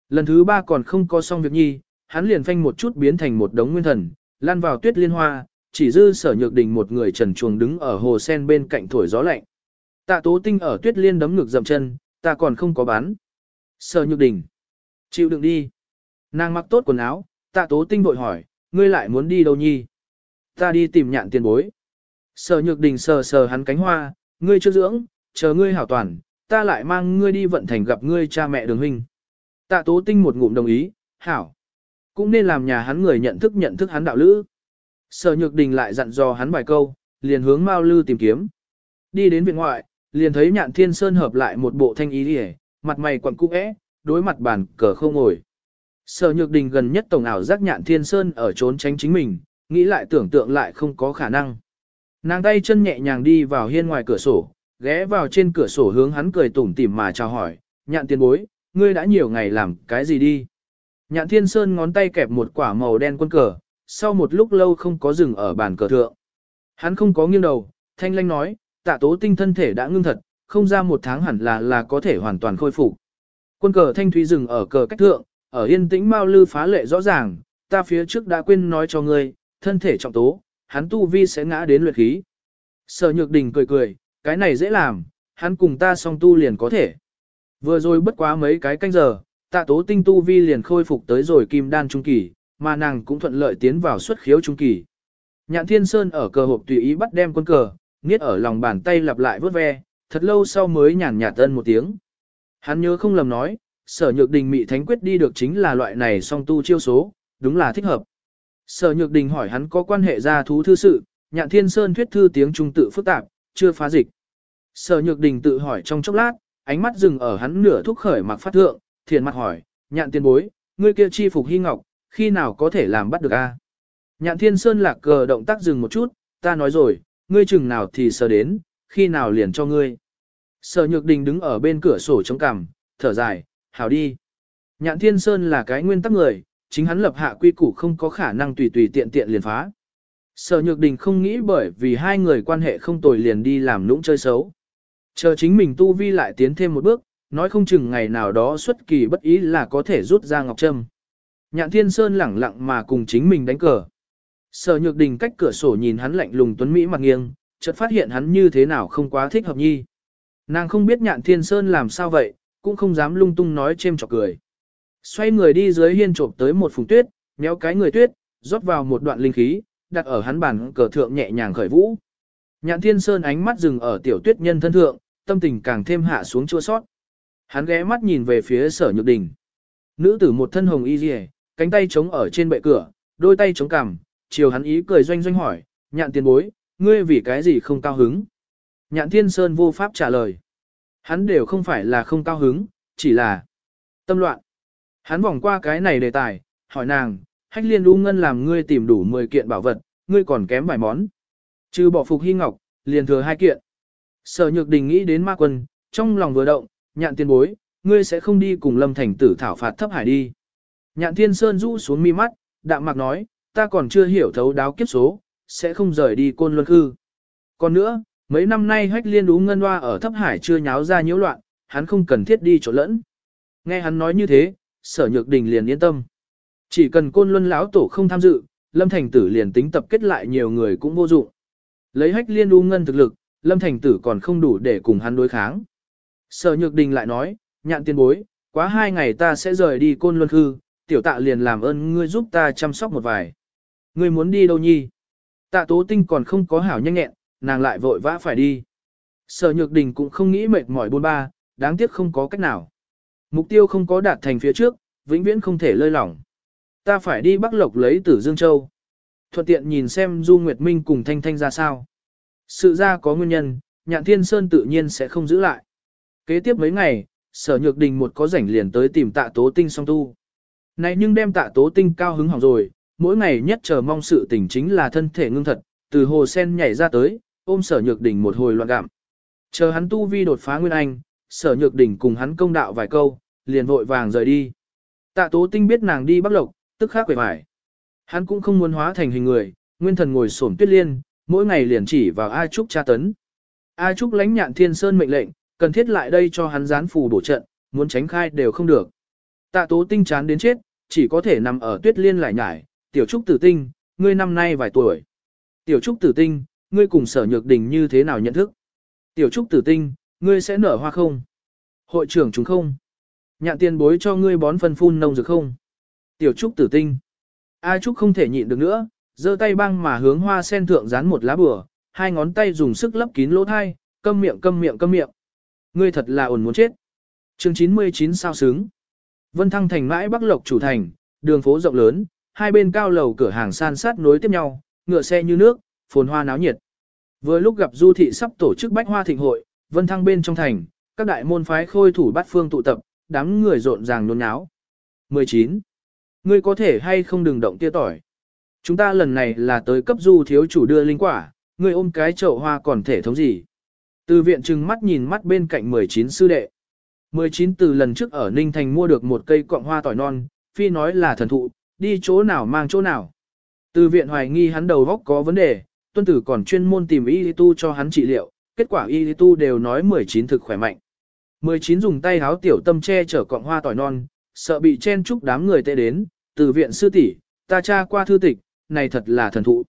Lần thứ ba còn không có xong việc nhi, hắn liền phanh một chút biến thành một đống nguyên thần, lan vào tuyết liên hoa, chỉ dư sở nhược đình một người trần chuồng đứng ở hồ sen bên cạnh thổi gió lạnh. Tạ tố tinh ở tuyết liên đấm ngực dậm chân, ta còn không có bán. Sở nhược đình. Chịu đựng đi. Nàng mặc tốt quần áo, tạ tố tinh bội hỏi, ngươi lại muốn đi đâu nhi? Ta đi tìm nhạn tiền bối. Sở nhược đình sờ sờ hắn cánh hoa, ngươi chưa dưỡng, chờ ngươi hảo toàn, ta lại mang ngươi đi vận thành gặp ngươi cha mẹ đường huynh. Tạ tố tinh một ngụm đồng ý, hảo. Cũng nên làm nhà hắn người nhận thức nhận thức hắn đạo lữ. Sở Nhược Đình lại dặn dò hắn vài câu, liền hướng Mao Lư tìm kiếm. Đi đến viện ngoại, liền thấy Nhạn Thiên Sơn hợp lại một bộ thanh ý liễu, mặt mày quặn cũ é, đối mặt bàn cờ không ngồi. Sở Nhược Đình gần nhất tổng ảo giác Nhạn Thiên Sơn ở trốn tránh chính mình, nghĩ lại tưởng tượng lại không có khả năng. Nàng tay chân nhẹ nhàng đi vào hiên ngoài cửa sổ, ghé vào trên cửa sổ hướng hắn cười tủm tỉm mà chào hỏi, nhạn tiền bối, ngươi đã nhiều ngày làm cái gì đi. Nhạn thiên sơn ngón tay kẹp một quả màu đen quân cờ, sau một lúc lâu không có dừng ở bàn cờ thượng. Hắn không có nghiêng đầu, thanh lanh nói, tạ tố tinh thân thể đã ngưng thật, không ra một tháng hẳn là là có thể hoàn toàn khôi phục. Quân cờ thanh thúy dừng ở cờ cách thượng, ở yên tĩnh mau lư phá lệ rõ ràng, ta phía trước đã quên nói cho ngươi, thân thể trọng tố, hắn tu vi sẽ ngã đến luyện khí. Sở nhược đình cười cười, cái này dễ làm, hắn cùng ta song tu liền có thể. Vừa rồi bất quá mấy cái canh giờ, tạ tố tinh tu vi liền khôi phục tới rồi kim đan trung kỳ, mà nàng cũng thuận lợi tiến vào xuất khiếu trung kỳ. Nhạn thiên sơn ở cờ hộp tùy ý bắt đem quân cờ, niết ở lòng bàn tay lặp lại vớt ve, thật lâu sau mới nhàn nhạt tân một tiếng. Hắn nhớ không lầm nói, sở nhược đình mị thánh quyết đi được chính là loại này song tu chiêu số, đúng là thích hợp. Sở nhược đình hỏi hắn có quan hệ gia thú thư sự, nhạn thiên sơn thuyết thư tiếng trung tự phức tạp, chưa phá dịch. Sở nhược đình tự hỏi trong chốc lát, ánh mắt dừng ở hắn nửa thúc khởi mặc phát thượng, thiền mặt hỏi, nhạn tiên bối, ngươi kia chi phục hy ngọc, khi nào có thể làm bắt được a? Nhạn thiên sơn lạc cờ động tác dừng một chút, ta nói rồi, ngươi chừng nào thì sờ đến, khi nào liền cho ngươi. Sở nhược đình đứng ở bên cửa sổ chống cằm, thở dài, hảo đi. Nhạn thiên sơn là cái nguyên tắc người, chính hắn lập hạ quy củ không có khả năng tùy tùy tiện tiện liền phá. Sở nhược đình không nghĩ bởi vì hai người quan hệ không tồi liền đi làm lũng chơi xấu. Chờ chính mình tu vi lại tiến thêm một bước, nói không chừng ngày nào đó xuất kỳ bất ý là có thể rút ra ngọc trâm. Nhạn thiên sơn lẳng lặng mà cùng chính mình đánh cờ. Sở nhược đình cách cửa sổ nhìn hắn lạnh lùng tuấn Mỹ mặt nghiêng, chợt phát hiện hắn như thế nào không quá thích hợp nhi. Nàng không biết nhạn thiên sơn làm sao vậy, cũng không dám lung tung nói chêm chọc cười. Xoay người đi dưới hiên trộm tới một phùng tuyết, méo cái người tuyết, rót vào một đoạn linh khí, đặt ở hắn bàn cờ thượng nhẹ nhàng khởi vũ. Nhạn thiên sơn ánh mắt dừng ở tiểu tuyết nhân thân thượng, tâm tình càng thêm hạ xuống chua sót. Hắn ghé mắt nhìn về phía sở nhược đình. Nữ tử một thân hồng y dì cánh tay chống ở trên bệ cửa, đôi tay chống cằm, chiều hắn ý cười doanh doanh hỏi, nhạn tiền bối, ngươi vì cái gì không cao hứng? Nhạn thiên sơn vô pháp trả lời. Hắn đều không phải là không cao hứng, chỉ là tâm loạn. Hắn vòng qua cái này đề tài, hỏi nàng, hách liên u ngân làm ngươi tìm đủ 10 kiện bảo vật, ngươi còn kém vài món. Trừ bỏ phục hy ngọc, liền thừa hai kiện. Sở nhược đình nghĩ đến ma quân, trong lòng vừa động, nhạn tiên bối, ngươi sẽ không đi cùng lâm thành tử thảo phạt thấp hải đi. Nhạn thiên sơn rũ xuống mi mắt, đạm mạc nói, ta còn chưa hiểu thấu đáo kiếp số, sẽ không rời đi côn luân hư. Còn nữa, mấy năm nay hách liên ú ngân hoa ở thấp hải chưa nháo ra nhiễu loạn, hắn không cần thiết đi chỗ lẫn. Nghe hắn nói như thế, sở nhược đình liền yên tâm. Chỉ cần côn luân lão tổ không tham dự, lâm thành tử liền tính tập kết lại nhiều người cũng vô dụng. Lấy hách liên ú ngân thực lực, lâm thành tử còn không đủ để cùng hắn đối kháng. Sở nhược đình lại nói, nhạn tiên bối, quá hai ngày ta sẽ rời đi côn luân hư, tiểu tạ liền làm ơn ngươi giúp ta chăm sóc một vài. Ngươi muốn đi đâu nhi? Tạ tố tinh còn không có hảo nhanh nhẹn, nàng lại vội vã phải đi. Sở nhược đình cũng không nghĩ mệt mỏi buôn ba, đáng tiếc không có cách nào. Mục tiêu không có đạt thành phía trước, vĩnh viễn không thể lơi lỏng. Ta phải đi Bắc Lộc lấy tử Dương Châu. Thuận tiện nhìn xem Du Nguyệt Minh cùng Thanh Thanh ra sao. Sự ra có nguyên nhân, nhạn thiên sơn tự nhiên sẽ không giữ lại. Kế tiếp mấy ngày, sở nhược đình một có rảnh liền tới tìm tạ tố tinh song tu. Này nhưng đem tạ tố tinh cao hứng hỏng rồi, mỗi ngày nhất chờ mong sự tình chính là thân thể ngưng thật, từ hồ sen nhảy ra tới, ôm sở nhược đình một hồi loạn gạm. Chờ hắn tu vi đột phá nguyên anh, sở nhược đình cùng hắn công đạo vài câu, liền vội vàng rời đi. Tạ tố tinh biết nàng đi bắc lộc, tức khắc quể vải. Hắn cũng không muốn hóa thành hình người, nguyên thần ngồi xổm tuyết liên, mỗi ngày liền chỉ vào A Trúc tra tấn. A Trúc lãnh nhạn thiên sơn mệnh lệnh, cần thiết lại đây cho hắn gián phù bổ trận, muốn tránh khai đều không được. Tạ tố tinh chán đến chết, chỉ có thể nằm ở tuyết liên lại nhải, tiểu trúc tử tinh, ngươi năm nay vài tuổi. Tiểu trúc tử tinh, ngươi cùng sở nhược đình như thế nào nhận thức? Tiểu trúc tử tinh, ngươi sẽ nở hoa không? Hội trưởng chúng không? Nhạn tiền bối cho ngươi bón phân phun nông dược không? Tiểu trúc tử tinh. A trúc không thể nhịn được nữa, giơ tay băng mà hướng hoa sen thượng dán một lá bừa, hai ngón tay dùng sức lấp kín lỗ thai, câm miệng câm miệng câm miệng. Ngươi thật là ổn muốn chết. Chương 99 sao sướng. Vân Thăng thành mãi Bắc Lộc chủ thành, đường phố rộng lớn, hai bên cao lầu cửa hàng san sát nối tiếp nhau, ngựa xe như nước, phồn hoa náo nhiệt. Vừa lúc gặp Du thị sắp tổ chức bách hoa thịnh hội, Vân Thăng bên trong thành, các đại môn phái khôi thủ bát phương tụ tập, đám người rộn ràng nôn náo. 19. Ngươi có thể hay không đừng động tia tỏi. Chúng ta lần này là tới cấp Du thiếu chủ đưa linh quả, ngươi ôm cái chậu hoa còn thể thống gì. Từ viện trừng mắt nhìn mắt bên cạnh 19 sư đệ. 19 từ lần trước ở Ninh Thành mua được một cây cọng hoa tỏi non, phi nói là thần thụ, đi chỗ nào mang chỗ nào. Từ viện hoài nghi hắn đầu góc có vấn đề, tuân tử còn chuyên môn tìm y tu cho hắn trị liệu, kết quả y tu đều nói 19 thực khỏe mạnh. 19 dùng tay háo tiểu tâm che chở cọng hoa tỏi non, sợ bị chen chúc đám người tệ đến, từ viện sư tỷ, ta tra qua thư tịch, này thật là thần thụ.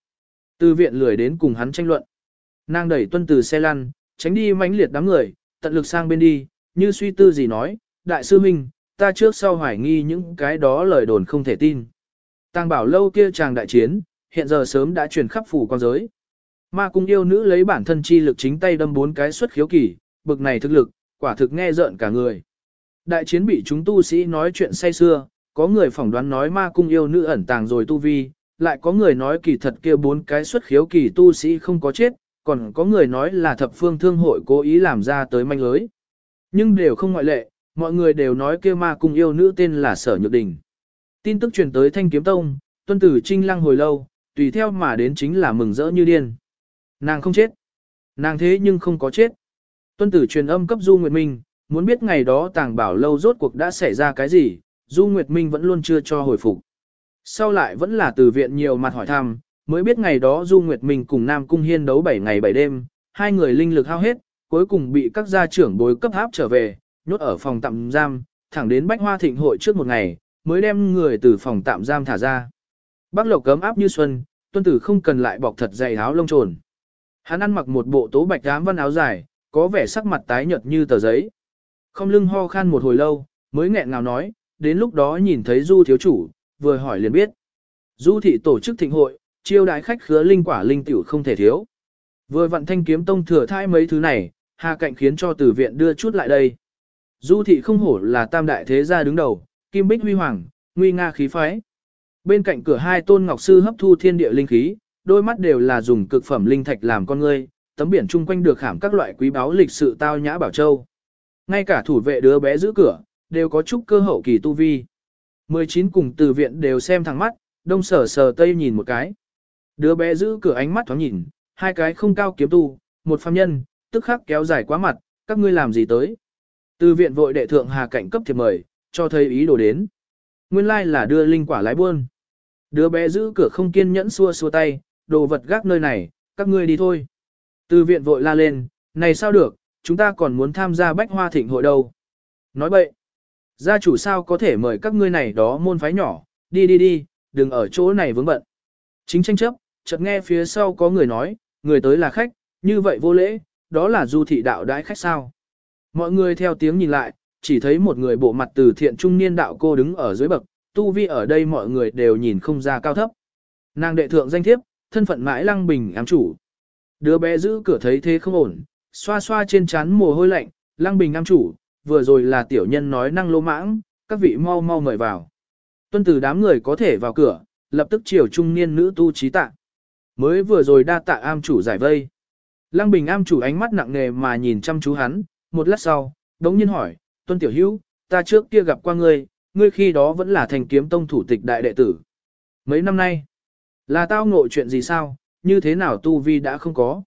Từ viện lười đến cùng hắn tranh luận. Nàng đẩy tuân từ xe lăn, tránh đi mãnh liệt đám người, tận lực sang bên đi, như suy tư gì nói, đại sư huynh ta trước sau hoài nghi những cái đó lời đồn không thể tin. Tàng bảo lâu kia chàng đại chiến, hiện giờ sớm đã truyền khắp phủ quan giới. Ma cung yêu nữ lấy bản thân chi lực chính tay đâm bốn cái xuất khiếu kỳ, bực này thực lực, quả thực nghe rợn cả người. Đại chiến bị chúng tu sĩ nói chuyện say xưa, có người phỏng đoán nói ma cung yêu nữ ẩn tàng rồi tu vi, lại có người nói kỳ thật kia bốn cái xuất khiếu kỳ tu sĩ không có chết, còn có người nói là thập phương thương hội cố ý làm ra tới manh lưới. Nhưng đều không ngoại lệ, mọi người đều nói kia ma cung yêu nữ tên là Sở Nhược Đình. Tin tức truyền tới Thanh Kiếm Tông, tuân tử trinh lăng hồi lâu, tùy theo mà đến chính là mừng rỡ như điên. Nàng không chết. Nàng thế nhưng không có chết. Tuân tử truyền âm cấp Du Nguyệt Minh, muốn biết ngày đó tàng bảo lâu rốt cuộc đã xảy ra cái gì, Du Nguyệt Minh vẫn luôn chưa cho hồi phục. Sau lại vẫn là từ viện nhiều mặt hỏi thăm, mới biết ngày đó Du Nguyệt Minh cùng Nam Cung Hiên đấu 7 ngày 7 đêm, hai người linh lực hao hết, cuối cùng bị các gia trưởng bối cấp áp trở về, nhốt ở phòng tạm giam, thẳng đến Bách Hoa Thịnh hội trước một ngày, mới đem người từ phòng tạm giam thả ra. Bác Lộc cấm áp như xuân, tuân tử không cần lại bọc thật dày áo lông trồn. Hắn ăn mặc một bộ tố bạch ám văn áo dài, có vẻ sắc mặt tái nhợt như tờ giấy. Không lưng ho khan một hồi lâu, mới nghẹn ngào nói, đến lúc đó nhìn thấy Du thiếu chủ, vừa hỏi liền biết. Du thị tổ chức thịnh hội, chiêu đại khách khứa linh quả linh tiểu không thể thiếu. Vừa vận thanh kiếm tông thừa thai mấy thứ này, Hà Cạnh khiến cho tử viện đưa chút lại đây. Du thị không hổ là tam đại thế gia đứng đầu, kim bích huy hoàng, nguy nga khí phái. Bên cạnh cửa hai tôn ngọc sư hấp thu thiên địa linh khí, đôi mắt đều là dùng cực phẩm linh thạch làm con ngươi, tấm biển chung quanh được khảm các loại quý báu lịch sự tao nhã bảo châu. Ngay cả thủ vệ đứa bé giữ cửa, đều có chút cơ hậu kỳ tu vi. 19 cùng từ viện đều xem thẳng mắt, đông sở sờ tây nhìn một cái. Đứa bé giữ cửa ánh mắt thoáng nhìn, hai cái không cao kiếm tu, một phàm nhân, tức khắc kéo dài quá mặt, các ngươi làm gì tới. Từ viện vội đệ thượng hà cạnh cấp thiệp mời, cho thấy ý đồ đến. Nguyên lai like là đưa linh quả lái buôn. Đứa bé giữ cửa không kiên nhẫn xua xua tay, đồ vật gác nơi này, các ngươi đi thôi. Từ viện vội la lên, này sao được, chúng ta còn muốn tham gia bách hoa thịnh hội đâu. Nói bậy, gia chủ sao có thể mời các ngươi này đó môn phái nhỏ, đi đi đi, đừng ở chỗ này vướng bận. Chính tranh chấp, chợt nghe phía sau có người nói, người tới là khách, như vậy vô lễ, đó là du thị đạo đãi khách sao. Mọi người theo tiếng nhìn lại, chỉ thấy một người bộ mặt từ thiện trung niên đạo cô đứng ở dưới bậc, tu vi ở đây mọi người đều nhìn không ra cao thấp. Nàng đệ thượng danh thiếp, thân phận mãi lăng bình ám chủ. Đứa bé giữ cửa thấy thế không ổn, xoa xoa trên trán mồ hôi lạnh, lăng bình ám chủ, vừa rồi là tiểu nhân nói năng lô mãng, các vị mau mau mời vào. Tuân từ đám người có thể vào cửa, lập tức chiều trung niên nữ tu trí tạ. Mới vừa rồi đa tạ am chủ giải vây. Lăng bình am chủ ánh mắt nặng nề mà nhìn chăm chú hắn, một lát sau, đống nhiên hỏi, tuân tiểu hữu, ta trước kia gặp qua ngươi, ngươi khi đó vẫn là thành kiếm tông thủ tịch đại đệ tử. Mấy năm nay, là tao ngộ chuyện gì sao, như thế nào tu vi đã không có.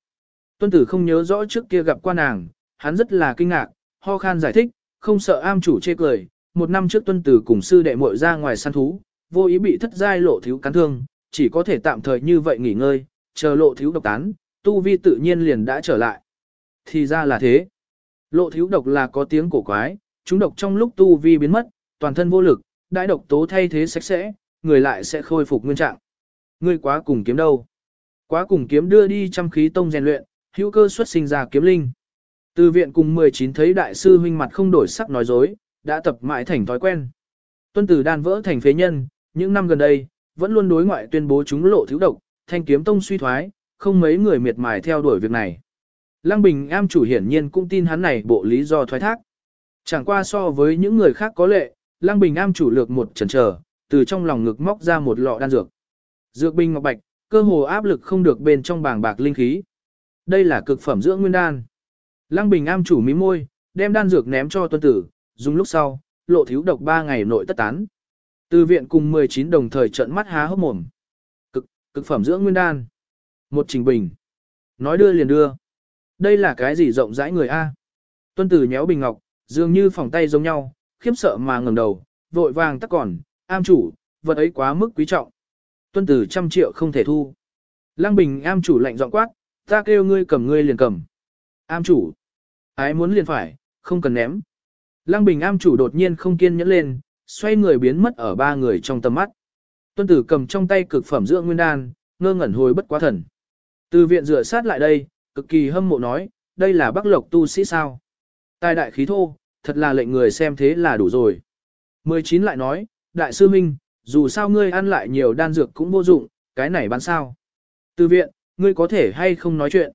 Tuân tử không nhớ rõ trước kia gặp qua nàng, hắn rất là kinh ngạc, ho khan giải thích, không sợ am chủ chê cười. Một năm trước tuân tử cùng sư đệ muội ra ngoài săn thú, vô ý bị thất giai lộ thiếu cắn thương, chỉ có thể tạm thời như vậy nghỉ ngơi, chờ lộ thiếu độc tán, tu vi tự nhiên liền đã trở lại. Thì ra là thế. Lộ thiếu độc là có tiếng cổ quái, chúng độc trong lúc tu vi biến mất, toàn thân vô lực, đại độc tố thay thế sạch sẽ, người lại sẽ khôi phục nguyên trạng. Ngươi quá cùng kiếm đâu? Quá cùng kiếm đưa đi trăm khí tông rèn luyện, hữu cơ xuất sinh ra kiếm linh. Từ viện cùng 19 thấy đại sư huynh mặt không đổi sắc nói dối, đã tập mãi thành thói quen. Tuân tử đan vỡ thành phế nhân, những năm gần đây, vẫn luôn đối ngoại tuyên bố chúng lộ thiếu độc, thanh kiếm tông suy thoái, không mấy người miệt mài theo đuổi việc này. Lăng Bình am chủ hiển nhiên cũng tin hắn này bộ lý do thoái thác. Chẳng qua so với những người khác có lệ, Lăng Bình am chủ lược một chần chờ, từ trong lòng ngực móc ra một lọ đan dược. Dược bình ngọc bạch, cơ hồ áp lực không được bên trong bàng bạc linh khí. Đây là cực phẩm dưỡng nguyên đan. Lăng Bình am chủ mí môi, đem đan dược ném cho tuân tử, dùng lúc sau, lộ thiếu độc 3 ngày nội tất tán. Từ viện cùng 19 đồng thời trận mắt há hốc mồm. Cực, cực phẩm dưỡng nguyên đan. Một trình bình. nói đưa liền đưa. Đây là cái gì rộng rãi người A. Tuân tử nhéo bình ngọc, dường như phòng tay giống nhau, khiếp sợ mà ngẩng đầu, vội vàng tắc còn, am chủ, vật ấy quá mức quý trọng. Tuân tử trăm triệu không thể thu. Lăng bình am chủ lạnh giọng quát, ta kêu ngươi cầm ngươi liền cầm. Am chủ, ái muốn liền phải, không cần ném. Lăng bình am chủ đột nhiên không kiên nhẫn lên, xoay người biến mất ở ba người trong tầm mắt. Tuân tử cầm trong tay cực phẩm dưỡng nguyên đan, ngơ ngẩn hồi bất quá thần. Từ viện rửa sát lại đây, cực kỳ hâm mộ nói, đây là bắc lộc tu sĩ sao. Tài đại khí thô, thật là lệnh người xem thế là đủ rồi. 19 lại nói, đại sư minh, dù sao ngươi ăn lại nhiều đan dược cũng vô dụng, cái này bán sao. Từ viện, ngươi có thể hay không nói chuyện.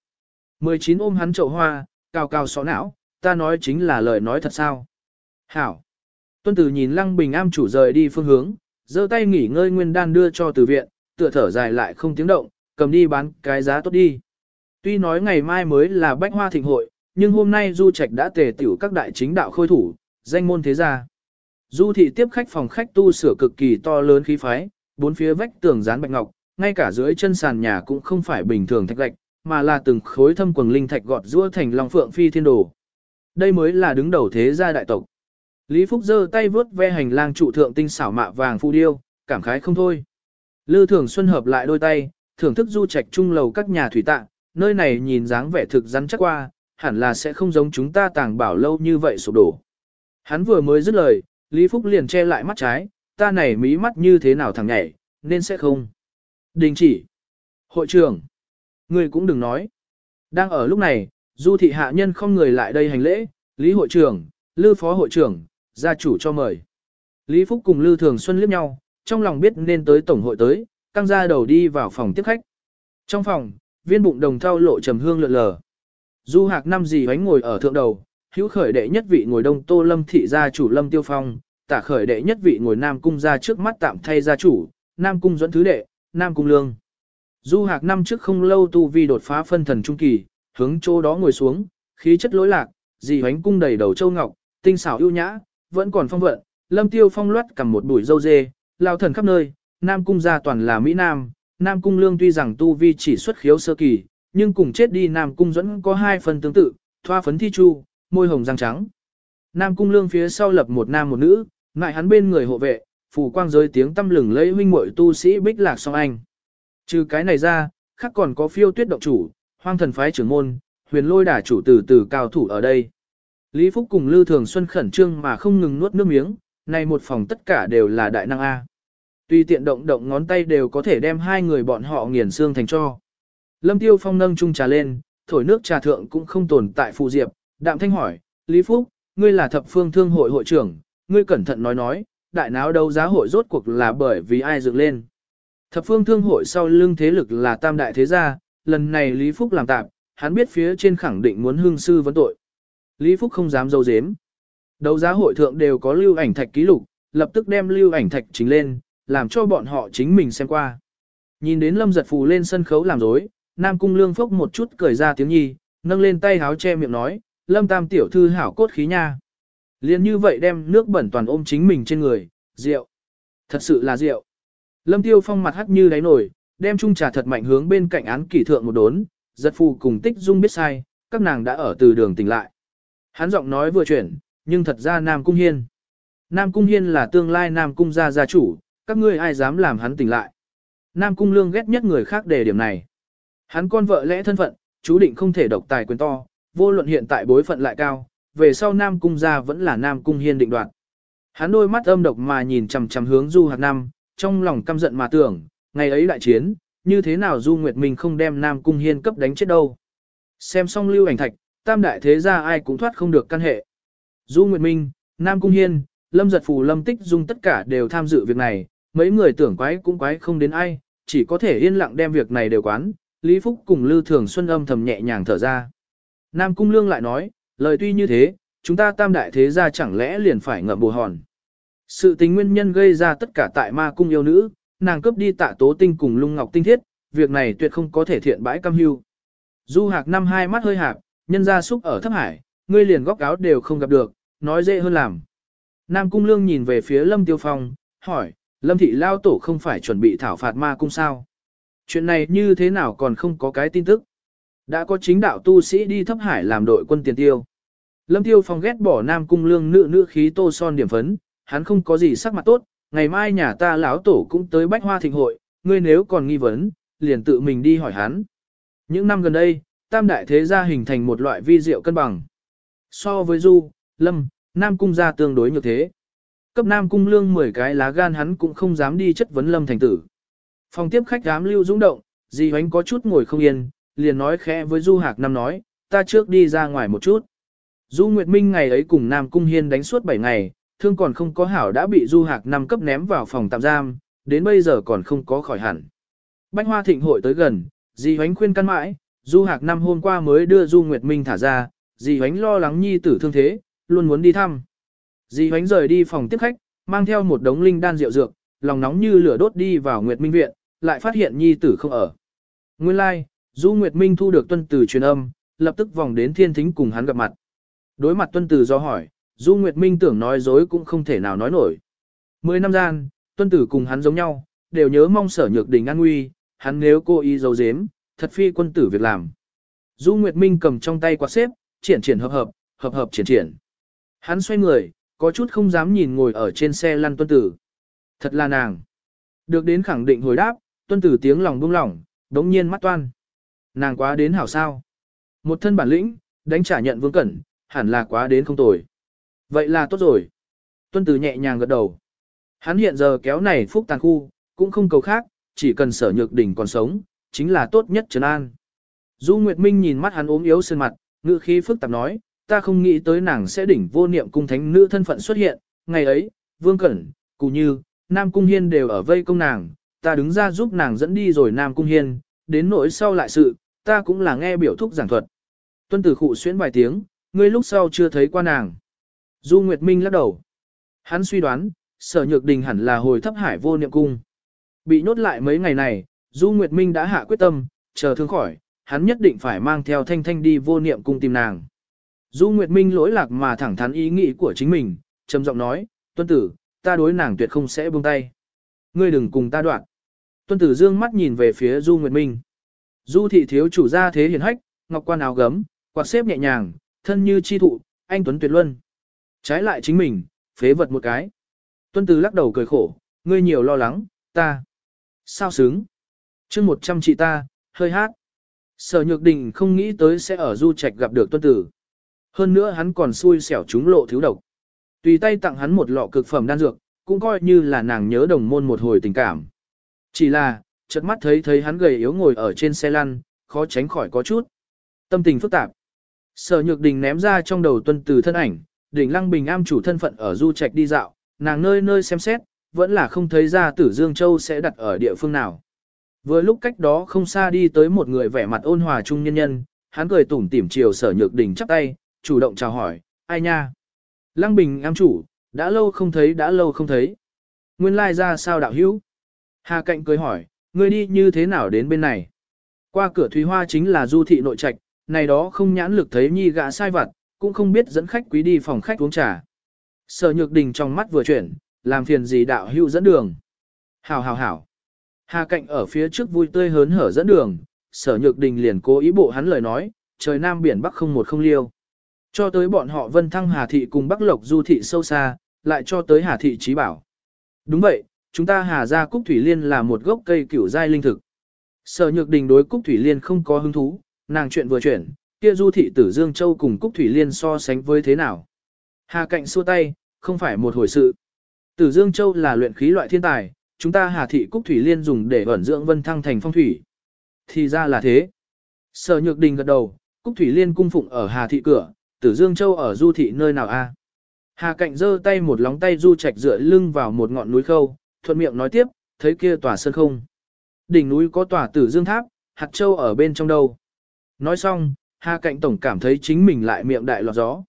19 ôm hắn chậu hoa, cao cao xó não, ta nói chính là lời nói thật sao. Hảo. Tuân tử nhìn lăng bình am chủ rời đi phương hướng, giơ tay nghỉ ngơi nguyên đan đưa cho từ viện, tựa thở dài lại không tiếng động, cầm đi bán cái giá tốt đi. Tuy nói ngày mai mới là bách hoa thịnh hội, nhưng hôm nay Du Trạch đã tề tiểu các đại chính đạo khôi thủ, danh môn thế gia. Du thị tiếp khách phòng khách tu sửa cực kỳ to lớn khí phái, bốn phía vách tường dán bạch ngọc, ngay cả dưới chân sàn nhà cũng không phải bình thường thạch gạch, mà là từng khối thâm quần linh thạch gọt rũa thành long phượng phi thiên đồ. Đây mới là đứng đầu thế gia đại tộc. Lý Phúc giơ tay vướt ve hành lang trụ thượng tinh xảo mạ vàng phù điêu, cảm khái không thôi. Lư Thường Xuân hợp lại đôi tay, thưởng thức du trạch trung lầu các nhà thủy tạ, nơi này nhìn dáng vẻ thực rắn chắc qua, hẳn là sẽ không giống chúng ta tàng bảo lâu như vậy sụp đổ. Hắn vừa mới dứt lời, Lý Phúc liền che lại mắt trái, ta này mí mắt như thế nào thằng nhảy, nên sẽ không. Đình chỉ. Hội trưởng. Người cũng đừng nói. Đang ở lúc này, du thị hạ nhân không người lại đây hành lễ, Lý hội trưởng, Lư phó hội trưởng, gia chủ cho mời. Lý Phúc cùng lưu Thường Xuân liếc nhau, trong lòng biết nên tới tổng hội tới, căng ra đầu đi vào phòng tiếp khách. Trong phòng, viên bụng đồng thau lộ trầm hương lượn lờ. Du hạc năm gì bánh ngồi ở thượng đầu, hữu khởi đệ nhất vị ngồi đông tô lâm thị gia chủ lâm tiêu phong, tả khởi đệ nhất vị ngồi nam cung ra trước mắt tạm thay gia chủ, nam cung dẫn thứ đệ, nam cung lương. Du hạc năm trước không lâu tu vi đột phá phân thần trung kỳ, hướng chỗ đó ngồi xuống, khí chất lối lạc, dì hoánh cung đầy đầu châu ngọc, tinh xảo ưu nhã, vẫn còn phong vận, lâm tiêu phong loát cầm một bụi dâu dê, lao thần khắp nơi, nam cung gia toàn là Mỹ Nam, nam cung lương tuy rằng tu vi chỉ xuất khiếu sơ kỳ, nhưng cùng chết đi nam cung dẫn có hai phần tương tự, thoa phấn thi chu, môi hồng răng trắng. Nam cung lương phía sau lập một nam một nữ, ngại hắn bên người hộ vệ, phủ quang giới tiếng tâm lừng lấy huynh muội tu sĩ bích lạc song anh. Trừ cái này ra, khác còn có phiêu tuyết động chủ, hoang thần phái trưởng môn, huyền lôi đả chủ từ từ cao thủ ở đây. Lý Phúc cùng Lưu Thường Xuân khẩn trương mà không ngừng nuốt nước miếng, này một phòng tất cả đều là đại năng A. Tuy tiện động động ngón tay đều có thể đem hai người bọn họ nghiền xương thành cho. Lâm Tiêu Phong nâng chung trà lên, thổi nước trà thượng cũng không tồn tại phù diệp, đạm thanh hỏi, Lý Phúc, ngươi là thập phương thương hội hội trưởng, ngươi cẩn thận nói nói, đại náo đấu giá hội rốt cuộc là bởi vì ai dựng lên. Thập phương thương hội sau lưng thế lực là tam đại thế gia, lần này Lý Phúc làm tạm, hắn biết phía trên khẳng định muốn hương sư vấn tội. Lý Phúc không dám dâu dếm. Đấu giá hội thượng đều có lưu ảnh thạch ký lục, lập tức đem lưu ảnh thạch chính lên, làm cho bọn họ chính mình xem qua. Nhìn đến Lâm Giật Phù lên sân khấu làm dối, Nam Cung Lương Phúc một chút cười ra tiếng nhi, nâng lên tay háo che miệng nói, Lâm Tam tiểu thư hảo cốt khí nha. Liên như vậy đem nước bẩn toàn ôm chính mình trên người, rượu. Thật sự là rượu. Lâm Tiêu Phong mặt hắt như đáy nổi, đem chung trà thật mạnh hướng bên cạnh án kỷ thượng một đốn, giật phù cùng tích dung biết sai, các nàng đã ở từ đường tỉnh lại. Hắn giọng nói vừa chuyển, nhưng thật ra Nam Cung Hiên. Nam Cung Hiên là tương lai Nam Cung gia gia chủ, các ngươi ai dám làm hắn tỉnh lại. Nam Cung Lương ghét nhất người khác đề điểm này. Hắn con vợ lẽ thân phận, chú định không thể độc tài quyền to, vô luận hiện tại bối phận lại cao, về sau Nam Cung gia vẫn là Nam Cung Hiên định đoạt. Hắn đôi mắt âm độc mà nhìn chằm chằm hướng Du Hạc Nam, trong lòng căm giận mà tưởng, ngày ấy đại chiến, như thế nào Du Nguyệt Minh không đem Nam Cung Hiên cấp đánh chết đâu. Xem xong lưu ảnh thạch, tam đại thế gia ai cũng thoát không được căn hệ. Du Nguyệt Minh, Nam Cung Hiên, Lâm Giật Phù Lâm Tích Dung tất cả đều tham dự việc này, mấy người tưởng quái cũng quái không đến ai, chỉ có thể yên lặng đem việc này đều quán, Lý Phúc cùng Lưu Thường Xuân âm thầm nhẹ nhàng thở ra. Nam Cung Lương lại nói, lời tuy như thế, chúng ta tam đại thế gia chẳng lẽ liền phải ngậm bồ hòn. Sự tình nguyên nhân gây ra tất cả tại ma cung yêu nữ, nàng cướp đi tạ tố tinh cùng lung ngọc tinh thiết, việc này tuyệt không có thể thiện bãi cam hưu. Du hạc năm hai mắt hơi hạp, nhân gia xúc ở thấp hải, ngươi liền góc áo đều không gặp được, nói dễ hơn làm. Nam cung lương nhìn về phía lâm tiêu phong, hỏi, lâm thị lao tổ không phải chuẩn bị thảo phạt ma cung sao? Chuyện này như thế nào còn không có cái tin tức? Đã có chính đạo tu sĩ đi thấp hải làm đội quân tiền tiêu. Lâm Tiêu Phong ghét bỏ Nam Cung Lương nữ nữ khí tô son điểm phấn, hắn không có gì sắc mặt tốt, ngày mai nhà ta lão tổ cũng tới bách hoa thịnh hội, ngươi nếu còn nghi vấn, liền tự mình đi hỏi hắn. Những năm gần đây, tam đại thế gia hình thành một loại vi diệu cân bằng. So với Du, Lâm, Nam Cung gia tương đối như thế. Cấp Nam Cung Lương 10 cái lá gan hắn cũng không dám đi chất vấn Lâm thành tử. Phòng tiếp khách dám lưu dũng động, dì hoánh có chút ngồi không yên, liền nói khẽ với Du Hạc Nam nói, ta trước đi ra ngoài một chút. Du Nguyệt Minh ngày ấy cùng Nam Cung Hiên đánh suốt 7 ngày, thương còn không có hảo đã bị Du Hạc Nam cấp ném vào phòng tạm giam, đến bây giờ còn không có khỏi hẳn. Bánh hoa thịnh hội tới gần, dì hoánh khuyên căn mãi, Du Hạc Năm hôm qua mới đưa Du Nguyệt Minh thả ra, dì hoánh lo lắng nhi tử thương thế, luôn muốn đi thăm. Dì hoánh rời đi phòng tiếp khách, mang theo một đống linh đan rượu dược, lòng nóng như lửa đốt đi vào Nguyệt Minh viện, lại phát hiện nhi tử không ở. Nguyên lai, like, Du Nguyệt Minh thu được tuân tử truyền âm, lập tức vòng đến thiên thính cùng hắn gặp mặt. Đối mặt tuân tử do hỏi, Du Nguyệt Minh tưởng nói dối cũng không thể nào nói nổi. Mười năm gian, tuân tử cùng hắn giống nhau, đều nhớ mong sở nhược đình an nguy, hắn nếu cô ý giấu giếm, thật phi quân tử việc làm. Du Nguyệt Minh cầm trong tay quạt xếp, triển triển hợp hợp, hợp hợp triển triển. Hắn xoay người, có chút không dám nhìn ngồi ở trên xe lăn tuân tử. Thật là nàng. Được đến khẳng định hồi đáp, tuân tử tiếng lòng buông lỏng, đống nhiên mắt toan. Nàng quá đến hảo sao. Một thân bản lĩnh, đánh trả nhận vương cẩn, hẳn là quá đến không tồi. Vậy là tốt rồi. Tuân tử nhẹ nhàng gật đầu. Hắn hiện giờ kéo này phúc tàn khu, cũng không cầu khác, chỉ cần sở nhược đỉnh còn sống, chính là tốt nhất trấn an. Du Nguyệt Minh nhìn mắt hắn ốm yếu sơn mặt, ngữ khí phức tạp nói, ta không nghĩ tới nàng sẽ đỉnh vô niệm cung thánh nữ thân phận xuất hiện, ngày ấy, Vương Cẩn, Cù Như, Nam Cung Hiên đều ở vây công nàng, ta đứng ra giúp nàng dẫn đi rồi Nam Cung Hiên, đến nỗi sau lại sự, ta cũng là nghe biểu thúc giảng thuật. Tuân tử khụ xuyến vài tiếng, ngươi lúc sau chưa thấy qua nàng. Du Nguyệt Minh lắc đầu. Hắn suy đoán, sở nhược đình hẳn là hồi thấp hải vô niệm cung. Bị nhốt lại mấy ngày này, Du Nguyệt Minh đã hạ quyết tâm, chờ thương khỏi, hắn nhất định phải mang theo thanh thanh đi vô niệm cung tìm nàng. Du Nguyệt Minh lỗi lạc mà thẳng thắn ý nghĩ của chính mình, trầm giọng nói, tuân tử, ta đối nàng tuyệt không sẽ buông tay. Ngươi đừng cùng ta đoạn. Tuân tử dương mắt nhìn về phía Du Nguyệt Minh. Du thị thiếu chủ gia thế hiền hách, ngọc quan áo gấm, quạt xếp nhẹ nhàng, thân như chi thụ, anh tuấn tuyệt luân. Trái lại chính mình, phế vật một cái. Tuân tử lắc đầu cười khổ, ngươi nhiều lo lắng, ta. Sao sướng? Chương một trăm chị ta, hơi hát. Sở Nhược Đình không nghĩ tới sẽ ở du trạch gặp được tuân tử. Hơn nữa hắn còn xui xẻo chúng lộ thiếu độc. Tùy tay tặng hắn một lọ cực phẩm đan dược, cũng coi như là nàng nhớ đồng môn một hồi tình cảm. Chỉ là, chợt mắt thấy thấy hắn gầy yếu ngồi ở trên xe lăn, khó tránh khỏi có chút. Tâm tình phức tạp. Sở Nhược Đình ném ra trong đầu tuân tử thân ảnh, đỉnh lăng bình am chủ thân phận ở du trạch đi dạo, nàng nơi nơi xem xét, vẫn là không thấy ra tử Dương Châu sẽ đặt ở địa phương nào. Vừa lúc cách đó không xa đi tới một người vẻ mặt ôn hòa trung nhân nhân, hắn cười tủm tỉm chiều sở nhược đình chắp tay, chủ động chào hỏi, ai nha? Lăng bình am chủ, đã lâu không thấy đã lâu không thấy. Nguyên lai ra sao đạo hữu? Hà cạnh cười hỏi, ngươi đi như thế nào đến bên này? Qua cửa thúy hoa chính là du thị nội trạch, này đó không nhãn lực thấy nhi gã sai vặt, cũng không biết dẫn khách quý đi phòng khách uống trà. Sở nhược đình trong mắt vừa chuyển, làm phiền gì đạo hữu dẫn đường. Hảo hảo hảo. Hà cạnh ở phía trước vui tươi hớn hở dẫn đường, sở nhược đình liền cố ý bộ hắn lời nói, trời nam biển bắc không một không liêu. Cho tới bọn họ vân thăng Hà Thị cùng Bắc Lộc Du Thị sâu xa, lại cho tới Hà Thị trí bảo. Đúng vậy, chúng ta Hà ra Cúc Thủy Liên là một gốc cây kiểu giai linh thực. Sở nhược đình đối Cúc Thủy Liên không có hứng thú, nàng chuyện vừa chuyển, kia Du Thị tử Dương Châu cùng Cúc Thủy Liên so sánh với thế nào. Hà cạnh xua tay, không phải một hồi sự. Tử Dương Châu là luyện khí loại thiên tài, chúng ta Hà Thị Cúc Thủy Liên dùng để ẩn dưỡng vân thăng thành phong thủy. Thì ra là thế. Sở Nhược Đình gật đầu, Cúc Thủy Liên cung phụng ở Hà Thị cửa, Tử Dương Châu ở Du Thị nơi nào a? Hà Cạnh giơ tay một lóng tay Du Trạch dựa lưng vào một ngọn núi khâu, thuận miệng nói tiếp, thấy kia tòa sơn không. Đỉnh núi có tòa Tử Dương Tháp, hạt châu ở bên trong đâu. Nói xong, Hà Cạnh tổng cảm thấy chính mình lại miệng đại lọt gió.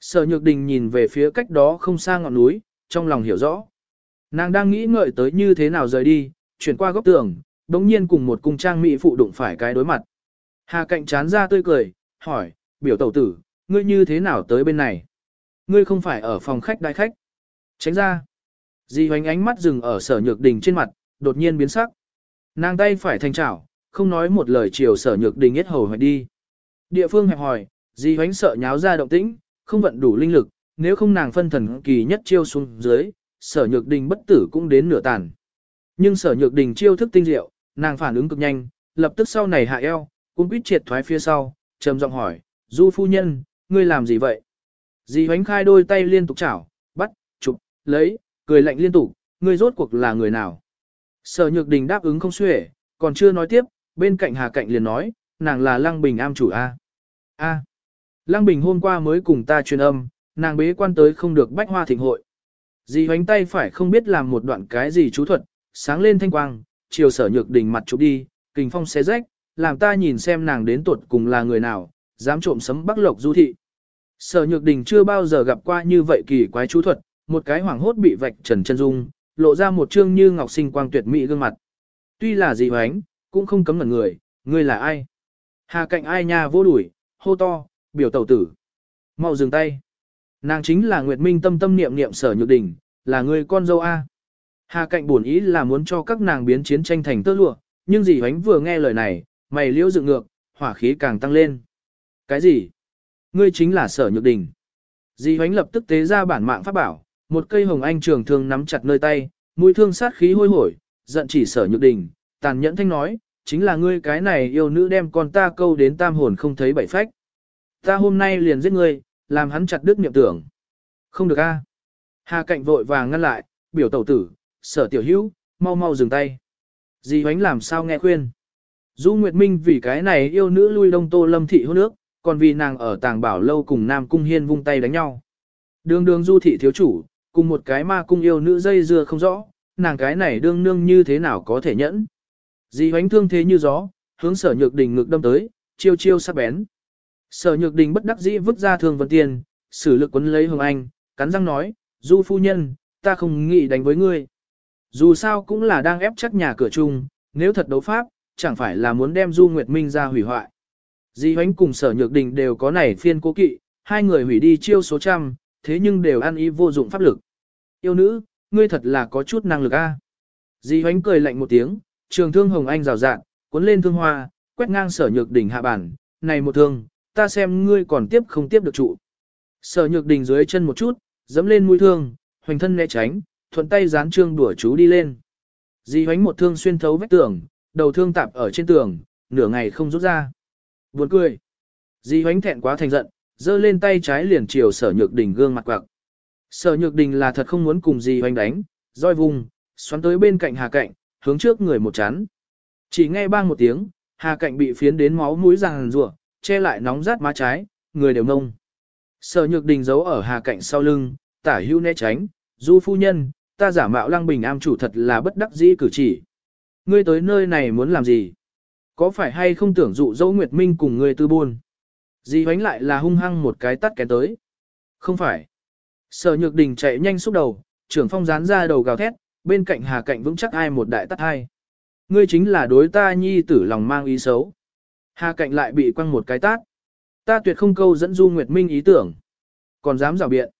Sở Nhược Đình nhìn về phía cách đó không xa ngọn núi, trong lòng hiểu rõ. Nàng đang nghĩ ngợi tới như thế nào rời đi, chuyển qua góc tường, đống nhiên cùng một cung trang mỹ phụ đụng phải cái đối mặt. Hà cạnh chán ra tươi cười, hỏi, biểu tẩu tử, ngươi như thế nào tới bên này? Ngươi không phải ở phòng khách đại khách. Tránh ra. Di hoánh ánh mắt dừng ở sở nhược đình trên mặt, đột nhiên biến sắc. Nàng tay phải thành chảo, không nói một lời chiều sở nhược đình hết hầu hoài đi. Địa phương hẹp hỏi, di hoánh sợ nháo ra động tĩnh, không vận đủ linh lực, nếu không nàng phân thần kỳ nhất chiêu xuống dưới, sở nhược đình bất tử cũng đến nửa tàn. Nhưng sở nhược đình chiêu thức tinh diệu, nàng phản ứng cực nhanh, lập tức sau này hạ eo, cũng quýt triệt thoái phía sau, trầm giọng hỏi, du phu nhân, ngươi làm gì vậy? Dì hoánh khai đôi tay liên tục chảo, bắt, chụp, lấy, cười lạnh liên tục, ngươi rốt cuộc là người nào? Sở nhược đình đáp ứng không xuể, còn chưa nói tiếp, bên cạnh Hà Cạnh liền nói, nàng là Lăng Bình am chủ A. A. Lăng Bình hôm qua mới cùng ta truyền âm, nàng bế quan tới không được bách hoa thịnh hội. Dì hoánh tay phải không biết làm một đoạn cái gì chú thuật, sáng lên thanh quang, chiều sở nhược đình mặt chụp đi, kình phong xé rách, làm ta nhìn xem nàng đến tuột cùng là người nào, dám trộm sấm bắc lộc du thị. Sở nhược đình chưa bao giờ gặp qua như vậy kỳ quái chú thuật, một cái hoảng hốt bị vạch trần chân dung, lộ ra một trương như ngọc sinh quang tuyệt mỹ gương mặt. Tuy là gì hoánh, cũng không cấm ngẩn người, ngươi là ai? Hà cạnh ai nha vô đuổi, hô to, biểu tẩu tử. mau dừng tay. Nàng chính là Nguyệt Minh tâm tâm niệm niệm sở nhược đình, là người con dâu A. Hà cạnh buồn ý là muốn cho các nàng biến chiến tranh thành tơ lụa, nhưng dì hoánh vừa nghe lời này, mày liễu dựng ngược, hỏa khí càng tăng lên. Cái gì? Ngươi chính là sở nhược đình. Dì hoánh lập tức tế ra bản mạng pháp bảo, một cây hồng anh trường thương nắm chặt nơi tay, mũi thương sát khí hôi hổi, giận chỉ sở nhược đình, tàn nhẫn thanh nói, chính là ngươi cái này yêu nữ đem con ta câu đến tam hồn không thấy bảy phách. Ta hôm nay liền giết ngươi, làm hắn chặt đứt niệm tưởng. Không được a. Hà cạnh vội vàng ngăn lại, biểu tẩu tử, sở tiểu hữu, mau mau dừng tay. Dì hoánh làm sao nghe khuyên. Du Nguyệt Minh vì cái này yêu nữ lui đông tô lâm thị hôn nước, còn vì nàng ở tàng bảo lâu cùng Nam Cung Hiên vung tay đánh nhau. Đường đường du thị thiếu chủ, cùng một cái ma cung yêu nữ dây dưa không rõ, nàng cái này đương nương như thế nào có thể nhẫn. Dì hoánh thương thế như gió, hướng sở nhược đình ngực đâm tới, chiêu chiêu sắc bén. Sở nhược đình bất đắc dĩ vứt ra thương vân tiền, sử lực quấn lấy hồng anh, cắn răng nói, du phu nhân, ta không nghĩ đánh với ngươi. Dù sao cũng là đang ép chắc nhà cửa chung, nếu thật đấu pháp, chẳng phải là muốn đem du nguyệt minh ra hủy hoại. Di hoánh cùng sở nhược đình đều có nảy phiên cố kỵ, hai người hủy đi chiêu số trăm, thế nhưng đều ăn ý vô dụng pháp lực. Yêu nữ, ngươi thật là có chút năng lực a. À? Di hoánh cười lạnh một tiếng, trường thương hồng anh rào rạng, cuốn lên thương hoa, quét ngang sở nhược đỉnh hạ bản, này một thương, ta xem ngươi còn tiếp không tiếp được trụ. Sở nhược Đình dưới chân một chút, dẫm lên mũi thương, hoành thân né tránh, thuận tay dán trương đùa chú đi lên. Di hoánh một thương xuyên thấu vách tường, đầu thương tạp ở trên tường, nửa ngày không rút ra. Buồn cười. Di hoánh thẹn quá thành giận, giơ lên tay trái liền chiều sở nhược đình gương mặt quặc. Sở nhược đình là thật không muốn cùng Di hoánh đánh, roi vùng, xoắn tới bên cạnh hà cạnh, hướng trước người một chán. Chỉ nghe bang một tiếng, hà cạnh bị phiến đến máu mũi ràng rủa, che lại nóng rát má trái, người đều ngông. Sở nhược đình giấu ở hà cạnh sau lưng, tả hưu né tránh, du phu nhân, ta giả mạo lăng bình am chủ thật là bất đắc dĩ cử chỉ. Ngươi tới nơi này muốn làm gì? Có phải hay không tưởng dụ dỗ Nguyệt Minh cùng ngươi tư buôn? Di hoánh lại là hung hăng một cái tắt kén tới. Không phải. Sở nhược đình chạy nhanh xúc đầu, trưởng phong dán ra đầu gào thét, bên cạnh hà cạnh vững chắc ai một đại tắt hai. Ngươi chính là đối ta nhi tử lòng mang ý xấu. Hà cạnh lại bị quăng một cái tát. Ta tuyệt không câu dẫn du Nguyệt Minh ý tưởng. Còn dám rào biện.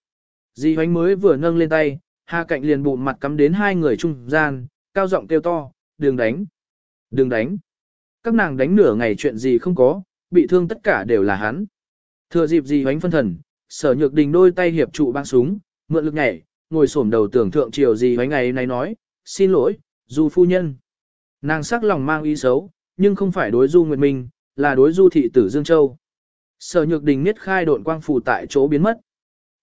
Di hoánh mới vừa nâng lên tay, Hà cạnh liền bụng mặt cắm đến hai người trung gian, cao giọng kêu to, đừng đánh, đừng đánh. Các nàng đánh nửa ngày chuyện gì không có, bị thương tất cả đều là hắn. Thừa dịp Di hoánh phân thần, sở nhược đình đôi tay hiệp trụ băng súng, mượn lực nhảy, ngồi xổm đầu tưởng thượng chiều Di hoánh ngày này nói, xin lỗi, du phu nhân. Nàng sắc lòng mang ý xấu, nhưng không phải đối du nguyệt minh, là đối du thị tử Dương Châu. Sở nhược đình niết khai độn quang phù tại chỗ biến mất.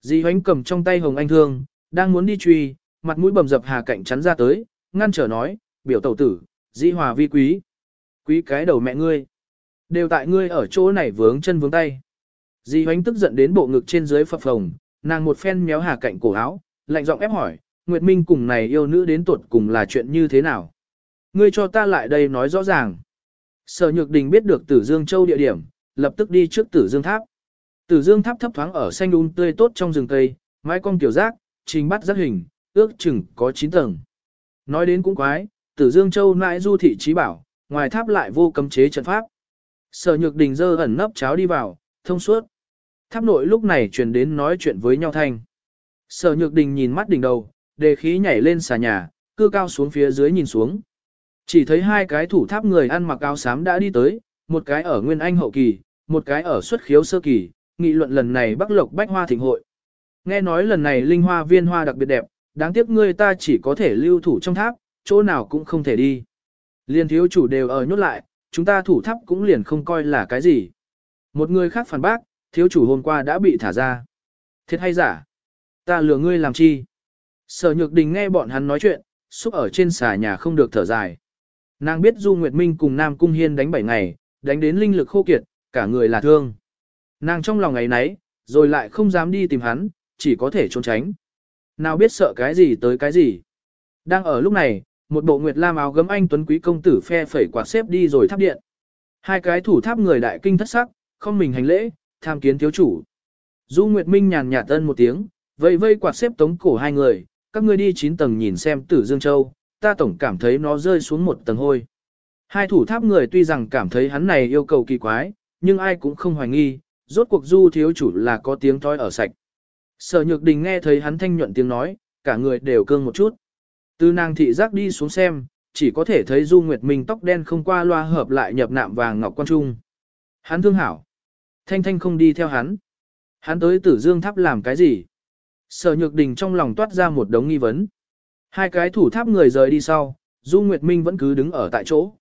Di hoánh cầm trong tay hồng anh thương, đang muốn đi truy, mặt mũi bầm dập hà cạnh chắn ra tới, ngăn trở nói, biểu tẩu tử, di hòa vi quý. Quý cái đầu mẹ ngươi. Đều tại ngươi ở chỗ này vướng chân vướng tay. Di hoánh tức giận đến bộ ngực trên dưới phập phồng, nàng một phen méo hà cạnh cổ áo, lạnh giọng ép hỏi, Nguyệt Minh cùng này yêu nữ đến tuột cùng là chuyện như thế nào? Ngươi cho ta lại đây nói rõ ràng. Sở Nhược Đình biết được Tử Dương Châu địa điểm, lập tức đi trước Tử Dương Tháp. Tử Dương Tháp thấp thoáng ở xanh um tươi tốt trong rừng cây, mái cong tiểu giác, trình bắt giác hình, ước chừng có 9 tầng. Nói đến cũng quái, Tử Dương Châu nãi du thị trí bảo, ngoài tháp lại vô cấm chế trận pháp. Sở Nhược Đình dơ ẩn nấp cháo đi vào, thông suốt. Tháp nội lúc này truyền đến nói chuyện với nhau thanh. Sở Nhược Đình nhìn mắt đỉnh đầu, đề khí nhảy lên xà nhà, cư cao xuống phía dưới nhìn xuống. Chỉ thấy hai cái thủ tháp người ăn mặc áo xám đã đi tới, một cái ở Nguyên Anh hậu kỳ, một cái ở xuất khiếu sơ kỳ, nghị luận lần này Bắc Lộc Bách Hoa Thịnh hội. Nghe nói lần này linh hoa viên hoa đặc biệt đẹp, đáng tiếc ngươi ta chỉ có thể lưu thủ trong tháp, chỗ nào cũng không thể đi. Liên thiếu chủ đều ở nhốt lại, chúng ta thủ tháp cũng liền không coi là cái gì. Một người khác phản bác, thiếu chủ hôm qua đã bị thả ra. Thiệt hay giả? Ta lừa ngươi làm chi? Sở nhược đình nghe bọn hắn nói chuyện, xúc ở trên xà nhà không được thở dài. Nàng biết Du Nguyệt Minh cùng Nam Cung Hiên đánh 7 ngày, đánh đến linh lực khô kiệt, cả người là thương. Nàng trong lòng ngày nấy, rồi lại không dám đi tìm hắn, chỉ có thể trốn tránh. Nào biết sợ cái gì tới cái gì. Đang ở lúc này, một bộ nguyệt lam áo gấm anh tuấn quý công tử phe phẩy quạt xếp đi rồi tháp điện. Hai cái thủ tháp người đại kinh thất sắc, không mình hành lễ, tham kiến thiếu chủ. Du Nguyệt Minh nhàn nhạt tân một tiếng, vây vây quạt xếp tống cổ hai người, các ngươi đi chín tầng nhìn xem tử Dương Châu, ta tổng cảm thấy nó rơi xuống một tầng hôi. Hai thủ tháp người tuy rằng cảm thấy hắn này yêu cầu kỳ quái, nhưng ai cũng không hoài nghi, rốt cuộc du thiếu chủ là có tiếng thói ở sạch. Sở nhược đình nghe thấy hắn thanh nhuận tiếng nói, cả người đều cương một chút. Từ nàng thị giác đi xuống xem, chỉ có thể thấy Du Nguyệt Minh tóc đen không qua loa hợp lại nhập nạm vàng ngọc quan trung. Hắn thương hảo. Thanh thanh không đi theo hắn. Hắn tới tử dương tháp làm cái gì? Sở nhược đình trong lòng toát ra một đống nghi vấn. Hai cái thủ tháp người rời đi sau, Du Nguyệt Minh vẫn cứ đứng ở tại chỗ.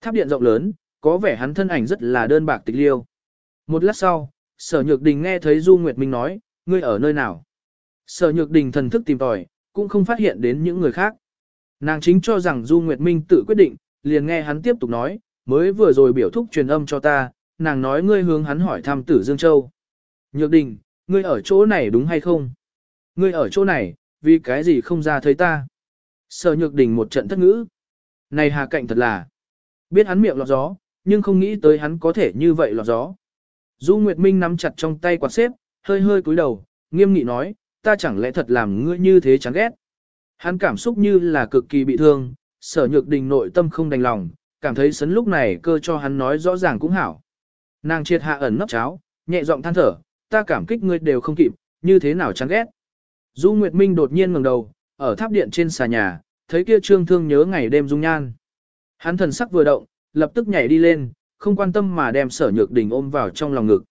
Tháp điện rộng lớn, có vẻ hắn thân ảnh rất là đơn bạc tịch liêu. Một lát sau, sở nhược đình nghe thấy Du Nguyệt Minh nói, ngươi ở nơi nào? Sở nhược đình thần thức tìm tòi, cũng không phát hiện đến những người khác. Nàng chính cho rằng Du Nguyệt Minh tự quyết định, liền nghe hắn tiếp tục nói, mới vừa rồi biểu thúc truyền âm cho ta, nàng nói ngươi hướng hắn hỏi thăm tử Dương Châu. Nhược đình, ngươi ở chỗ này đúng hay không? Ngươi ở chỗ này, vì cái gì không ra thấy ta? Sở nhược đình một trận thất ngữ. Này hà cạnh thật là, biết hắn miệng lọt gió, nhưng không nghĩ tới hắn có thể như vậy lọt gió. Du Nguyệt Minh nắm chặt trong tay quạt xếp, hơi hơi cúi đầu, nghiêm nghị nói, ta chẳng lẽ thật làm ngươi như thế chán ghét. Hắn cảm xúc như là cực kỳ bị thương, sở nhược đình nội tâm không đành lòng, cảm thấy sấn lúc này cơ cho hắn nói rõ ràng cũng hảo. Nàng triệt hạ ẩn nấp cháo, nhẹ giọng than thở, ta cảm kích ngươi đều không kịp, như thế nào chán ghét. Du Nguyệt Minh đột nhiên ngẩng đầu, ở tháp điện trên xà nhà, thấy kia trương thương nhớ ngày đêm dung nhan. Hắn thần sắc vừa động, lập tức nhảy đi lên, không quan tâm mà đem sở nhược đình ôm vào trong lòng ngực.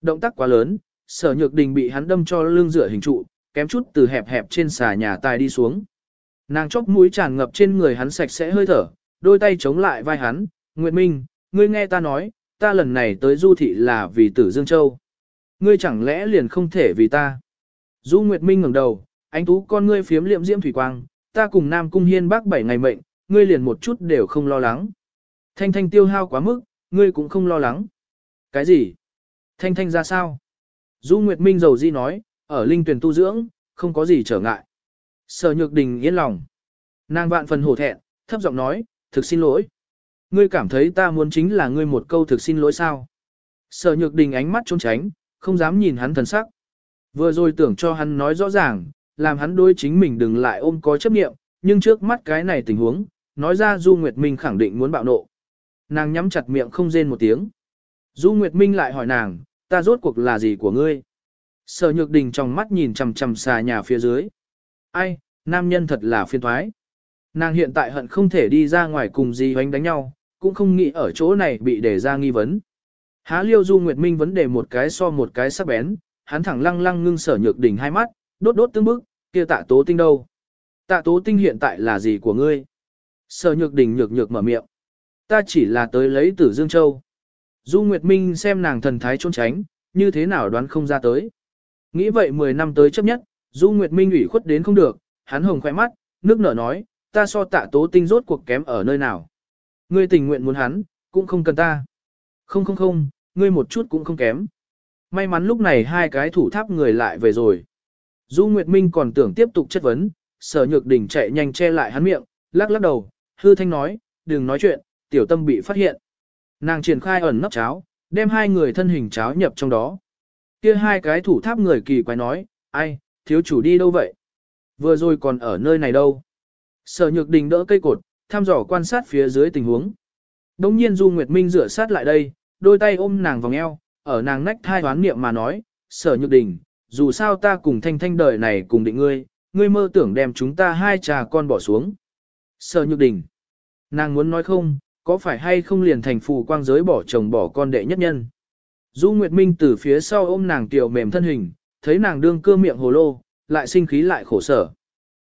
Động tác quá lớn, sở nhược đình bị hắn đâm cho lưng rửa hình trụ, kém chút từ hẹp hẹp trên xà nhà tài đi xuống. Nàng chốc mũi tràn ngập trên người hắn sạch sẽ hơi thở, đôi tay chống lại vai hắn, Nguyệt Minh, ngươi nghe ta nói, ta lần này tới du thị là vì tử Dương Châu. Ngươi chẳng lẽ liền không thể vì ta. Du Nguyệt Minh ngẩng đầu, anh tú con ngươi phiếm liệm diễm thủy quang, ta cùng Nam Cung Hiên bác bảy ngày mệnh, ngươi liền một chút đều không lo lắng. Thanh Thanh tiêu hao quá mức, ngươi cũng không lo lắng. Cái gì? Thanh Thanh ra sao? Du Nguyệt Minh giàu di nói, ở linh tuyển tu dưỡng, không có gì trở ngại. Sở Nhược Đình yên lòng. Nàng vạn phần hổ thẹn, thấp giọng nói, thực xin lỗi. Ngươi cảm thấy ta muốn chính là ngươi một câu thực xin lỗi sao? Sở Nhược Đình ánh mắt trốn tránh, không dám nhìn hắn thần sắc. Vừa rồi tưởng cho hắn nói rõ ràng, làm hắn đối chính mình đừng lại ôm có chấp niệm, nhưng trước mắt cái này tình huống, nói ra Du Nguyệt Minh khẳng định muốn bạo nộ. Nàng nhắm chặt miệng không rên một tiếng. Du Nguyệt Minh lại hỏi nàng, ta rốt cuộc là gì của ngươi? Sở Nhược Đình trong mắt nhìn chằm chằm xà nhà phía dưới. Ai, nam nhân thật là phiền thoái. Nàng hiện tại hận không thể đi ra ngoài cùng gì hoánh đánh nhau, cũng không nghĩ ở chỗ này bị để ra nghi vấn. Há liêu Du Nguyệt Minh vấn đề một cái so một cái sắc bén, hắn thẳng lăng lăng ngưng sở nhược đỉnh hai mắt, đốt đốt tương bức, kia tạ tố tinh đâu? Tạ tố tinh hiện tại là gì của ngươi? Sở nhược đỉnh nhược nhược mở miệng. Ta chỉ là tới lấy tử Dương Châu. Du Nguyệt Minh xem nàng thần thái trốn tránh, như thế nào đoán không ra tới. Nghĩ vậy 10 năm tới chấp nhất, Du Nguyệt Minh ủy khuất đến không được, hắn hồng khoe mắt, nước nở nói, ta so tạ tố tinh rốt cuộc kém ở nơi nào. Ngươi tình nguyện muốn hắn, cũng không cần ta. Không không không, ngươi một chút cũng không kém. May mắn lúc này hai cái thủ tháp người lại về rồi. Du Nguyệt Minh còn tưởng tiếp tục chất vấn, sở nhược đỉnh chạy nhanh che lại hắn miệng, lắc lắc đầu, hư thanh nói, đừng nói chuyện, tiểu tâm bị phát hiện. Nàng triển khai ẩn nấp cháo, đem hai người thân hình cháo nhập trong đó. Kia hai cái thủ tháp người kỳ quái nói, ai, thiếu chủ đi đâu vậy? Vừa rồi còn ở nơi này đâu? Sở nhược đình đỡ cây cột, tham dò quan sát phía dưới tình huống. Đông nhiên Du Nguyệt Minh rửa sát lại đây, đôi tay ôm nàng vòng eo, ở nàng nách thai hoán niệm mà nói, sở nhược đình, dù sao ta cùng thanh thanh đời này cùng định ngươi, ngươi mơ tưởng đem chúng ta hai trà con bỏ xuống. Sở nhược đình. Nàng muốn nói không, có phải hay không liền thành phù quang giới bỏ chồng bỏ con đệ nhất nhân. Du Nguyệt Minh từ phía sau ôm nàng tiểu mềm thân hình, thấy nàng đương cưa miệng hồ lô, lại sinh khí lại khổ sở.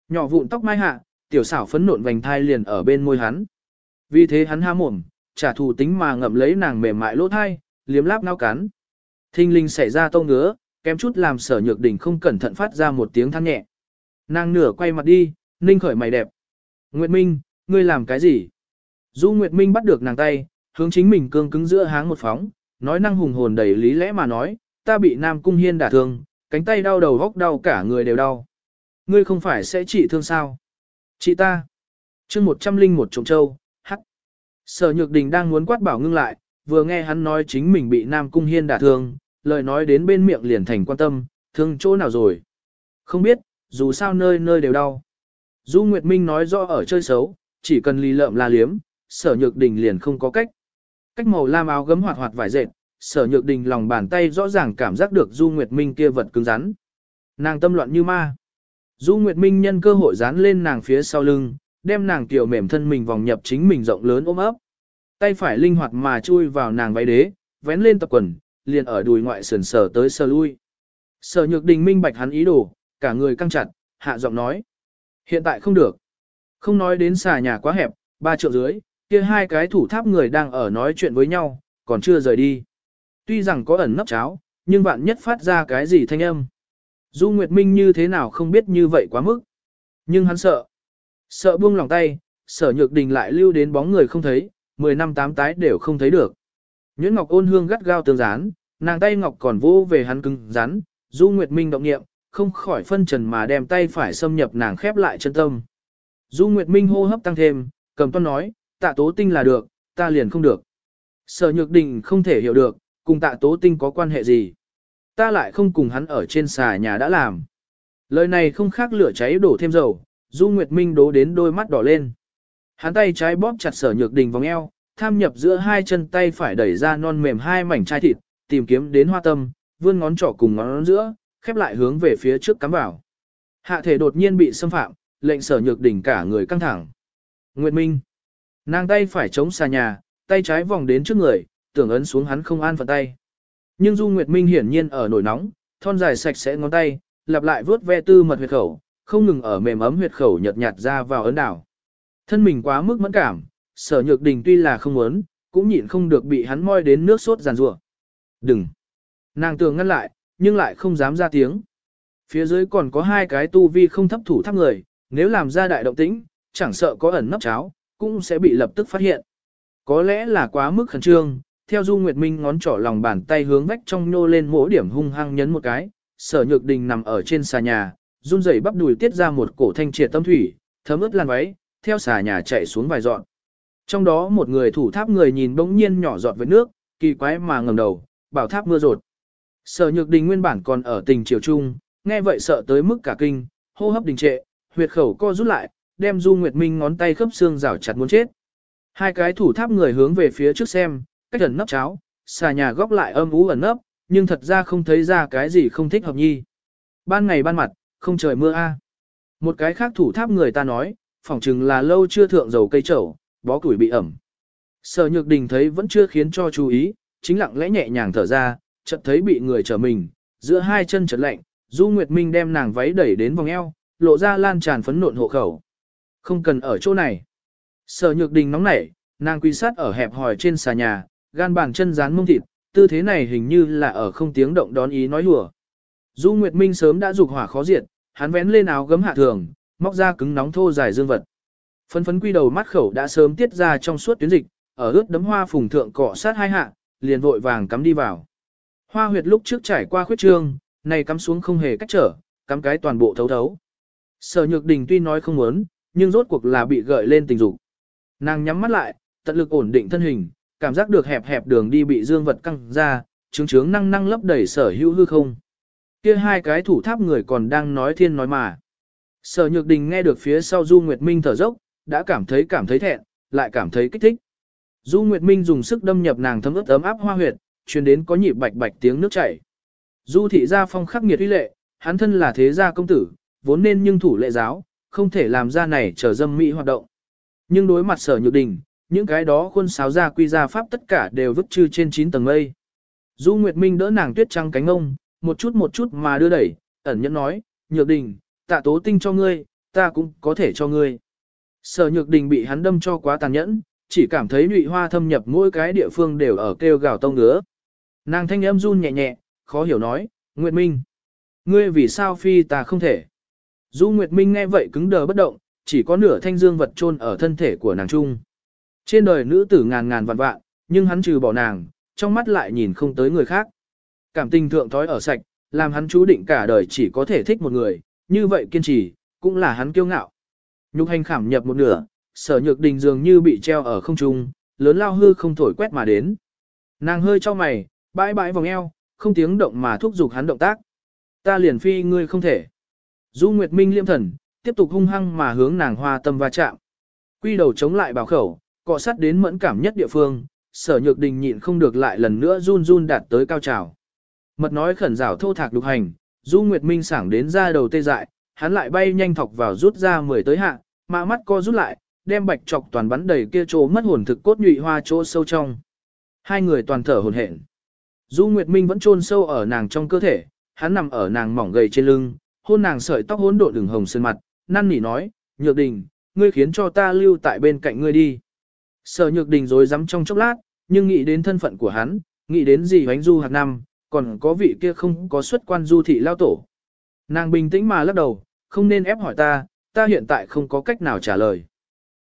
Nhỏ vụn tóc mai hạ, tiểu xảo phấn nộn vành thai liền ở bên môi hắn. Vì thế hắn há mồm, trả thù tính mà ngậm lấy nàng mềm mại lỗ thai, liếm láp nao cắn. Thinh linh xảy ra tông ngứa, kém chút làm sở nhược đỉnh không cẩn thận phát ra một tiếng than nhẹ. Nàng nửa quay mặt đi, ninh khởi mày đẹp. Nguyệt Minh, ngươi làm cái gì? Du Nguyệt Minh bắt được nàng tay, hướng chính mình cương cứng giữa háng một phóng, nói năng hùng hồn đầy lý lẽ mà nói, ta bị Nam Cung Hiên đả thương, cánh tay đau đầu góc đau cả người đều đau. Ngươi không phải sẽ trị thương sao? Chị ta. chương một trăm linh một trộm châu, hắc. Sở Nhược Đình đang muốn quát bảo ngưng lại, vừa nghe hắn nói chính mình bị Nam Cung Hiên đả thương, lời nói đến bên miệng liền thành quan tâm, thương chỗ nào rồi? Không biết, dù sao nơi nơi đều đau. Du Nguyệt Minh nói rõ ở chơi xấu, chỉ cần lì lợm la liếm, sở nhược đình liền không có cách. Cách màu lam áo gấm hoạt hoạt vải dệt, sở nhược đình lòng bàn tay rõ ràng cảm giác được Du Nguyệt Minh kia vật cứng rắn. Nàng tâm loạn như ma. Du Nguyệt Minh nhân cơ hội dán lên nàng phía sau lưng, đem nàng tiểu mềm thân mình vòng nhập chính mình rộng lớn ôm ấp. Tay phải linh hoạt mà chui vào nàng váy đế, vén lên tập quần, liền ở đùi ngoại sườn sở tới sờ lui. Sở nhược đình minh bạch hắn ý đồ, cả người căng chặt, hạ giọng nói. Hiện tại không được. Không nói đến xà nhà quá hẹp, ba triệu dưới, kia hai cái thủ tháp người đang ở nói chuyện với nhau, còn chưa rời đi. Tuy rằng có ẩn nấp cháo, nhưng bạn nhất phát ra cái gì thanh âm. Du Nguyệt Minh như thế nào không biết như vậy quá mức. Nhưng hắn sợ. Sợ buông lòng tay, sở nhược đình lại lưu đến bóng người không thấy, 10 năm tám tái đều không thấy được. Nhuyễn Ngọc ôn hương gắt gao tương dán, nàng tay Ngọc còn vô về hắn cứng rắn, Du Nguyệt Minh động nghiệm, không khỏi phân trần mà đem tay phải xâm nhập nàng khép lại chân tâm. Du Nguyệt Minh hô hấp tăng thêm, cầm toan nói, tạ tố tinh là được, ta liền không được. Sở Nhược Đình không thể hiểu được, cùng tạ tố tinh có quan hệ gì. Ta lại không cùng hắn ở trên xà nhà đã làm. Lời này không khác lửa cháy đổ thêm dầu, Du Nguyệt Minh đố đến đôi mắt đỏ lên. Hắn tay trái bóp chặt sở nhược đình vòng eo, tham nhập giữa hai chân tay phải đẩy ra non mềm hai mảnh chai thịt, tìm kiếm đến hoa tâm, vươn ngón trỏ cùng ngón giữa, khép lại hướng về phía trước cắm vào. Hạ thể đột nhiên bị xâm phạm, lệnh sở nhược đỉnh cả người căng thẳng. Nguyệt Minh. Nàng tay phải chống xa nhà, tay trái vòng đến trước người, tưởng ấn xuống hắn không an phận tay. Nhưng Du Nguyệt Minh hiển nhiên ở nổi nóng, thon dài sạch sẽ ngón tay, lặp lại vướt ve tư mật huyệt khẩu, không ngừng ở mềm ấm huyệt khẩu nhợt nhạt ra vào ấn đảo. Thân mình quá mức mẫn cảm, sở nhược đình tuy là không muốn, cũng nhịn không được bị hắn moi đến nước sốt giàn rủa. Đừng! Nàng tường ngăn lại, nhưng lại không dám ra tiếng. Phía dưới còn có hai cái tu vi không thấp thủ tháp người, nếu làm ra đại động tĩnh, chẳng sợ có ẩn nấp cháo, cũng sẽ bị lập tức phát hiện. Có lẽ là quá mức khẩn trương, theo Du Nguyệt Minh ngón trỏ lòng bàn tay hướng vách trong nhô lên mỗi điểm hung hăng nhấn một cái, sở nhược đình nằm ở trên xà nhà, run rẩy bắp đùi tiết ra một cổ thanh triệt tâm thủy, thấm ướt lan váy, theo xà nhà chạy xuống vài dọn. Trong đó một người thủ tháp người nhìn bỗng nhiên nhỏ giọt với nước, kỳ quái mà ngầm đầu, bảo tháp mưa rột. Sở nhược đình nguyên bản còn ở tình chiều trung, nghe vậy sợ tới mức cả kinh, hô hấp đình trệ, huyệt khẩu co rút lại, đem Du Nguyệt Minh ngón tay khớp xương rào chặt muốn chết. Hai cái thủ tháp người hướng về phía trước xem, cách ẩn nấp cháo, xà nhà góc lại âm ú ẩn nấp, nhưng thật ra không thấy ra cái gì không thích hợp nhi. Ban ngày ban mặt, không trời mưa a. Một cái khác thủ tháp người ta nói, phỏng chừng là lâu chưa thượng dầu cây trầu, bó củi bị ẩm. Sở Nhược Đình thấy vẫn chưa khiến cho chú ý, chính lặng lẽ nhẹ nhàng thở ra, chợt thấy bị người trở mình, giữa hai chân chợt lạnh, Du Nguyệt Minh đem nàng váy đẩy đến vòng eo, lộ ra lan tràn phấn nộn hộ khẩu. Không cần ở chỗ này. Sở Nhược Đình nóng nảy, nàng quy sát ở hẹp hòi trên xà nhà, gan bàn chân dán mông thịt, tư thế này hình như là ở không tiếng động đón ý nói lùa. Du Nguyệt Minh sớm đã dục hỏa khó diệt, hắn vén lên áo gấm hạ thường, móc ra cứng nóng thô dài dương vật. Phấn phấn quy đầu mắt khẩu đã sớm tiết ra trong suốt tuyến dịch, ở ướt đấm hoa phùng thượng cọ sát hai hạ, liền vội vàng cắm đi vào. Hoa huyệt lúc trước trải qua khuyết trương, này cắm xuống không hề cách trở, cắm cái toàn bộ thấu thấu. Sở Nhược Đình tuy nói không muốn, nhưng rốt cuộc là bị gợi lên tình dục. Nàng nhắm mắt lại, tận lực ổn định thân hình, cảm giác được hẹp hẹp đường đi bị dương vật căng ra, trướng trướng năng năng lấp đầy sở hữu hư không. Kia hai cái thủ tháp người còn đang nói thiên nói mà. Sở Nhược Đình nghe được phía sau Du Nguyệt Minh thở dốc, đã cảm thấy cảm thấy thẹn, lại cảm thấy kích thích. Du Nguyệt Minh dùng sức đâm nhập nàng thấm ướt ấm áp hoa huyệt, truyền đến có nhịp bạch bạch tiếng nước chảy. Du thị gia phong khắc nghiệt uy lệ, hắn thân là thế gia công tử, vốn nên nhưng thủ lệ giáo, không thể làm ra này trở dâm mỹ hoạt động. Nhưng đối mặt sở nhược đình, những cái đó khuôn sáo ra quy ra pháp tất cả đều vứt chư trên 9 tầng mây. Du Nguyệt Minh đỡ nàng tuyết trăng cánh ông, một chút một chút mà đưa đẩy, ẩn nhẫn nói, nhược đình, tạ tố tinh cho ngươi, ta cũng có thể cho ngươi. Sở nhược đình bị hắn đâm cho quá tàn nhẫn, chỉ cảm thấy nhụy hoa thâm nhập mỗi cái địa phương đều ở kêu gào tông ngứa. Nàng thanh âm run nhẹ nhẹ, khó hiểu nói, Nguyệt Minh, ngươi vì sao phi ta không thể. Du Nguyệt Minh nghe vậy cứng đờ bất động, chỉ có nửa thanh dương vật chôn ở thân thể của nàng trung. Trên đời nữ tử ngàn ngàn vạn vạn, nhưng hắn trừ bỏ nàng, trong mắt lại nhìn không tới người khác. Cảm tình thượng thói ở sạch, làm hắn chú định cả đời chỉ có thể thích một người, như vậy kiên trì, cũng là hắn kiêu ngạo. Nhục hành khảm nhập một nửa, sở nhược đình dường như bị treo ở không trung, lớn lao hư không thổi quét mà đến. Nàng hơi cho mày, bãi bãi vòng eo, không tiếng động mà thúc giục hắn động tác. Ta liền phi ngươi không thể. Du Nguyệt Minh liêm thần, tiếp tục hung hăng mà hướng nàng hoa tâm va chạm. Quy đầu chống lại bảo khẩu, cọ sát đến mẫn cảm nhất địa phương, sở nhược đình nhịn không được lại lần nữa run run đạt tới cao trào. Mật nói khẩn rảo thô thạc đục hành, Du Nguyệt Minh sảng đến ra đầu tê dại, hắn lại bay nhanh thọc vào rút ra mười tới hạ, mà mắt co rút lại, đem bạch chọc toàn bắn đầy kia chỗ mất hồn thực cốt nhụy hoa chỗ sâu trong. Hai người toàn thở hồn hển. Du Nguyệt Minh vẫn chôn sâu ở nàng trong cơ thể, hắn nằm ở nàng mỏng gầy trên lưng, hôn nàng sợi tóc hỗn độn đường hồng sơn mặt, năn nỉ nói, "Nhược Đình, ngươi khiến cho ta lưu tại bên cạnh ngươi đi." Sở Nhược Đình rối rắm trong chốc lát, nhưng nghĩ đến thân phận của hắn, nghĩ đến gì hoánh du hạt năm, còn có vị kia không có xuất quan du thị lao tổ. Nàng bình tĩnh mà lắc đầu, không nên ép hỏi ta, ta hiện tại không có cách nào trả lời.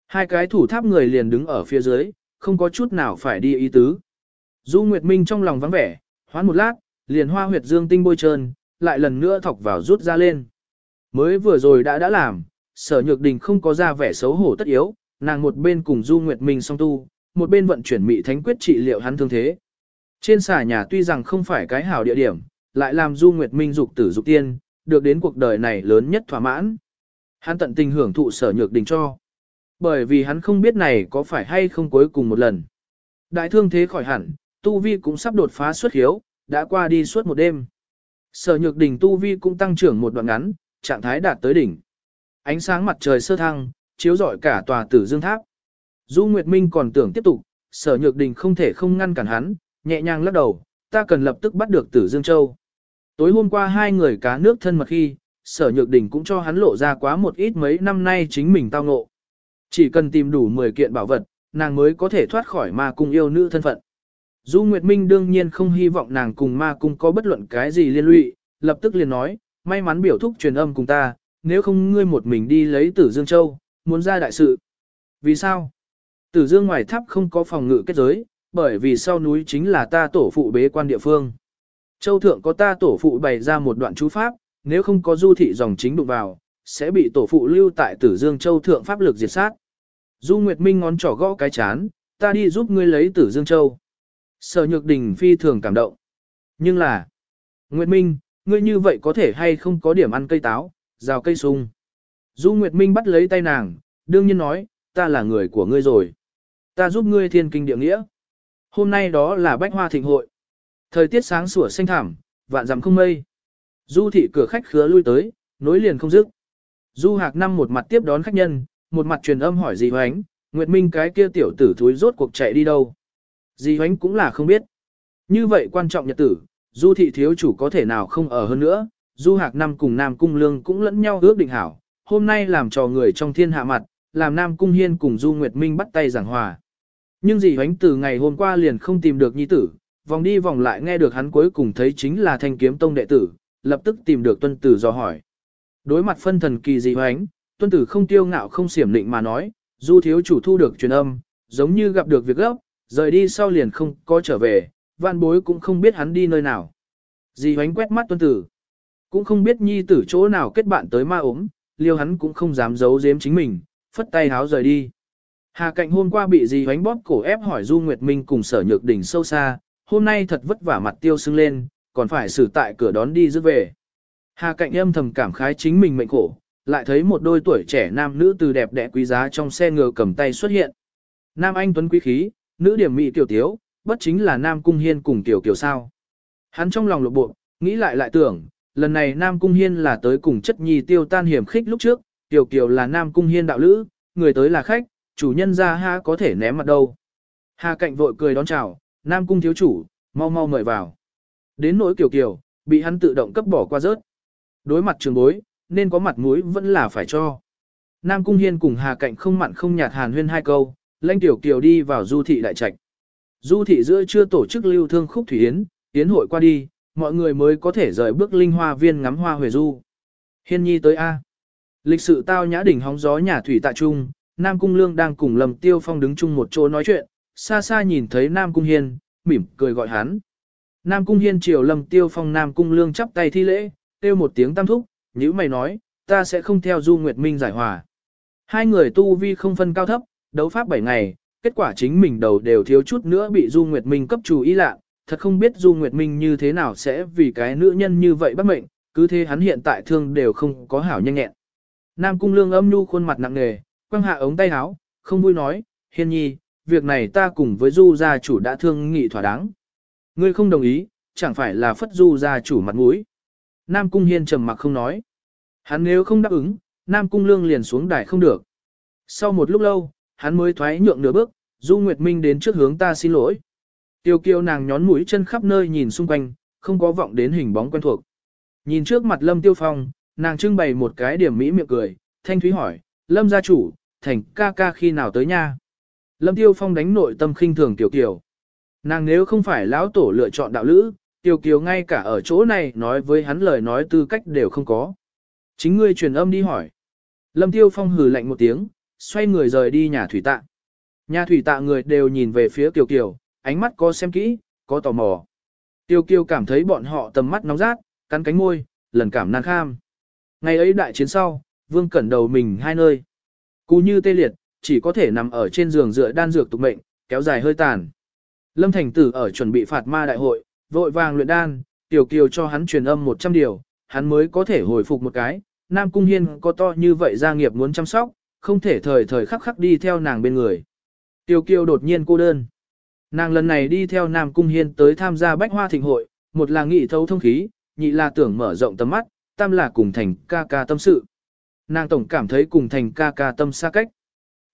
Hai cái thủ tháp người liền đứng ở phía dưới, không có chút nào phải đi ý tứ. Du Nguyệt Minh trong lòng vắng vẻ, hoán một lát, liền hoa huyệt dương tinh bôi trơn, lại lần nữa thọc vào rút ra lên. Mới vừa rồi đã đã làm, sở nhược đình không có ra vẻ xấu hổ tất yếu, nàng một bên cùng Du Nguyệt Minh song tu, một bên vận chuyển mị thánh quyết trị liệu hắn thương thế. Trên xà nhà tuy rằng không phải cái hảo địa điểm, lại làm Du Nguyệt Minh dục tử dục tiên, được đến cuộc đời này lớn nhất thỏa mãn. Hắn tận tình hưởng thụ sở nhược đình cho. Bởi vì hắn không biết này có phải hay không cuối cùng một lần. Đại thương thế khỏi hẳn, Tu Vi cũng sắp đột phá xuất hiếu, đã qua đi suốt một đêm. Sở nhược đình Tu Vi cũng tăng trưởng một đoạn ngắn, trạng thái đạt tới đỉnh. Ánh sáng mặt trời sơ thăng, chiếu rọi cả tòa tử dương tháp. Du Nguyệt Minh còn tưởng tiếp tục, sở nhược đình không thể không ngăn cản hắn, nhẹ nhàng lắc đầu, ta cần lập tức bắt được tử dương châu. Tối hôm qua hai người cá nước thân mật khi, sở nhược đình cũng cho hắn lộ ra quá một ít mấy năm nay chính mình tao ngộ. Chỉ cần tìm đủ 10 kiện bảo vật, nàng mới có thể thoát khỏi ma cung yêu nữ thân phận. Du Nguyệt Minh đương nhiên không hy vọng nàng cùng ma cung có bất luận cái gì liên lụy, lập tức liền nói, may mắn biểu thúc truyền âm cùng ta, nếu không ngươi một mình đi lấy tử Dương Châu, muốn ra đại sự. Vì sao? Tử Dương ngoài tháp không có phòng ngự kết giới, bởi vì sau núi chính là ta tổ phụ bế quan địa phương. Châu thượng có ta tổ phụ bày ra một đoạn chú pháp, nếu không có du thị dòng chính đụng vào, sẽ bị tổ phụ lưu tại Tử Dương Châu thượng pháp lực diệt sát. Du Nguyệt Minh ngón trỏ gõ cái chán, ta đi giúp ngươi lấy Tử Dương Châu. Sở Nhược Đình phi thường cảm động. Nhưng là, Nguyệt Minh, ngươi như vậy có thể hay không có điểm ăn cây táo, rào cây sung. Du Nguyệt Minh bắt lấy tay nàng, đương nhiên nói, ta là người của ngươi rồi. Ta giúp ngươi thiên kinh địa nghĩa. Hôm nay đó là bách hoa thịnh hội. Thời tiết sáng sủa xanh thảm, vạn dặm không mây. Du thị cửa khách khứa lui tới, nối liền không dứt. Du Hạc năm một mặt tiếp đón khách nhân, một mặt truyền âm hỏi dì hoánh, Nguyệt Minh cái kia tiểu tử thúi rốt cuộc chạy đi đâu. Dì hoánh cũng là không biết. Như vậy quan trọng nhật tử, Du thị thiếu chủ có thể nào không ở hơn nữa, Du Hạc năm cùng Nam Cung Lương cũng lẫn nhau ước định hảo, hôm nay làm trò người trong thiên hạ mặt, làm Nam Cung Hiên cùng Du Nguyệt Minh bắt tay giảng hòa. Nhưng dì hoánh từ ngày hôm qua liền không tìm được nhi tử, vòng đi vòng lại nghe được hắn cuối cùng thấy chính là thanh kiếm tông đệ tử, lập tức tìm được tuân tử do hỏi. Đối mặt phân thần kỳ dì hoánh, tuân tử không tiêu ngạo không xiểm định mà nói, du thiếu chủ thu được truyền âm, giống như gặp được việc gấp, rời đi sau liền không có trở về, vạn bối cũng không biết hắn đi nơi nào. Dì hoánh quét mắt tuân tử, cũng không biết nhi tử chỗ nào kết bạn tới ma ốm, liêu hắn cũng không dám giấu giếm chính mình, phất tay háo rời đi. Hà cạnh hôm qua bị gì hoánh bóp cổ ép hỏi Du Nguyệt Minh cùng sở nhược đỉnh sâu xa, hôm nay thật vất vả mặt tiêu sưng lên, còn phải xử tại cửa đón đi rước về. Hà cạnh âm thầm cảm khái chính mình mệnh khổ, lại thấy một đôi tuổi trẻ nam nữ từ đẹp đẽ quý giá trong xe ngựa cầm tay xuất hiện. Nam anh tuấn quý khí, nữ điểm mỹ tiểu tiếu, bất chính là nam cung hiên cùng tiểu kiều sao. Hắn trong lòng lộ bộ, nghĩ lại lại tưởng, lần này nam cung hiên là tới cùng chất nhi tiêu tan hiểm khích lúc trước, tiểu kiều là nam cung hiên đạo lữ, người tới là khách, chủ nhân ra ha có thể ném mặt đâu. Hà cạnh vội cười đón chào, Nam Cung thiếu chủ, mau mau mời vào. Đến nỗi kiều kiều, bị hắn tự động cấp bỏ qua rớt. Đối mặt trường bối, nên có mặt mũi vẫn là phải cho. Nam Cung Hiên cùng Hà Cạnh không mặn không nhạt hàn huyên hai câu, lãnh tiểu kiều đi vào du thị đại trạch. Du thị giữa chưa tổ chức lưu thương khúc thủy yến, yến hội qua đi, mọi người mới có thể rời bước linh hoa viên ngắm hoa huệ du. Hiên nhi tới A. Lịch sự tao nhã đỉnh hóng gió nhà thủy tại trung, Nam Cung Lương đang cùng Lâm Tiêu Phong đứng chung một chỗ nói chuyện, xa xa nhìn thấy Nam Cung Hiên, mỉm cười gọi hắn. Nam Cung Hiên chiều Lâm Tiêu Phong Nam Cung Lương chắp tay thi lễ, kêu một tiếng tam thúc, nhữ mày nói, ta sẽ không theo Du Nguyệt Minh giải hòa. Hai người tu vi không phân cao thấp, đấu pháp 7 ngày, kết quả chính mình đầu đều thiếu chút nữa bị Du Nguyệt Minh cấp chủ ý lạ, thật không biết Du Nguyệt Minh như thế nào sẽ vì cái nữ nhân như vậy bắt mệnh, cứ thế hắn hiện tại thương đều không có hảo nhanh nhẹn. Nam Cung Lương âm nhu khuôn mặt nặng nề, quăng hạ ống tay áo, không vui nói, hiên nhi, việc này ta cùng với Du gia chủ đã thương nghị thỏa đáng. Ngươi không đồng ý, chẳng phải là phất Du gia chủ mặt mũi. Nam Cung Hiên trầm mặc không nói. Hắn nếu không đáp ứng, Nam Cung Lương liền xuống đài không được. Sau một lúc lâu, hắn mới thoái nhượng nửa bước, Du Nguyệt Minh đến trước hướng ta xin lỗi. Tiêu kiêu nàng nhón mũi chân khắp nơi nhìn xung quanh, không có vọng đến hình bóng quen thuộc. Nhìn trước mặt Lâm Tiêu Phong, nàng trưng bày một cái điểm mỹ miệng cười, thanh thúy hỏi, Lâm gia chủ, thành ca ca khi nào tới nha? Lâm Tiêu Phong đánh nội tâm khinh thường Tiểu Kiều. Nàng nếu không phải lão tổ lựa chọn đạo lữ, Tiểu Kiều ngay cả ở chỗ này nói với hắn lời nói tư cách đều không có. Chính ngươi truyền âm đi hỏi. Lâm Tiêu Phong hừ lạnh một tiếng, xoay người rời đi nhà thủy tạ. Nhà thủy tạ người đều nhìn về phía Tiểu Kiều, ánh mắt có xem kỹ, có tò mò. Tiêu Kiều cảm thấy bọn họ tầm mắt nóng rát, cắn cánh môi, lần cảm nan kham. Ngày ấy đại chiến sau, Vương Cẩn đầu mình hai nơi. Cú như tê liệt, chỉ có thể nằm ở trên giường dựa đan dược tục mệnh, kéo dài hơi tàn. Lâm Thành Tử ở chuẩn bị phạt ma đại hội, vội vàng luyện đan, Tiểu Kiều cho hắn truyền âm 100 điều, hắn mới có thể hồi phục một cái. Nam Cung Hiên có to như vậy gia nghiệp muốn chăm sóc, không thể thời thời khắc khắc đi theo nàng bên người. Tiểu Kiều đột nhiên cô đơn. Nàng lần này đi theo Nam Cung Hiên tới tham gia bách hoa thịnh hội, một là nghị thấu thông khí, nhị là tưởng mở rộng tầm mắt, tam là cùng thành ca ca tâm sự. Nàng tổng cảm thấy cùng thành ca ca tâm xa cách.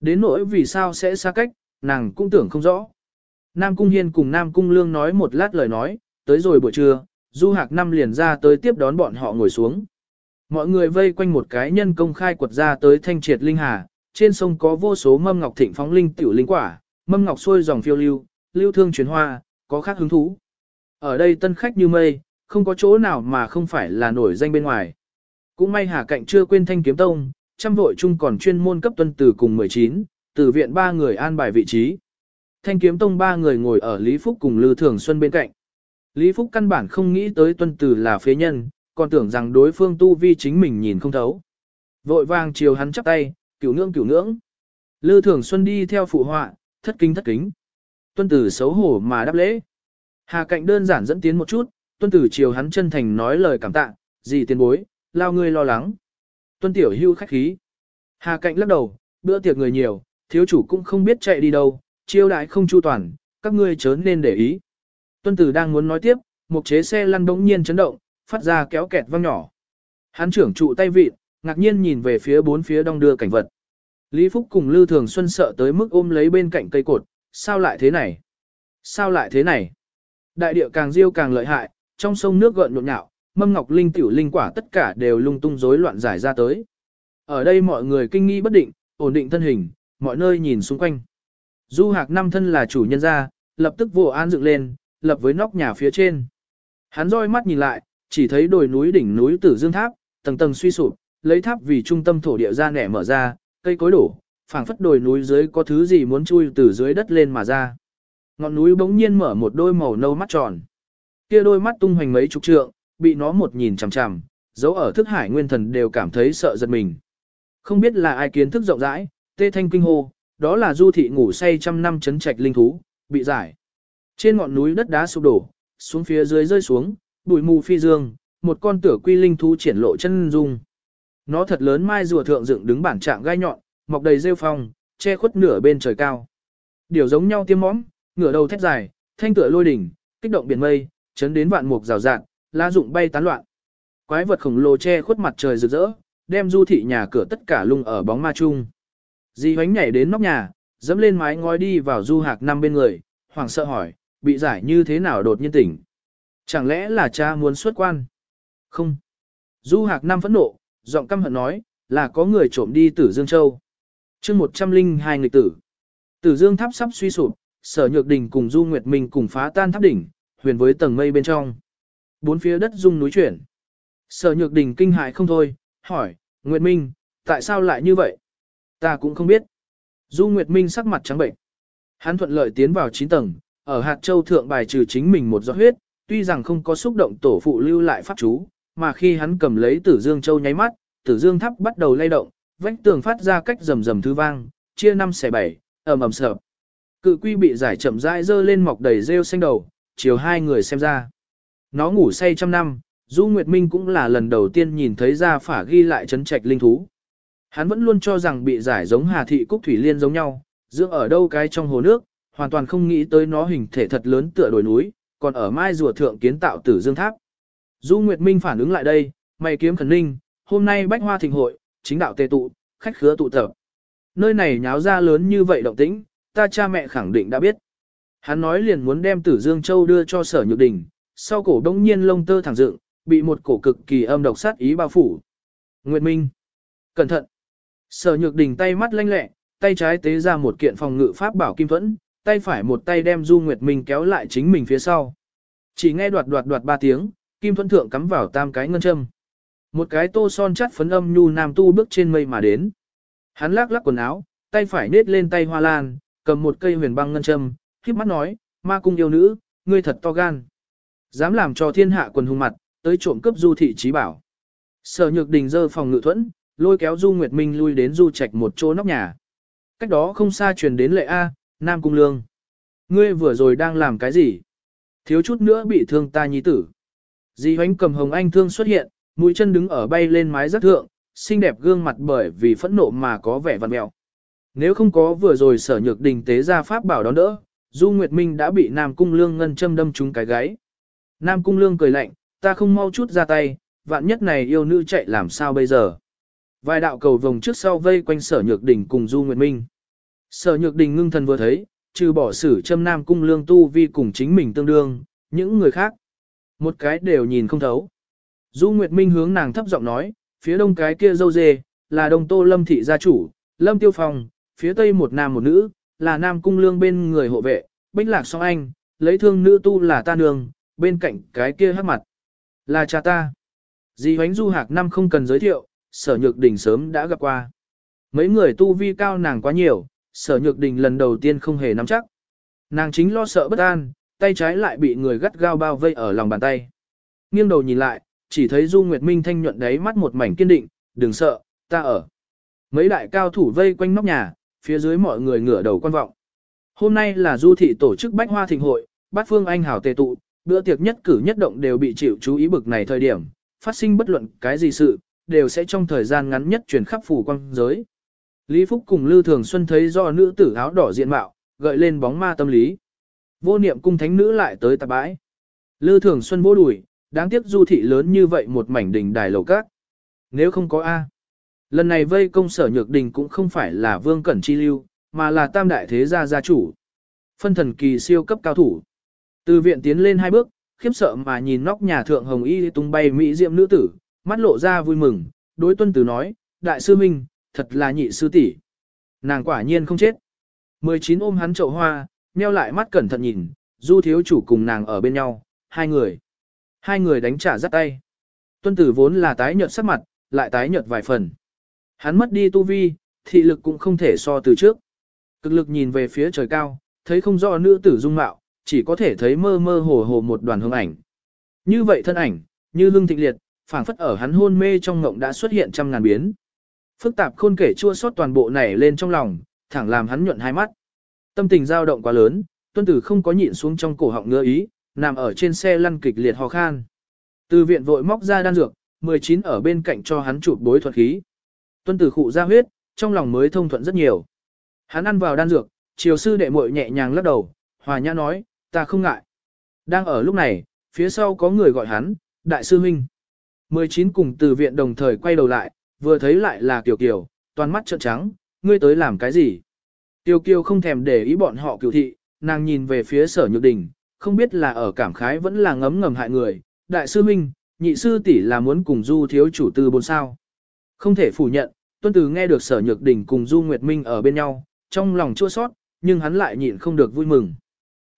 Đến nỗi vì sao sẽ xa cách, nàng cũng tưởng không rõ. Nam Cung Hiên cùng Nam Cung Lương nói một lát lời nói, tới rồi buổi trưa, Du Hạc Năm liền ra tới tiếp đón bọn họ ngồi xuống. Mọi người vây quanh một cái nhân công khai quật ra tới thanh triệt linh hà, trên sông có vô số mâm ngọc thịnh phóng linh tiểu linh quả, mâm ngọc xuôi dòng phiêu lưu, lưu thương chuyển hoa, có khác hứng thú. Ở đây tân khách như mây, không có chỗ nào mà không phải là nổi danh bên ngoài. Cũng may Hà Cạnh chưa quên thanh kiếm tông, trăm vội chung còn chuyên môn cấp tuân từ cùng 19, từ viện ba người an bài vị trí. Thanh kiếm tông ba người ngồi ở Lý Phúc cùng Lư Thường Xuân bên cạnh. Lý Phúc căn bản không nghĩ tới tuân từ là phế nhân, còn tưởng rằng đối phương tu vi chính mình nhìn không thấu. Vội vàng chiều hắn chắp tay, cửu nương cửu nương. Lư Thường Xuân đi theo phụ họa, thất kính thất kính. Tuân tử xấu hổ mà đáp lễ. Hà cạnh đơn giản dẫn tiến một chút, tuân tử chiều hắn chân thành nói lời cảm tạ, gì tiền bối, lao ngươi lo lắng. Tuân tiểu hưu khách khí. Hà cạnh lắc đầu, bữa tiệc người nhiều, thiếu chủ cũng không biết chạy đi đâu, chiêu đại không chu toàn, các ngươi chớ nên để ý. Tuân tử đang muốn nói tiếp, một chế xe lăn đống nhiên chấn động, phát ra kéo kẹt vang nhỏ. hán trưởng trụ tay vịt, ngạc nhiên nhìn về phía bốn phía đông đưa cảnh vật. Lý Phúc cùng Lư Thường Xuân sợ tới mức ôm lấy bên cạnh cây cột, sao lại thế này? Sao lại thế này? Đại địa càng riêu càng lợi hại, trong sông nước gợn nhộn nhạo, mâm ngọc linh tiểu linh quả tất cả đều lung tung rối loạn giải ra tới. Ở đây mọi người kinh nghi bất định, ổn định thân hình, mọi nơi nhìn xung quanh. Du Hạc năm thân là chủ nhân gia, lập tức vô an dựng lên, lập với nóc nhà phía trên. Hắn roi mắt nhìn lại, chỉ thấy đồi núi đỉnh núi Tử Dương Tháp, tầng tầng suy sụp, lấy tháp vì trung tâm thổ địa ra nẻ mở ra, cây cối đổ, phảng phất đồi núi dưới có thứ gì muốn chui từ dưới đất lên mà ra. Ngọn núi bỗng nhiên mở một đôi màu nâu mắt tròn. Kia đôi mắt tung hoành mấy chục trượng, bị nó một nhìn chằm chằm, dấu ở thức hải nguyên thần đều cảm thấy sợ giật mình. Không biết là ai kiến thức rộng rãi, tê thanh kinh hô, đó là du thị ngủ say trăm năm chấn trạch linh thú, bị giải. Trên ngọn núi đất đá sụp đổ, xuống phía dưới rơi xuống, bụi mù phi dương, một con tửa quy linh thú triển lộ chân dung. Nó thật lớn mai rùa thượng dựng đứng bản trạng gai nhọn, mọc đầy rêu phong, che khuất nửa bên trời cao. Điều giống nhau tiêm mõm, ngửa đầu thét dài, thanh tựa lôi đỉnh, kích động biển mây, chấn đến vạn mục rào rạng, lá rụng bay tán loạn. Quái vật khổng lồ che khuất mặt trời rực rỡ, đem du thị nhà cửa tất cả lung ở bóng ma chung. Di hoánh nhảy đến nóc nhà, dẫm lên mái ngói đi vào du hạc năm bên người, hoàng sợ hỏi, bị giải như thế nào đột nhiên tỉnh. Chẳng lẽ là cha muốn xuất quan? Không. Du hạc năm phẫn nộ, giọng căm hận nói, là có người trộm đi tử Dương Châu. chương 102 người tử. Tử Dương tháp sắp suy sụp, sở nhược đình cùng Du Nguyệt Minh cùng phá tan tháp đỉnh, huyền với tầng mây bên trong. Bốn phía đất rung núi chuyển. Sở nhược đình kinh hại không thôi, hỏi, Nguyệt Minh, tại sao lại như vậy? Ta cũng không biết. Du Nguyệt Minh sắc mặt trắng bệnh. Hắn thuận lợi tiến vào 9 tầng, ở hạt châu thượng bài trừ chính mình một giọt huyết, tuy rằng không có xúc động tổ phụ lưu lại pháp chú, mà khi hắn cầm lấy tử dương châu nháy mắt, tử dương tháp bắt đầu lay động, vách tường phát ra cách rầm rầm thứ vang, chia năm xẻ bảy, ầm ầm sập. Cự quy bị giải chậm rãi dơ lên mọc đầy rêu xanh đầu, chiều hai người xem ra. Nó ngủ say trăm năm, Du Nguyệt Minh cũng là lần đầu tiên nhìn thấy ra phả ghi lại chấn trạch linh thú. Hắn vẫn luôn cho rằng bị giải giống Hà Thị Cúc Thủy Liên giống nhau, dưỡng ở đâu cái trong hồ nước, hoàn toàn không nghĩ tới nó hình thể thật lớn tựa đồi núi, còn ở mai rùa thượng kiến tạo tử dương tháp. Du Nguyệt Minh phản ứng lại đây, mày kiếm khẩn ninh, hôm nay bách hoa thịnh hội, chính đạo tề tụ, khách khứa tụ tập. Nơi này nháo ra lớn như vậy động tĩnh, ta cha mẹ khẳng định đã biết. Hắn nói liền muốn đem tử dương châu đưa cho sở nhược đình, sau cổ đông nhiên lông tơ thẳng dựng, bị một cổ cực kỳ âm độc sát ý bao phủ. Nguyệt Minh, cẩn thận. Sở nhược đình tay mắt lanh lẹ, tay trái tế ra một kiện phòng ngự pháp bảo kim thuẫn, tay phải một tay đem Du Nguyệt Minh kéo lại chính mình phía sau. Chỉ nghe đoạt đoạt đoạt ba tiếng, kim thuẫn thượng cắm vào tam cái ngân châm. Một cái tô son chắt phấn âm nhu nam tu bước trên mây mà đến. Hắn lắc lắc quần áo, tay phải nết lên tay hoa lan, cầm một cây huyền băng ngân châm, khiếp mắt nói, ma cung yêu nữ, ngươi thật to gan. Dám làm cho thiên hạ quần hung mặt, tới trộm cướp du thị trí bảo. Sở nhược đình dơ phòng ngự thuẫn, lôi kéo Du Nguyệt Minh lui đến du trạch một chỗ nóc nhà. Cách đó không xa truyền đến lệ A, Nam Cung Lương. Ngươi vừa rồi đang làm cái gì? Thiếu chút nữa bị thương ta nhi tử. Di hoánh cầm hồng anh thương xuất hiện, mũi chân đứng ở bay lên mái rất thượng, xinh đẹp gương mặt bởi vì phẫn nộ mà có vẻ vằn mẹo. Nếu không có vừa rồi sở nhược đình tế ra pháp bảo đón đỡ, Du Nguyệt Minh đã bị Nam Cung Lương ngân châm đâm trúng cái gáy. Nam Cung Lương cười lạnh, ta không mau chút ra tay, vạn nhất này yêu nữ chạy làm sao bây giờ. Vài đạo cầu vòng trước sau vây quanh sở nhược đình cùng Du Nguyệt Minh. Sở nhược đình ngưng thần vừa thấy, trừ bỏ sử châm Nam Cung Lương tu vi cùng chính mình tương đương, những người khác. Một cái đều nhìn không thấu. Du Nguyệt Minh hướng nàng thấp giọng nói, phía đông cái kia dâu dê, là đông tô lâm thị gia chủ, lâm tiêu phong, phía tây một nam một nữ, là nam cung lương bên người hộ vệ, bích lạc song anh, lấy thương nữ tu là ta nương, bên cạnh cái kia hát mặt. Là cha ta. dì hoánh du hạc năm không cần giới thiệu, sở nhược đình sớm đã gặp qua. Mấy người tu vi cao nàng quá nhiều, sở nhược đình lần đầu tiên không hề nắm chắc. Nàng chính lo sợ bất an, tay trái lại bị người gắt gao bao vây ở lòng bàn tay. Nghiêng đầu nhìn lại, chỉ thấy Du Nguyệt Minh thanh nhuận đáy mắt một mảnh kiên định, đừng sợ, ta ở. Mấy đại cao thủ vây quanh nóc nhà, phía dưới mọi người ngửa đầu quan vọng. Hôm nay là du thị tổ chức bách hoa thịnh hội, bát phương anh hảo tề tụ, bữa tiệc nhất cử nhất động đều bị chịu chú ý bực này thời điểm, phát sinh bất luận cái gì sự, đều sẽ trong thời gian ngắn nhất truyền khắp phủ quang giới. Lý Phúc cùng Lưu Thường Xuân thấy do nữ tử áo đỏ diện mạo, gợi lên bóng ma tâm lý. Vô niệm cung thánh nữ lại tới tạp bãi. Lưu Thường Xuân vô đuổi, đáng tiếc du thị lớn như vậy một mảnh đỉnh đài lầu cát. Nếu không có A. Lần này vây công sở nhược đình cũng không phải là vương cẩn chi lưu, mà là tam đại thế gia gia chủ. Phân thần kỳ siêu cấp cao thủ. Từ viện tiến lên hai bước, khiếp sợ mà nhìn nóc nhà thượng hồng y tung bay mỹ diệm nữ tử, mắt lộ ra vui mừng, đối tuân tử nói, đại sư minh, thật là nhị sư tỷ. Nàng quả nhiên không chết. 19 ôm hắn chậu hoa, meo lại mắt cẩn thận nhìn, du thiếu chủ cùng nàng ở bên nhau, hai người. Hai người đánh trả rất tay. Tuân tử vốn là tái nhợt sắc mặt, lại tái nhợt vài phần. Hắn mất đi tu vi, thị lực cũng không thể so từ trước. Cực lực nhìn về phía trời cao, thấy không rõ nữ tử dung mạo, chỉ có thể thấy mơ mơ hồ hồ một đoàn hương ảnh. Như vậy thân ảnh, như lưng thịnh liệt, phảng phất ở hắn hôn mê trong ngộng đã xuất hiện trăm ngàn biến. Phức tạp khôn kể chua xót toàn bộ nảy lên trong lòng, thẳng làm hắn nhuận hai mắt. Tâm tình dao động quá lớn, tuân tử không có nhịn xuống trong cổ họng ngứa ý, nằm ở trên xe lăn kịch liệt ho khan. Từ viện vội móc ra đan dược, 19 ở bên cạnh cho hắn chụp bối thuật khí. Tuân tử khụ ra huyết, trong lòng mới thông thuận rất nhiều. Hắn ăn vào đan dược, chiều sư đệ muội nhẹ nhàng lắc đầu, hòa nhã nói, ta không ngại. Đang ở lúc này, phía sau có người gọi hắn, đại sư huynh. 19 cùng từ viện đồng thời quay đầu lại, vừa thấy lại là Kiều Kiều, toàn mắt trợn trắng, ngươi tới làm cái gì? Kiều Kiều không thèm để ý bọn họ cựu thị, nàng nhìn về phía sở nhược đình, không biết là ở cảm khái vẫn là ngấm ngầm hại người. Đại sư Minh, nhị sư tỷ là muốn cùng du thiếu chủ tư bốn sao. Không thể phủ nhận, tuân từ nghe được sở nhược đình cùng du nguyệt minh ở bên nhau, trong lòng chua sót, nhưng hắn lại nhịn không được vui mừng.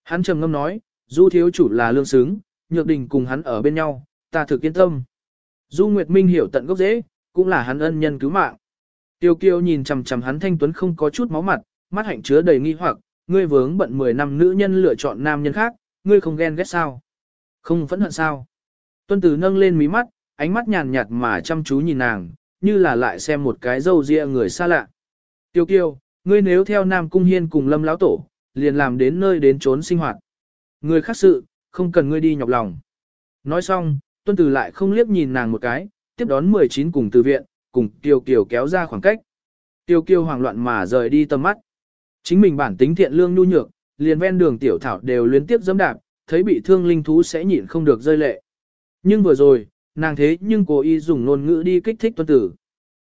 Hắn trầm ngâm nói, du thiếu chủ là lương xứng, nhược đình cùng hắn ở bên nhau, ta thực yên tâm. Du Nguyệt Minh hiểu tận gốc dễ, cũng là hắn ân nhân cứu mạng. Tiêu kiêu nhìn chằm chằm hắn thanh tuấn không có chút máu mặt, mắt hạnh chứa đầy nghi hoặc, ngươi vướng bận 10 năm nữ nhân lựa chọn nam nhân khác, ngươi không ghen ghét sao? Không phẫn hận sao? Tuân tử nâng lên mí mắt, ánh mắt nhàn nhạt mà chăm chú nhìn nàng, như là lại xem một cái dâu ria người xa lạ. Tiêu kiêu, ngươi nếu theo Nam Cung Hiên cùng Lâm Lão Tổ, liền làm đến nơi đến trốn sinh hoạt. Người khác sự, không cần ngươi đi nhọc lòng. Nói xong, tuân tử lại không liếc nhìn nàng một cái, tiếp đón 19 cùng từ viện, cùng Tiêu Kiều kéo ra khoảng cách. Tiêu Kiều hoảng loạn mà rời đi tầm mắt. Chính mình bản tính thiện lương nhu nhược, liền ven đường tiểu thảo đều liên tiếp dẫm đạp, thấy bị thương linh thú sẽ nhịn không được rơi lệ. Nhưng vừa rồi, nàng thế nhưng cố ý dùng ngôn ngữ đi kích thích tuân tử.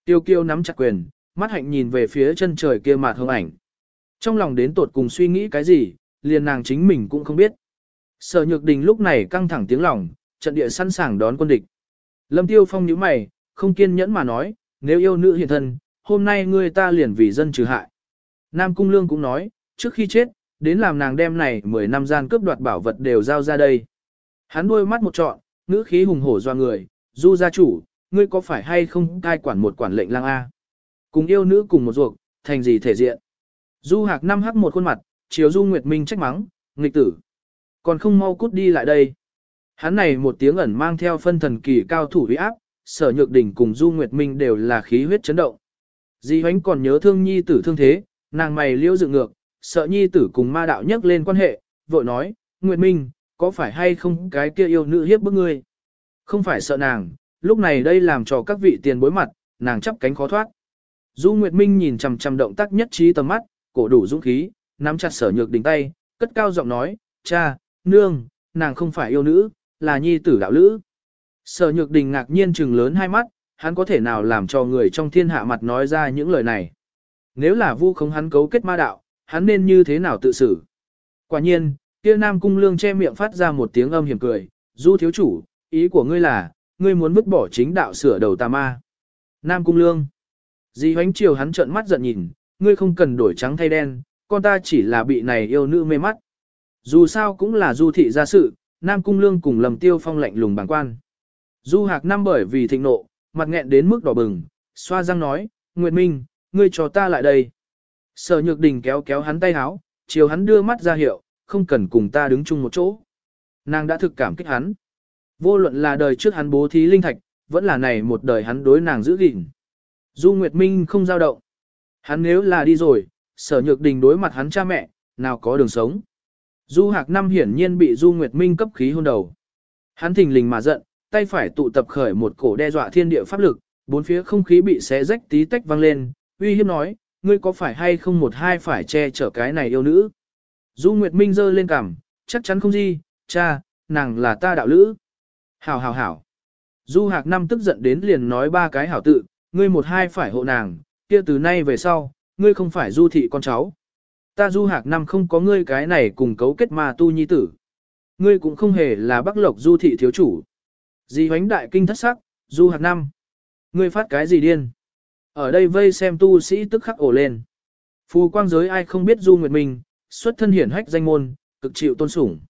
Tiêu Kiều nắm chặt quyền, mắt hạnh nhìn về phía chân trời kia mà thương ảnh. Trong lòng đến tột cùng suy nghĩ cái gì, liền nàng chính mình cũng không biết. Sở Nhược Đình lúc này căng thẳng tiếng lòng, trận địa sẵn sàng đón quân địch. Lâm Tiêu Phong nhíu mày, không kiên nhẫn mà nói, nếu yêu nữ hiện thân, hôm nay ngươi ta liền vì dân trừ hại. Nam Cung Lương cũng nói, trước khi chết, đến làm nàng đem này 10 năm gian cướp đoạt bảo vật đều giao ra đây. Hắn đôi mắt một trọn, ngữ khí hùng hổ doa người, du gia chủ, ngươi có phải hay không cai quản một quản lệnh lang A. Cùng yêu nữ cùng một ruột, thành gì thể diện. Du hạc năm hắc một khuôn mặt, chiếu du nguyệt minh trách mắng, nghịch tử. Còn không mau cút đi lại đây. Hắn này một tiếng ẩn mang theo phân thần kỳ cao thủ uy áp, sở nhược đỉnh cùng Du Nguyệt Minh đều là khí huyết chấn động. Di hoánh còn nhớ thương nhi tử thương thế, nàng mày liêu dựng ngược, sợ nhi tử cùng ma đạo nhắc lên quan hệ, vội nói, Nguyệt Minh, có phải hay không cái kia yêu nữ hiếp bức ngươi? Không phải sợ nàng, lúc này đây làm cho các vị tiền bối mặt, nàng chắp cánh khó thoát. Du Nguyệt Minh nhìn chằm chằm động tác nhất trí tầm mắt, cổ đủ dũng khí, nắm chặt sở nhược đỉnh tay, cất cao giọng nói, cha, nương, nàng không phải yêu nữ, là nhi tử đạo lữ. Sở nhược đình ngạc nhiên trừng lớn hai mắt, hắn có thể nào làm cho người trong thiên hạ mặt nói ra những lời này. Nếu là vu không hắn cấu kết ma đạo, hắn nên như thế nào tự xử. Quả nhiên, kia nam cung lương che miệng phát ra một tiếng âm hiểm cười, du thiếu chủ, ý của ngươi là, ngươi muốn vứt bỏ chính đạo sửa đầu tà ma. Nam cung lương. Di hoánh chiều hắn trợn mắt giận nhìn, ngươi không cần đổi trắng thay đen, con ta chỉ là bị này yêu nữ mê mắt. Dù sao cũng là du thị gia sự, Nam Cung Lương cùng Lầm Tiêu Phong lạnh lùng bàng quan. Du Hạc Năm bởi vì thịnh nộ, mặt nghẹn đến mức đỏ bừng, xoa răng nói, Nguyệt Minh, ngươi cho ta lại đây. Sở Nhược Đình kéo kéo hắn tay háo, chiều hắn đưa mắt ra hiệu, không cần cùng ta đứng chung một chỗ. Nàng đã thực cảm kích hắn. Vô luận là đời trước hắn bố thí linh thạch, vẫn là này một đời hắn đối nàng giữ gìn. Du Nguyệt Minh không giao động. Hắn nếu là đi rồi, sở nhược đình đối mặt hắn cha mẹ, nào có đường sống. Du Hạc Năm hiển nhiên bị Du Nguyệt Minh cấp khí hôn đầu. Hắn thình lình mà giận, tay phải tụ tập khởi một cổ đe dọa thiên địa pháp lực, bốn phía không khí bị xé rách tí tách vang lên, uy hiếp nói, ngươi có phải hay không một hai phải che chở cái này yêu nữ. Du Nguyệt Minh giơ lên cằm, chắc chắn không gì, cha, nàng là ta đạo lữ. Hảo hảo hảo. Du Hạc Năm tức giận đến liền nói ba cái hảo tự, ngươi một hai phải hộ nàng, kia từ nay về sau, ngươi không phải du thị con cháu ta du hạc năm không có ngươi cái này cùng cấu kết mà tu nhi tử. Ngươi cũng không hề là bắc lộc du thị thiếu chủ. Di hoánh đại kinh thất sắc, du hạc năm. Ngươi phát cái gì điên? Ở đây vây xem tu sĩ tức khắc ổ lên. Phù quang giới ai không biết du nguyệt mình, xuất thân hiển hách danh môn, cực chịu tôn sủng.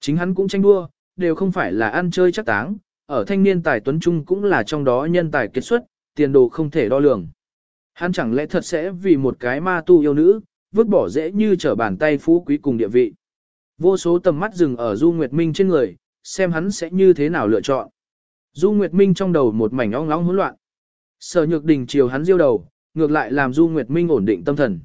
Chính hắn cũng tranh đua, đều không phải là ăn chơi chắc táng, ở thanh niên tài tuấn trung cũng là trong đó nhân tài kết xuất, tiền đồ không thể đo lường. Hắn chẳng lẽ thật sẽ vì một cái ma tu yêu nữ, vứt bỏ dễ như trở bàn tay phú quý cùng địa vị. Vô số tầm mắt dừng ở Du Nguyệt Minh trên người, xem hắn sẽ như thế nào lựa chọn. Du Nguyệt Minh trong đầu một mảnh ong ong hỗn loạn. Sở Nhược Đình chiều hắn diêu đầu, ngược lại làm Du Nguyệt Minh ổn định tâm thần.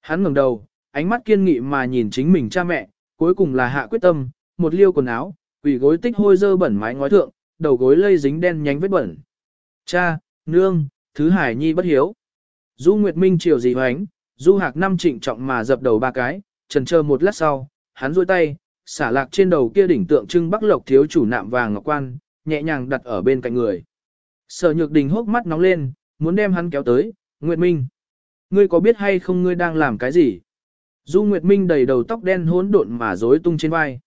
Hắn ngẩng đầu, ánh mắt kiên nghị mà nhìn chính mình cha mẹ, cuối cùng là hạ quyết tâm, một liêu quần áo, quỷ gối tích hôi dơ bẩn mái ngói thượng, đầu gối lây dính đen nhánh vết bẩn. Cha, nương, thứ hải nhi bất hiếu. Du Nguyệt Minh chiều gì hoánh, Du Hạc năm trịnh trọng mà dập đầu ba cái, trần chờ một lát sau, hắn duỗi tay, xả lạc trên đầu kia đỉnh tượng trưng Bắc Lộc thiếu chủ nạm vàng ngọc quan, nhẹ nhàng đặt ở bên cạnh người. Sở Nhược Đình hốc mắt nóng lên, muốn đem hắn kéo tới, Nguyệt Minh. ngươi có biết hay không ngươi đang làm cái gì? Du Nguyệt Minh đầy đầu tóc đen hỗn độn mà rối tung trên vai.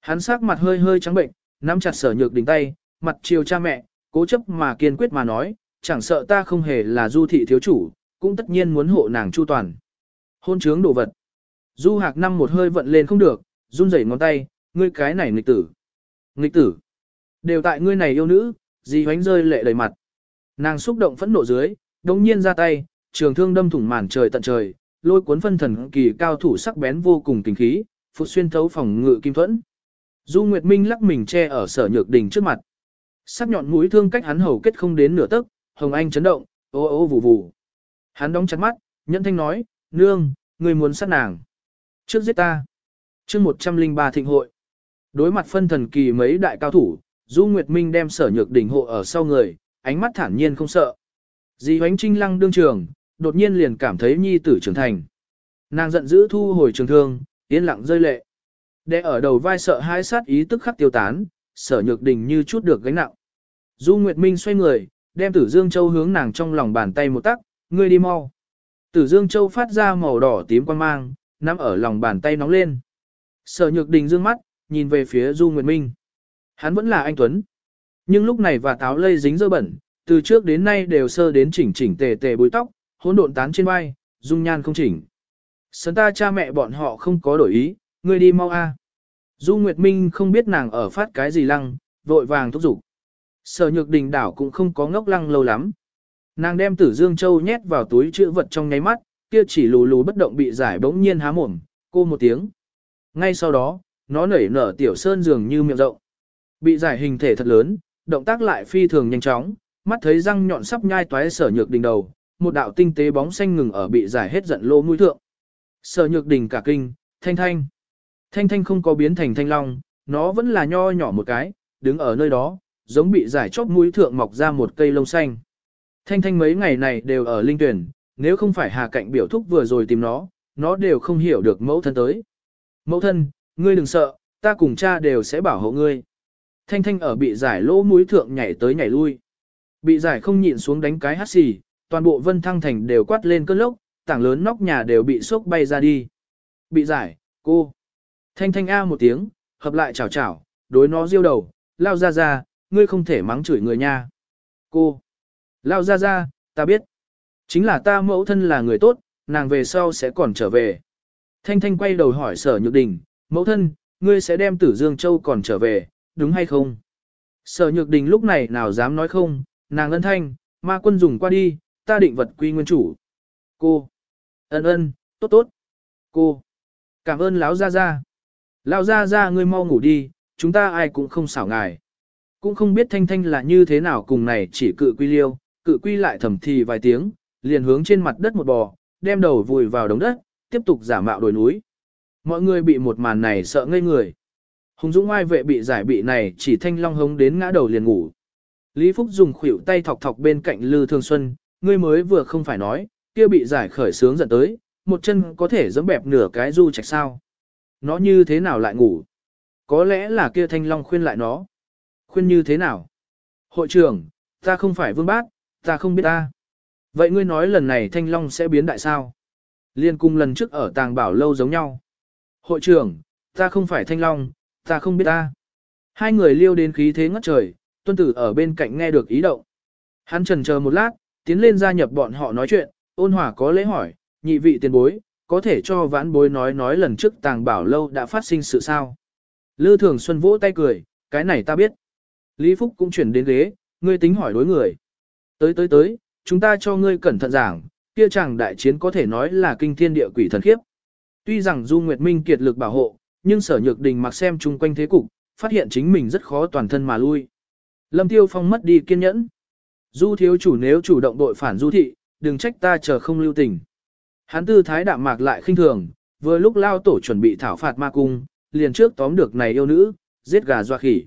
Hắn sắc mặt hơi hơi trắng bệnh, nắm chặt sở nhược đỉnh tay, mặt chiều cha mẹ, cố chấp mà kiên quyết mà nói, chẳng sợ ta không hề là du thị thiếu chủ, cũng tất nhiên muốn hộ nàng chu toàn. Hôn trướng đồ vật. Du hạc năm một hơi vận lên không được, run rẩy ngón tay, ngươi cái này nghịch tử. Nghịch tử. Đều tại ngươi này yêu nữ, gì hoánh rơi lệ đầy mặt. Nàng xúc động phẫn nộ dưới, đồng nhiên ra tay, trường thương đâm thủng màn trời tận trời, lôi cuốn phân thần kỳ cao thủ sắc bén vô cùng kinh khí, phụ xuyên thấu phòng ngự kim thuẫn. Du Nguyệt Minh lắc mình che ở sở nhược đình trước mặt. Sắc nhọn mũi thương cách hắn hầu kết không đến nửa tấc, Hồng Anh chấn động, ô ô vù vù. Hắn đóng chặt mắt, nhẫn thanh nói, nương, người muốn sát nàng. Trước giết ta. chương 103 thịnh hội. Đối mặt phân thần kỳ mấy đại cao thủ, Du Nguyệt Minh đem sở nhược đỉnh hộ ở sau người, ánh mắt thản nhiên không sợ. Dì hoánh trinh lăng đương trường, đột nhiên liền cảm thấy nhi tử trưởng thành. Nàng giận dữ thu hồi trường thương, yên lặng rơi lệ. Để ở đầu vai sợ hai sát ý tức khắc tiêu tán, sở nhược đình như chút được gánh nặng. Du Nguyệt Minh xoay người, đem Tử Dương Châu hướng nàng trong lòng bàn tay một tắc, ngươi đi mau. Tử Dương Châu phát ra màu đỏ tím quan mang, nắm ở lòng bàn tay nóng lên. Sở Nhược Đình dương mắt, nhìn về phía Du Nguyệt Minh. Hắn vẫn là anh Tuấn. Nhưng lúc này và táo lây dính dơ bẩn, từ trước đến nay đều sơ đến chỉnh chỉnh tề tề búi tóc, hỗn độn tán trên vai, dung nhan không chỉnh. Sấn ta cha mẹ bọn họ không có đổi ý, ngươi đi mau a. Du Nguyệt Minh không biết nàng ở phát cái gì lăng, vội vàng thúc giục. Sở nhược đình đảo cũng không có ngốc lăng lâu lắm. Nàng đem tử dương châu nhét vào túi chữ vật trong nháy mắt, kia chỉ lù lù bất động bị giải bỗng nhiên há mồm, cô một tiếng. Ngay sau đó, nó nảy nở tiểu sơn dường như miệng rộng. Bị giải hình thể thật lớn, động tác lại phi thường nhanh chóng, mắt thấy răng nhọn sắp nhai toái sở nhược đình đầu, một đạo tinh tế bóng xanh ngừng ở bị giải hết giận lô mũi thượng. Sở nhược đình cả kinh, thanh thanh. Thanh thanh không có biến thành thanh long, nó vẫn là nho nhỏ một cái, đứng ở nơi đó, giống bị giải chóp mũi thượng mọc ra một cây lông xanh. Thanh thanh mấy ngày này đều ở linh tuyển, nếu không phải hà cạnh biểu thúc vừa rồi tìm nó, nó đều không hiểu được mẫu thân tới. Mẫu thân, ngươi đừng sợ, ta cùng cha đều sẽ bảo hộ ngươi. Thanh thanh ở bị giải lỗ mũi thượng nhảy tới nhảy lui. Bị giải không nhịn xuống đánh cái hát xì, toàn bộ vân thăng thành đều quát lên cơn lốc, tảng lớn nóc nhà đều bị sốc bay ra đi. Bị giải, cô. Thanh thanh a một tiếng, hợp lại chào chào, đối nó diêu đầu, lao ra ra, ngươi không thể mắng chửi người nha. Cô. Lao ra ra, ta biết. Chính là ta mẫu thân là người tốt, nàng về sau sẽ còn trở về. Thanh thanh quay đầu hỏi sở nhược đình, mẫu thân, ngươi sẽ đem tử Dương Châu còn trở về, đúng hay không? Sở nhược đình lúc này nào dám nói không, nàng ân thanh, ma quân dùng qua đi, ta định vật quy nguyên chủ. Cô. Ân ân, tốt tốt. Cô. Cảm ơn lão gia gia. Lão gia gia ngươi mau ngủ đi, chúng ta ai cũng không xảo ngài. Cũng không biết thanh thanh là như thế nào cùng này chỉ cự quy liêu, cự quy lại thầm thì vài tiếng, liền hướng trên mặt đất một bò, đem đầu vùi vào đống đất, tiếp tục giả mạo đồi núi. Mọi người bị một màn này sợ ngây người. Hùng Dũng ai vệ bị giải bị này chỉ thanh long hống đến ngã đầu liền ngủ. Lý Phúc dùng khuỷu tay thọc thọc bên cạnh Lư Thương Xuân, ngươi mới vừa không phải nói, kia bị giải khởi sướng giận tới, một chân có thể giẫm bẹp nửa cái du trạch sao. Nó như thế nào lại ngủ? Có lẽ là kia thanh long khuyên lại nó. Khuyên như thế nào? Hội trưởng, ta không phải vương bác, ta không biết ta. Vậy ngươi nói lần này thanh long sẽ biến đại sao? Liên cung lần trước ở tàng bảo lâu giống nhau. Hội trưởng, ta không phải thanh long, ta không biết ta. Hai người liêu đến khí thế ngất trời, tuân tử ở bên cạnh nghe được ý động. Hắn trần chờ một lát, tiến lên gia nhập bọn họ nói chuyện, ôn hòa có lễ hỏi, nhị vị tiền bối, có thể cho vãn bối nói nói lần trước tàng bảo lâu đã phát sinh sự sao. Lư Thường Xuân vỗ tay cười, cái này ta biết. Lý Phúc cũng chuyển đến ghế, ngươi tính hỏi đối người. Tới tới tới, chúng ta cho ngươi cẩn thận giảng, kia chàng đại chiến có thể nói là kinh thiên địa quỷ thần khiếp. Tuy rằng Du Nguyệt Minh kiệt lực bảo hộ, nhưng sở nhược đình mặc xem chung quanh thế cục, phát hiện chính mình rất khó toàn thân mà lui. Lâm Tiêu Phong mất đi kiên nhẫn. Du thiếu chủ nếu chủ động đội phản du thị, đừng trách ta chờ không lưu tình. Hắn tư thái đạm mạc lại khinh thường, vừa lúc lao tổ chuẩn bị thảo phạt ma cung, liền trước tóm được này yêu nữ, giết gà doa khỉ.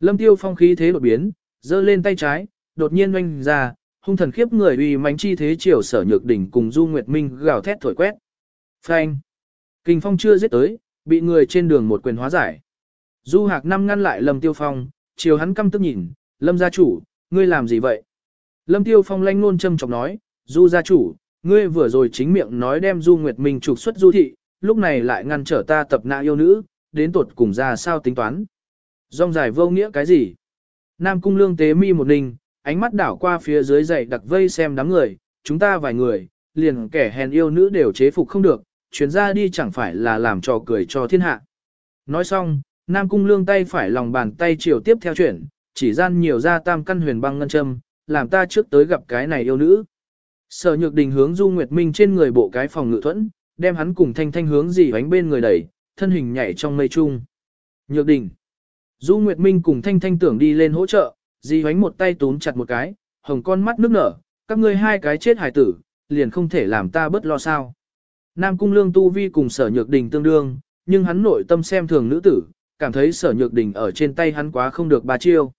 Lâm Tiêu Phong khí thế đột biến, giơ lên tay trái, đột nhiên oanh ra, hung thần khiếp người uy mãnh chi thế chiều sở nhược đỉnh cùng Du Nguyệt Minh gào thét thổi quét. Phanh! Kinh Phong chưa giết tới, bị người trên đường một quyền hóa giải. Du Hạc năm ngăn lại Lâm Tiêu Phong, chiều hắn căm tức nhìn, Lâm gia chủ, ngươi làm gì vậy? Lâm Tiêu Phong lanh ngôn châm chọc nói, Du gia chủ, ngươi vừa rồi chính miệng nói đem Du Nguyệt Minh trục xuất du thị, lúc này lại ngăn trở ta tập nạ yêu nữ, đến tột cùng ra sao tính toán. Rong dài vô nghĩa cái gì? Nam cung lương tế mi một ninh, ánh mắt đảo qua phía dưới dậy đặc vây xem đám người, chúng ta vài người, liền kẻ hèn yêu nữ đều chế phục không được, chuyến ra đi chẳng phải là làm trò cười cho thiên hạ. Nói xong, Nam cung lương tay phải lòng bàn tay chiều tiếp theo chuyển, chỉ gian nhiều ra tam căn huyền băng ngân châm, làm ta trước tới gặp cái này yêu nữ. Sở nhược đình hướng Du Nguyệt Minh trên người bộ cái phòng ngự thuẫn, đem hắn cùng thanh thanh hướng dì bánh bên người đẩy, thân hình nhảy trong mây trung. Nhược đình. Du Nguyệt Minh cùng thanh thanh tưởng đi lên hỗ trợ, di hoánh một tay túm chặt một cái, hồng con mắt nước nở, các ngươi hai cái chết hài tử, liền không thể làm ta bớt lo sao. Nam cung lương tu vi cùng sở nhược đình tương đương, nhưng hắn nội tâm xem thường nữ tử, cảm thấy sở nhược đình ở trên tay hắn quá không được ba chiêu.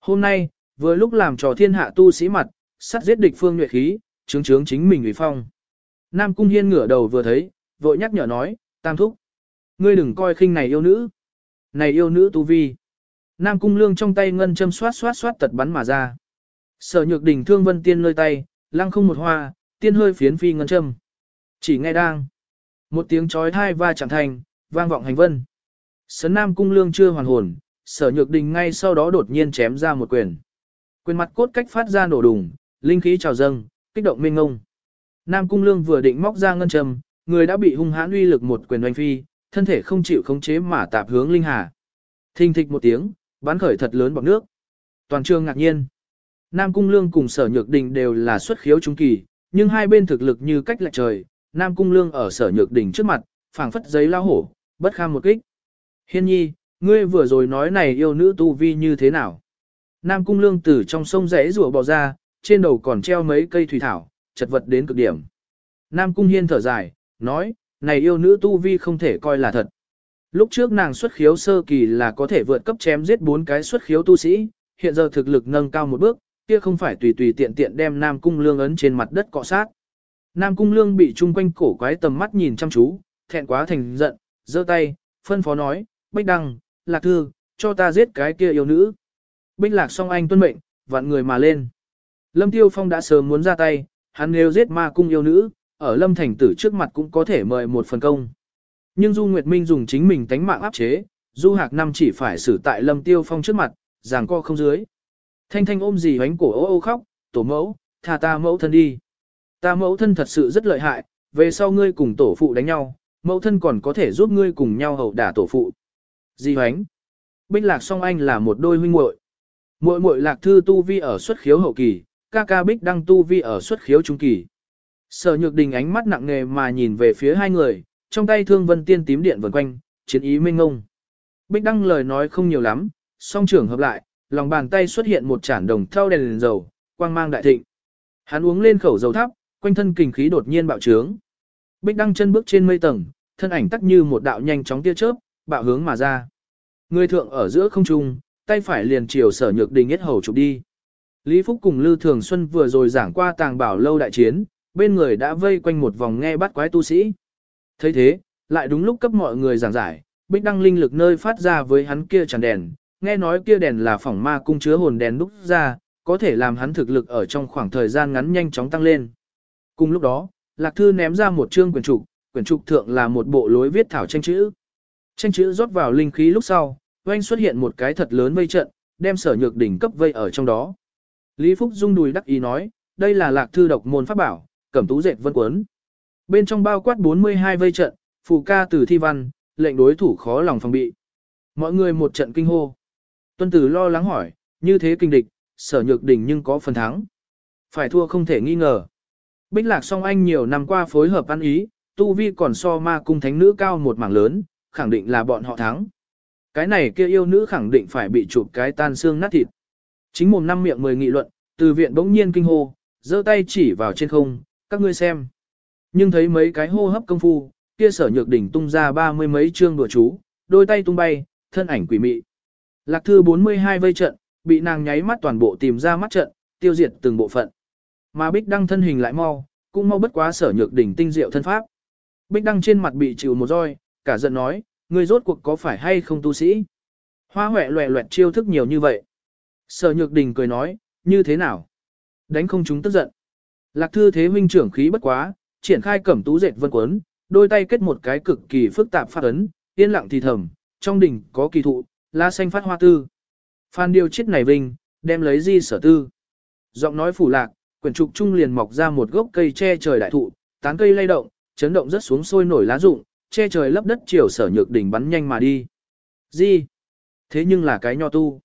Hôm nay, vừa lúc làm trò thiên hạ tu sĩ mặt, sát giết địch phương nhuệ khí, chứng chứng chính mình ủy phong. Nam cung hiên ngửa đầu vừa thấy, vội nhắc nhở nói, tam thúc. Ngươi đừng coi khinh này yêu nữ. Này yêu nữ tu vi. Nam cung lương trong tay ngân châm xoát xoát xoát tật bắn mà ra. Sở nhược đình thương vân tiên nơi tay, lăng không một hoa, tiên hơi phiến phi ngân châm. Chỉ nghe đang. Một tiếng chói thai va chạm thành, vang vọng hành vân. Sấn Nam cung lương chưa hoàn hồn, sở nhược đình ngay sau đó đột nhiên chém ra một quyền. Quyền mặt cốt cách phát ra nổ đùng, linh khí trào dâng, kích động mênh ngông. Nam cung lương vừa định móc ra ngân châm, người đã bị hung hãn uy lực một quyền oanh phi, thân thể không chịu khống chế mà tạp hướng linh hà. Thình thịch một tiếng, bắn khởi thật lớn bọc nước. Toàn trường ngạc nhiên. Nam cung lương cùng sở nhược đình đều là xuất khiếu trung kỳ, nhưng hai bên thực lực như cách lệch trời. Nam cung lương ở sở nhược đình trước mặt, phảng phất giấy lao hổ, bất kham một kích. Hiên nhi, ngươi vừa rồi nói này yêu nữ tu vi như thế nào? Nam cung lương từ trong sông rẽ rùa bò ra, trên đầu còn treo mấy cây thủy thảo, chật vật đến cực điểm. Nam cung hiên thở dài, nói, này yêu nữ tu vi không thể coi là thật. Lúc trước nàng xuất khiếu sơ kỳ là có thể vượt cấp chém giết bốn cái xuất khiếu tu sĩ, hiện giờ thực lực nâng cao một bước, kia không phải tùy tùy tiện tiện đem Nam cung lương ấn trên mặt đất cọ sát. Nam cung lương bị chung quanh cổ quái tầm mắt nhìn chăm chú, thẹn quá thành giận, giơ tay, phân phó nói, Bích Đăng, Lạc Thư, cho ta giết cái kia yêu nữ. Bích Lạc song anh tuân mệnh, vạn người mà lên. Lâm Tiêu Phong đã sớm muốn ra tay, hắn nếu giết ma cung yêu nữ, ở Lâm Thành Tử trước mặt cũng có thể mời một phần công. Nhưng Du Nguyệt Minh dùng chính mình tánh mạng áp chế, Du Hạc Năm chỉ phải xử tại Lâm Tiêu Phong trước mặt, giảng co không dưới. Thanh Thanh ôm gì bánh cổ ô ô khóc, tổ mẫu, thà ta mẫu thân đi. Ta mẫu thân thật sự rất lợi hại, về sau ngươi cùng tổ phụ đánh nhau, mẫu thân còn có thể giúp ngươi cùng nhau hậu đả tổ phụ. Di hoánh. Bích lạc song anh là một đôi huynh muội. Muội muội lạc thư tu vi ở xuất khiếu hậu kỳ, ca ca bích đăng tu vi ở xuất khiếu trung kỳ. Sở nhược đình ánh mắt nặng nề mà nhìn về phía hai người, trong tay thương vân tiên tím điện vần quanh, chiến ý minh ngông. Bích đăng lời nói không nhiều lắm, song trưởng hợp lại, lòng bàn tay xuất hiện một chản đồng thau đèn, đèn dầu, quang mang đại thịnh. Hắn uống lên khẩu dầu thắp, quanh thân kình khí đột nhiên bạo trướng. Bích đăng chân bước trên mây tầng, thân ảnh tắc như một đạo nhanh chóng tia chớp, bạo hướng mà ra. Người thượng ở giữa không trung, tay phải liền chiều sở nhược đình yết hầu chụp đi. Lý Phúc cùng Lư Thường Xuân vừa rồi giảng qua tàng bảo lâu đại chiến, bên người đã vây quanh một vòng nghe bắt quái tu sĩ thấy thế, lại đúng lúc cấp mọi người giảng giải, bích đăng linh lực nơi phát ra với hắn kia tràn đèn, nghe nói kia đèn là phỏng ma cung chứa hồn đèn đúc ra, có thể làm hắn thực lực ở trong khoảng thời gian ngắn nhanh chóng tăng lên. Cùng lúc đó, Lạc Thư ném ra một chương quyển trục, quyển trục thượng là một bộ lối viết thảo tranh chữ. Tranh chữ rót vào linh khí lúc sau, oanh xuất hiện một cái thật lớn vây trận, đem sở nhược đỉnh cấp vây ở trong đó. Lý Phúc Dung đùi đắc ý nói, đây là lạc thư độc môn pháp bảo, cẩm tú dệt vân cuốn. Bên trong bao quát 42 vây trận, phù ca từ thi văn, lệnh đối thủ khó lòng phòng bị. Mọi người một trận kinh hô. Tuân tử lo lắng hỏi, như thế kinh địch, sở nhược đỉnh nhưng có phần thắng. Phải thua không thể nghi ngờ. Bích lạc song anh nhiều năm qua phối hợp ăn ý, tu vi còn so ma cung thánh nữ cao một mảng lớn, khẳng định là bọn họ thắng. Cái này kia yêu nữ khẳng định phải bị chụp cái tan xương nát thịt. Chính mồm năm miệng mười nghị luận, từ viện bỗng nhiên kinh hô, giơ tay chỉ vào trên không, các ngươi xem. Nhưng thấy mấy cái hô hấp công phu, kia sở nhược đỉnh tung ra ba mươi mấy chương đùa chú, đôi tay tung bay, thân ảnh quỷ mị. Lạc thư 42 vây trận, bị nàng nháy mắt toàn bộ tìm ra mắt trận, tiêu diệt từng bộ phận. Mà Bích Đăng thân hình lại mau, cũng mau bất quá sở nhược đỉnh tinh diệu thân pháp. Bích Đăng trên mặt bị chịu một roi, cả giận nói, ngươi rốt cuộc có phải hay không tu sĩ? Hoa huệ loẹ loẹt chiêu thức nhiều như vậy. Sở nhược đình cười nói, như thế nào? Đánh không chúng tức giận. Lạc thư thế huynh trưởng khí bất quá, triển khai cẩm tú dệt vân quấn, đôi tay kết một cái cực kỳ phức tạp phát ấn, yên lặng thì thầm, trong đỉnh có kỳ thụ, lá xanh phát hoa tư. Phan điều chết này vinh, đem lấy di sở tư. Giọng nói phủ lạc, quyển trục trung liền mọc ra một gốc cây che trời đại thụ, tán cây lay động, chấn động rất xuống sôi nổi lá rụng, che trời lấp đất chiều sở nhược đỉnh bắn nhanh mà đi. di Thế nhưng là cái nho tu.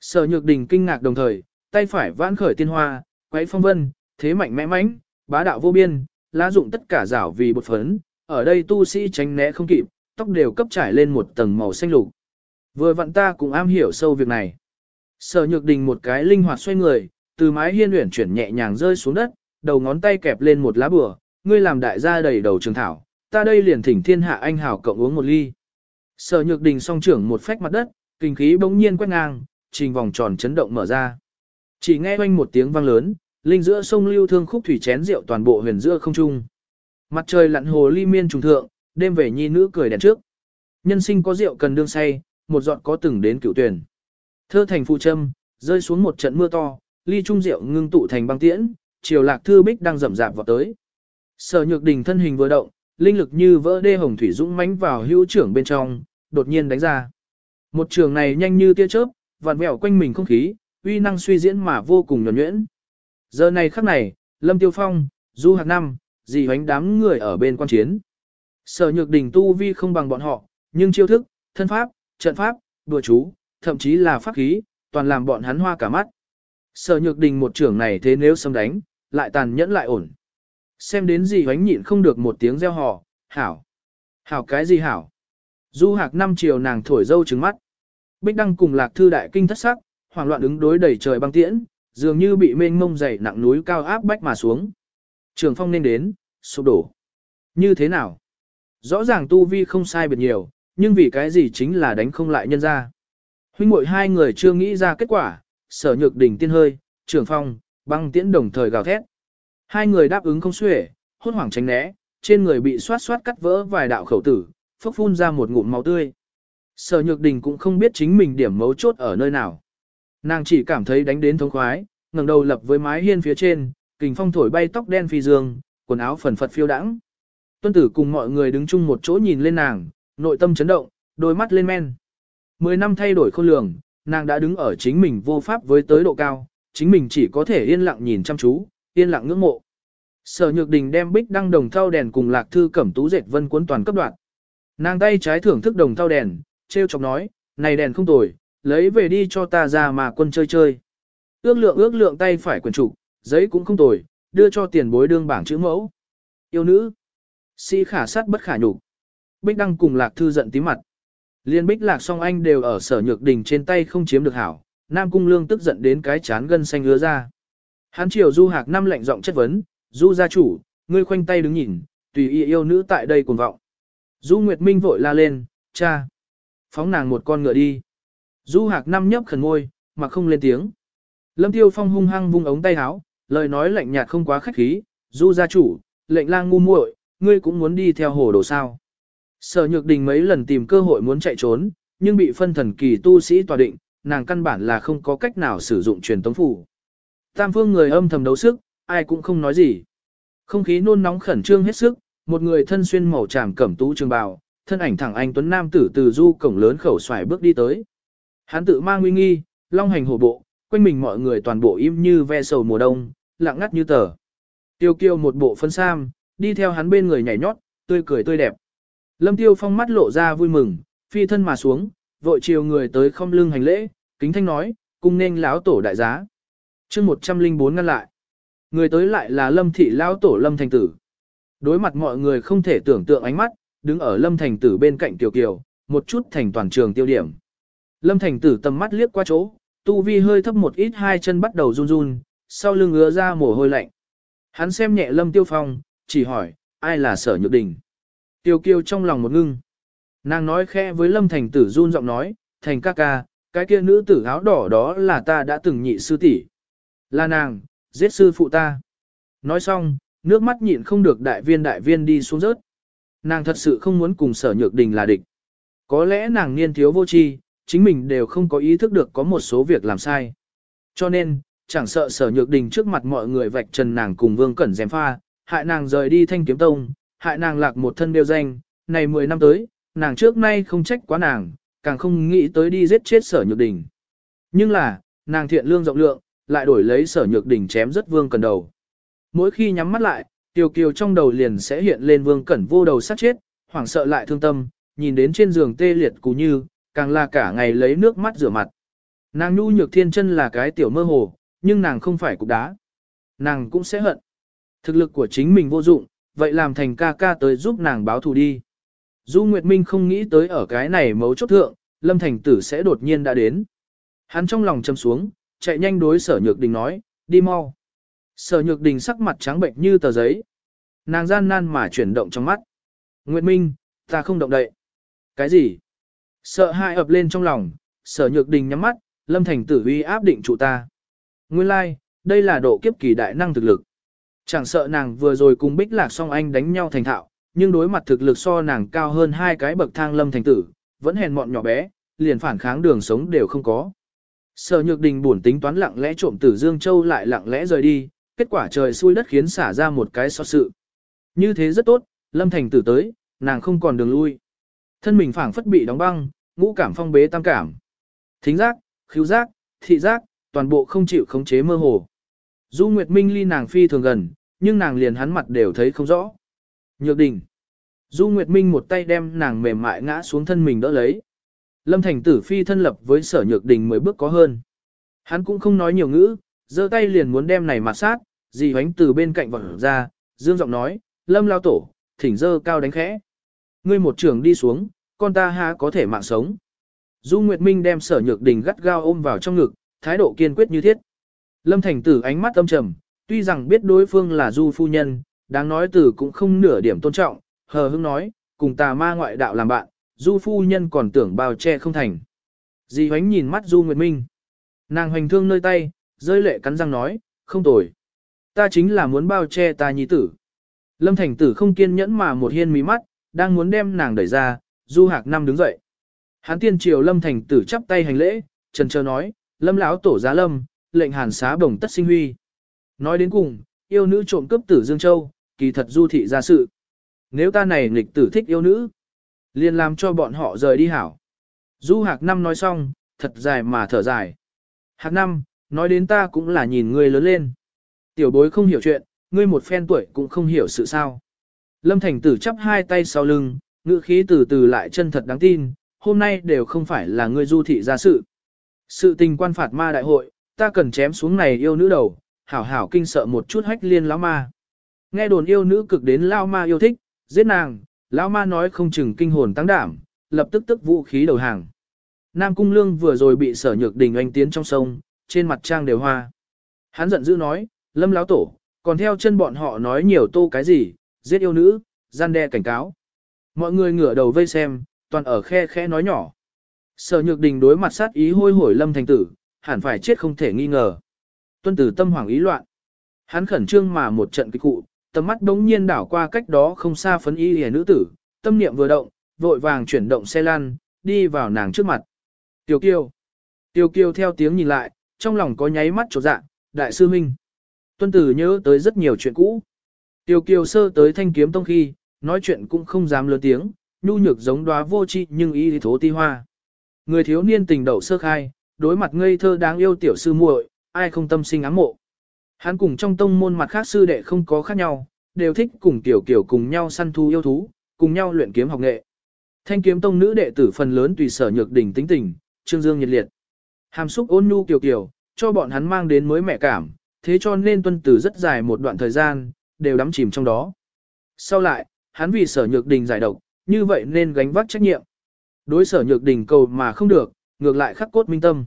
Sở nhược đỉnh kinh ngạc đồng thời, tay phải vãn khởi tiên hoa, quấy phong vân, thế mạnh mẽ mãnh, bá đạo vô biên, lá dụng tất cả rảo vì bột phấn, ở đây tu sĩ tránh né không kịp, tóc đều cấp trải lên một tầng màu xanh lục. Vừa vặn ta cũng am hiểu sâu việc này. Sở nhược đình một cái linh hoạt xoay người, từ mái hiên uyển chuyển nhẹ nhàng rơi xuống đất, đầu ngón tay kẹp lên một lá bừa, ngươi làm đại gia đầy đầu trường thảo, ta đây liền thỉnh thiên hạ anh hảo cộng uống một ly. Sở nhược đình song trưởng một phách mặt đất, kinh khí bỗng nhiên quét ngang, trình vòng tròn chấn động mở ra. Chỉ nghe oanh một tiếng vang lớn, linh giữa sông lưu thương khúc thủy chén rượu toàn bộ huyền giữa không trung. Mặt trời lặn hồ ly miên trùng thượng, đêm về nhi nữ cười đèn trước. Nhân sinh có rượu cần đương say, một giọt có từng đến cựu tuyển. Thơ thành phụ châm, rơi xuống một trận mưa to, ly trung rượu ngưng tụ thành băng tiễn, chiều lạc thư bích đang rậm rạp vào tới. Sở nhược đình thân hình vừa động, linh lực như vỡ đê hồng thủy dũng mãnh vào hữu trưởng bên trong, đột nhiên đánh ra. Một trường này nhanh như tia chớp, vặn vẹo quanh mình không khí, uy năng suy diễn mà vô cùng nhuần nhuyễn. Giờ này khắc này, Lâm Tiêu Phong, Du Hạc Năm, dì hoánh đám người ở bên quan chiến. Sở nhược đình tu vi không bằng bọn họ, nhưng chiêu thức, thân pháp, trận pháp, đùa chú, thậm chí là pháp khí, toàn làm bọn hắn hoa cả mắt. Sở nhược đình một trưởng này thế nếu xâm đánh, lại tàn nhẫn lại ổn. Xem đến gì hoánh nhịn không được một tiếng reo hò, hảo. Hảo cái gì hảo? Du hạc năm chiều nàng thổi dâu trứng mắt. Bích đăng cùng lạc thư đại kinh thất sắc, hoảng loạn ứng đối đầy trời băng tiễn, dường như bị mênh mông dày nặng núi cao áp bách mà xuống. Trường phong nên đến, sụp đổ. Như thế nào? Rõ ràng tu vi không sai biệt nhiều, nhưng vì cái gì chính là đánh không lại nhân ra. Huynh muội hai người chưa nghĩ ra kết quả, sở nhược đỉnh tiên hơi, trường phong, băng tiễn đồng thời gào thét. Hai người đáp ứng không xuể, hốt hoảng tránh né, trên người bị xoát xoát cắt vỡ vài đạo khẩu tử, phốc phun ra một ngụm máu tươi. Sở nhược đình cũng không biết chính mình điểm mấu chốt ở nơi nào. Nàng chỉ cảm thấy đánh đến thống khoái, ngẩng đầu lập với mái hiên phía trên, kình phong thổi bay tóc đen phi dương, quần áo phần phật phiêu đãng. Tuân tử cùng mọi người đứng chung một chỗ nhìn lên nàng, nội tâm chấn động, đôi mắt lên men. Mười năm thay đổi khôn lường, nàng đã đứng ở chính mình vô pháp với tới độ cao, chính mình chỉ có thể yên lặng nhìn chăm chú, yên lặng ngưỡng mộ. Sở Nhược Đình đem bích đăng đồng thau đèn cùng lạc thư cẩm tú dệt vân cuốn toàn cấp đoạn. Nàng tay trái thưởng thức đồng thau đèn, treo chọc nói, này đèn không tồi, lấy về đi cho ta ra mà quân chơi chơi. Ước lượng ước lượng tay phải quyền trụ, giấy cũng không tồi, đưa cho tiền bối đương bảng chữ mẫu. Yêu nữ, si khả sát bất khả nhục. Bích đăng cùng lạc thư giận tí mặt. Liên bích lạc song anh đều ở sở nhược đình trên tay không chiếm được hảo, Nam Cung Lương tức giận đến cái chán gân xanh ứa ra. Hán triều Du Hạc năm lệnh giọng chất vấn, Du gia chủ, ngươi khoanh tay đứng nhìn, tùy ý yêu nữ tại đây cuồng vọng. Du Nguyệt Minh vội la lên, cha, phóng nàng một con ngựa đi. Du Hạc năm nhấp khẩn ngôi, mà không lên tiếng. Lâm Tiêu Phong hung hăng vung ống tay áo, lời nói lạnh nhạt không quá khách khí, Du gia chủ, lệnh lang ngu muội, ngươi cũng muốn đi theo hồ đồ sao. Sở Nhược Đình mấy lần tìm cơ hội muốn chạy trốn, nhưng bị phân thần kỳ tu sĩ tòa định, nàng căn bản là không có cách nào sử dụng truyền tống phủ. Tam phương người âm thầm đấu sức, ai cũng không nói gì. Không khí nôn nóng khẩn trương hết sức, một người thân xuyên màu tràm cẩm tú trường bào, thân ảnh thẳng anh tuấn nam tử từ du cổng lớn khẩu xoài bước đi tới. Hắn tự mang uy nghi, long hành hổ bộ, quanh mình mọi người toàn bộ im như ve sầu mùa đông, lặng ngắt như tờ. Tiêu kiêu một bộ phân sam, đi theo hắn bên người nhảy nhót, tươi cười tươi đẹp. Lâm tiêu phong mắt lộ ra vui mừng, phi thân mà xuống, vội chiều người tới không lưng hành lễ, kính thanh nói, cung nên lão tổ đại giá. chương 104 ngăn lại. Người tới lại là lâm thị lão tổ lâm thành tử. Đối mặt mọi người không thể tưởng tượng ánh mắt, đứng ở lâm thành tử bên cạnh tiểu kiều, một chút thành toàn trường tiêu điểm. Lâm thành tử tầm mắt liếc qua chỗ, tu vi hơi thấp một ít hai chân bắt đầu run run, sau lưng ứa ra mồ hôi lạnh. Hắn xem nhẹ lâm tiêu phong, chỉ hỏi, ai là sở nhược đình. Tiêu Kiêu trong lòng một ngưng. Nàng nói khẽ với lâm thành tử run giọng nói, thành ca ca, cái kia nữ tử áo đỏ đó là ta đã từng nhị sư tỷ. Là nàng, giết sư phụ ta. Nói xong, nước mắt nhịn không được đại viên đại viên đi xuống rớt. Nàng thật sự không muốn cùng sở nhược đình là địch. Có lẽ nàng niên thiếu vô tri, chính mình đều không có ý thức được có một số việc làm sai. Cho nên, Chẳng sợ sở nhược đình trước mặt mọi người vạch trần nàng cùng vương cẩn dèm pha, hại nàng rời đi thanh kiếm tông, hại nàng lạc một thân đeo danh, này 10 năm tới, nàng trước nay không trách quá nàng, càng không nghĩ tới đi giết chết sở nhược đình. Nhưng là, nàng thiện lương rộng lượng, lại đổi lấy sở nhược đình chém rất vương cẩn đầu. Mỗi khi nhắm mắt lại, Tiêu Kiều trong đầu liền sẽ hiện lên vương cẩn vô đầu sát chết, hoảng sợ lại thương tâm, nhìn đến trên giường tê liệt cú như, càng là cả ngày lấy nước mắt rửa mặt. Nàng nhu nhược thiên chân là cái tiểu mơ hồ, nhưng nàng không phải cục đá. Nàng cũng sẽ hận. Thực lực của chính mình vô dụng, vậy làm thành ca ca tới giúp nàng báo thù đi. Du Nguyệt Minh không nghĩ tới ở cái này mấu chốt thượng, Lâm Thành Tử sẽ đột nhiên đã đến. Hắn trong lòng châm xuống, chạy nhanh đối sở nhược đình nói, đi mau. Sở nhược đình sắc mặt trắng bệnh như tờ giấy. Nàng gian nan mà chuyển động trong mắt. Nguyệt Minh, ta không động đậy. Cái gì? Sợ hãi ập lên trong lòng, sở nhược đình nhắm mắt, lâm thành tử uy áp định trụ ta. Nguyên lai, like, đây là độ kiếp kỳ đại năng thực lực. Chẳng sợ nàng vừa rồi cùng bích lạc song anh đánh nhau thành thạo, nhưng đối mặt thực lực so nàng cao hơn hai cái bậc thang lâm thành tử, vẫn hèn mọn nhỏ bé, liền phản kháng đường sống đều không có. Sở nhược đình buồn tính toán lặng lẽ trộm tử Dương Châu lại lặng lẽ rời đi, kết quả trời xui đất khiến xả ra một cái so sự. Như thế rất tốt, lâm thành tử tới, nàng không còn đường lui. Thân mình phảng phất bị đóng băng, ngũ cảm phong bế tam cảm. Thính giác, khứu giác, thị giác, toàn bộ không chịu khống chế mơ hồ. Du Nguyệt Minh ly nàng phi thường gần, nhưng nàng liền hắn mặt đều thấy không rõ. Nhược đỉnh, Du Nguyệt Minh một tay đem nàng mềm mại ngã xuống thân mình đỡ lấy. Lâm Thành Tử phi thân lập với sở nhược đình mới bước có hơn. Hắn cũng không nói nhiều ngữ, giơ tay liền muốn đem này mà sát, dì hoánh từ bên cạnh vọt ra, dương giọng nói, Lâm lao tổ, thỉnh dơ cao đánh khẽ. Ngươi một trường đi xuống, con ta ha có thể mạng sống. Du Nguyệt Minh đem sở nhược đình gắt gao ôm vào trong ngực, thái độ kiên quyết như thiết. Lâm Thành Tử ánh mắt âm trầm, tuy rằng biết đối phương là Du phu nhân, đáng nói từ cũng không nửa điểm tôn trọng, hờ hững nói, cùng tà ma ngoại đạo làm bạn, Du phu nhân còn tưởng bao che không thành. Di hoánh nhìn mắt Du Nguyệt Minh. Nàng hoành thương nơi tay, rơi lệ cắn răng nói, không tồi. Ta chính là muốn bao che ta nhi tử. Lâm Thành Tử không kiên nhẫn mà một hiên mí mắt, đang muốn đem nàng đẩy ra, Du Hạc Năm đứng dậy. Hán tiên triều Lâm Thành Tử chắp tay hành lễ, trần chờ nói, Lâm lão tổ giá Lâm, lệnh hàn xá bồng tất sinh huy. Nói đến cùng, yêu nữ trộm cướp tử Dương Châu, kỳ thật du thị ra sự. Nếu ta này nghịch tử thích yêu nữ, liền làm cho bọn họ rời đi hảo. Du Hạc Năm nói xong, thật dài mà thở dài. Hạc Năm, nói đến ta cũng là nhìn ngươi lớn lên. Tiểu bối không hiểu chuyện, ngươi một phen tuổi cũng không hiểu sự sao. Lâm Thành Tử chắp hai tay sau lưng, ngữ khí từ từ lại chân thật đáng tin, hôm nay đều không phải là ngươi du thị ra sự. Sự tình quan phạt ma đại hội, ta cần chém xuống này yêu nữ đầu, hảo hảo kinh sợ một chút hách liên lão ma. Nghe đồn yêu nữ cực đến lão ma yêu thích, giết nàng, lão ma nói không chừng kinh hồn tăng đảm, lập tức tức vũ khí đầu hàng. Nam Cung Lương vừa rồi bị sở nhược đình anh tiến trong sông, trên mặt trang đều hoa. Hắn giận dữ nói, lâm lão tổ, còn theo chân bọn họ nói nhiều tô cái gì, giết yêu nữ, gian đe cảnh cáo. Mọi người ngửa đầu vây xem, toàn ở khe khe nói nhỏ. Sở nhược đình đối mặt sát ý hôi hổi lâm thành tử, hẳn phải chết không thể nghi ngờ. Tuân tử tâm hoảng ý loạn. Hắn khẩn trương mà một trận kịch cụ, tầm mắt đống nhiên đảo qua cách đó không xa phấn y hề nữ tử, tâm niệm vừa động, vội vàng chuyển động xe lăn, đi vào nàng trước mặt. Tiểu kiêu. tiểu kiêu theo tiếng nhìn lại, trong lòng có nháy mắt chột dạ, đại sư minh. Tuân tử nhớ tới rất nhiều chuyện cũ. Tiêu kiều sơ tới thanh kiếm tông khi, nói chuyện cũng không dám lớn tiếng, nhu nhược giống đóa vô tri nhưng y thố ti hoa. Người thiếu niên tình đậu sơ khai, đối mặt ngây thơ đáng yêu tiểu sư muội, ai không tâm sinh ám mộ. Hắn cùng trong tông môn mặt khác sư đệ không có khác nhau, đều thích cùng tiểu kiểu cùng nhau săn thu yêu thú, cùng nhau luyện kiếm học nghệ. Thanh kiếm tông nữ đệ tử phần lớn tùy sở nhược đỉnh tính tình, trương dương nhiệt liệt. Hàm xúc ôn nhu kiều kiều, cho bọn hắn mang đến mới mẹ cảm, thế cho nên tuân tử rất dài một đoạn thời gian, đều đắm chìm trong đó. Sau lại, hắn vì sở nhược đình giải độc, như vậy nên gánh vác trách nhiệm. Đối sở nhược đình cầu mà không được, ngược lại khắc cốt minh tâm.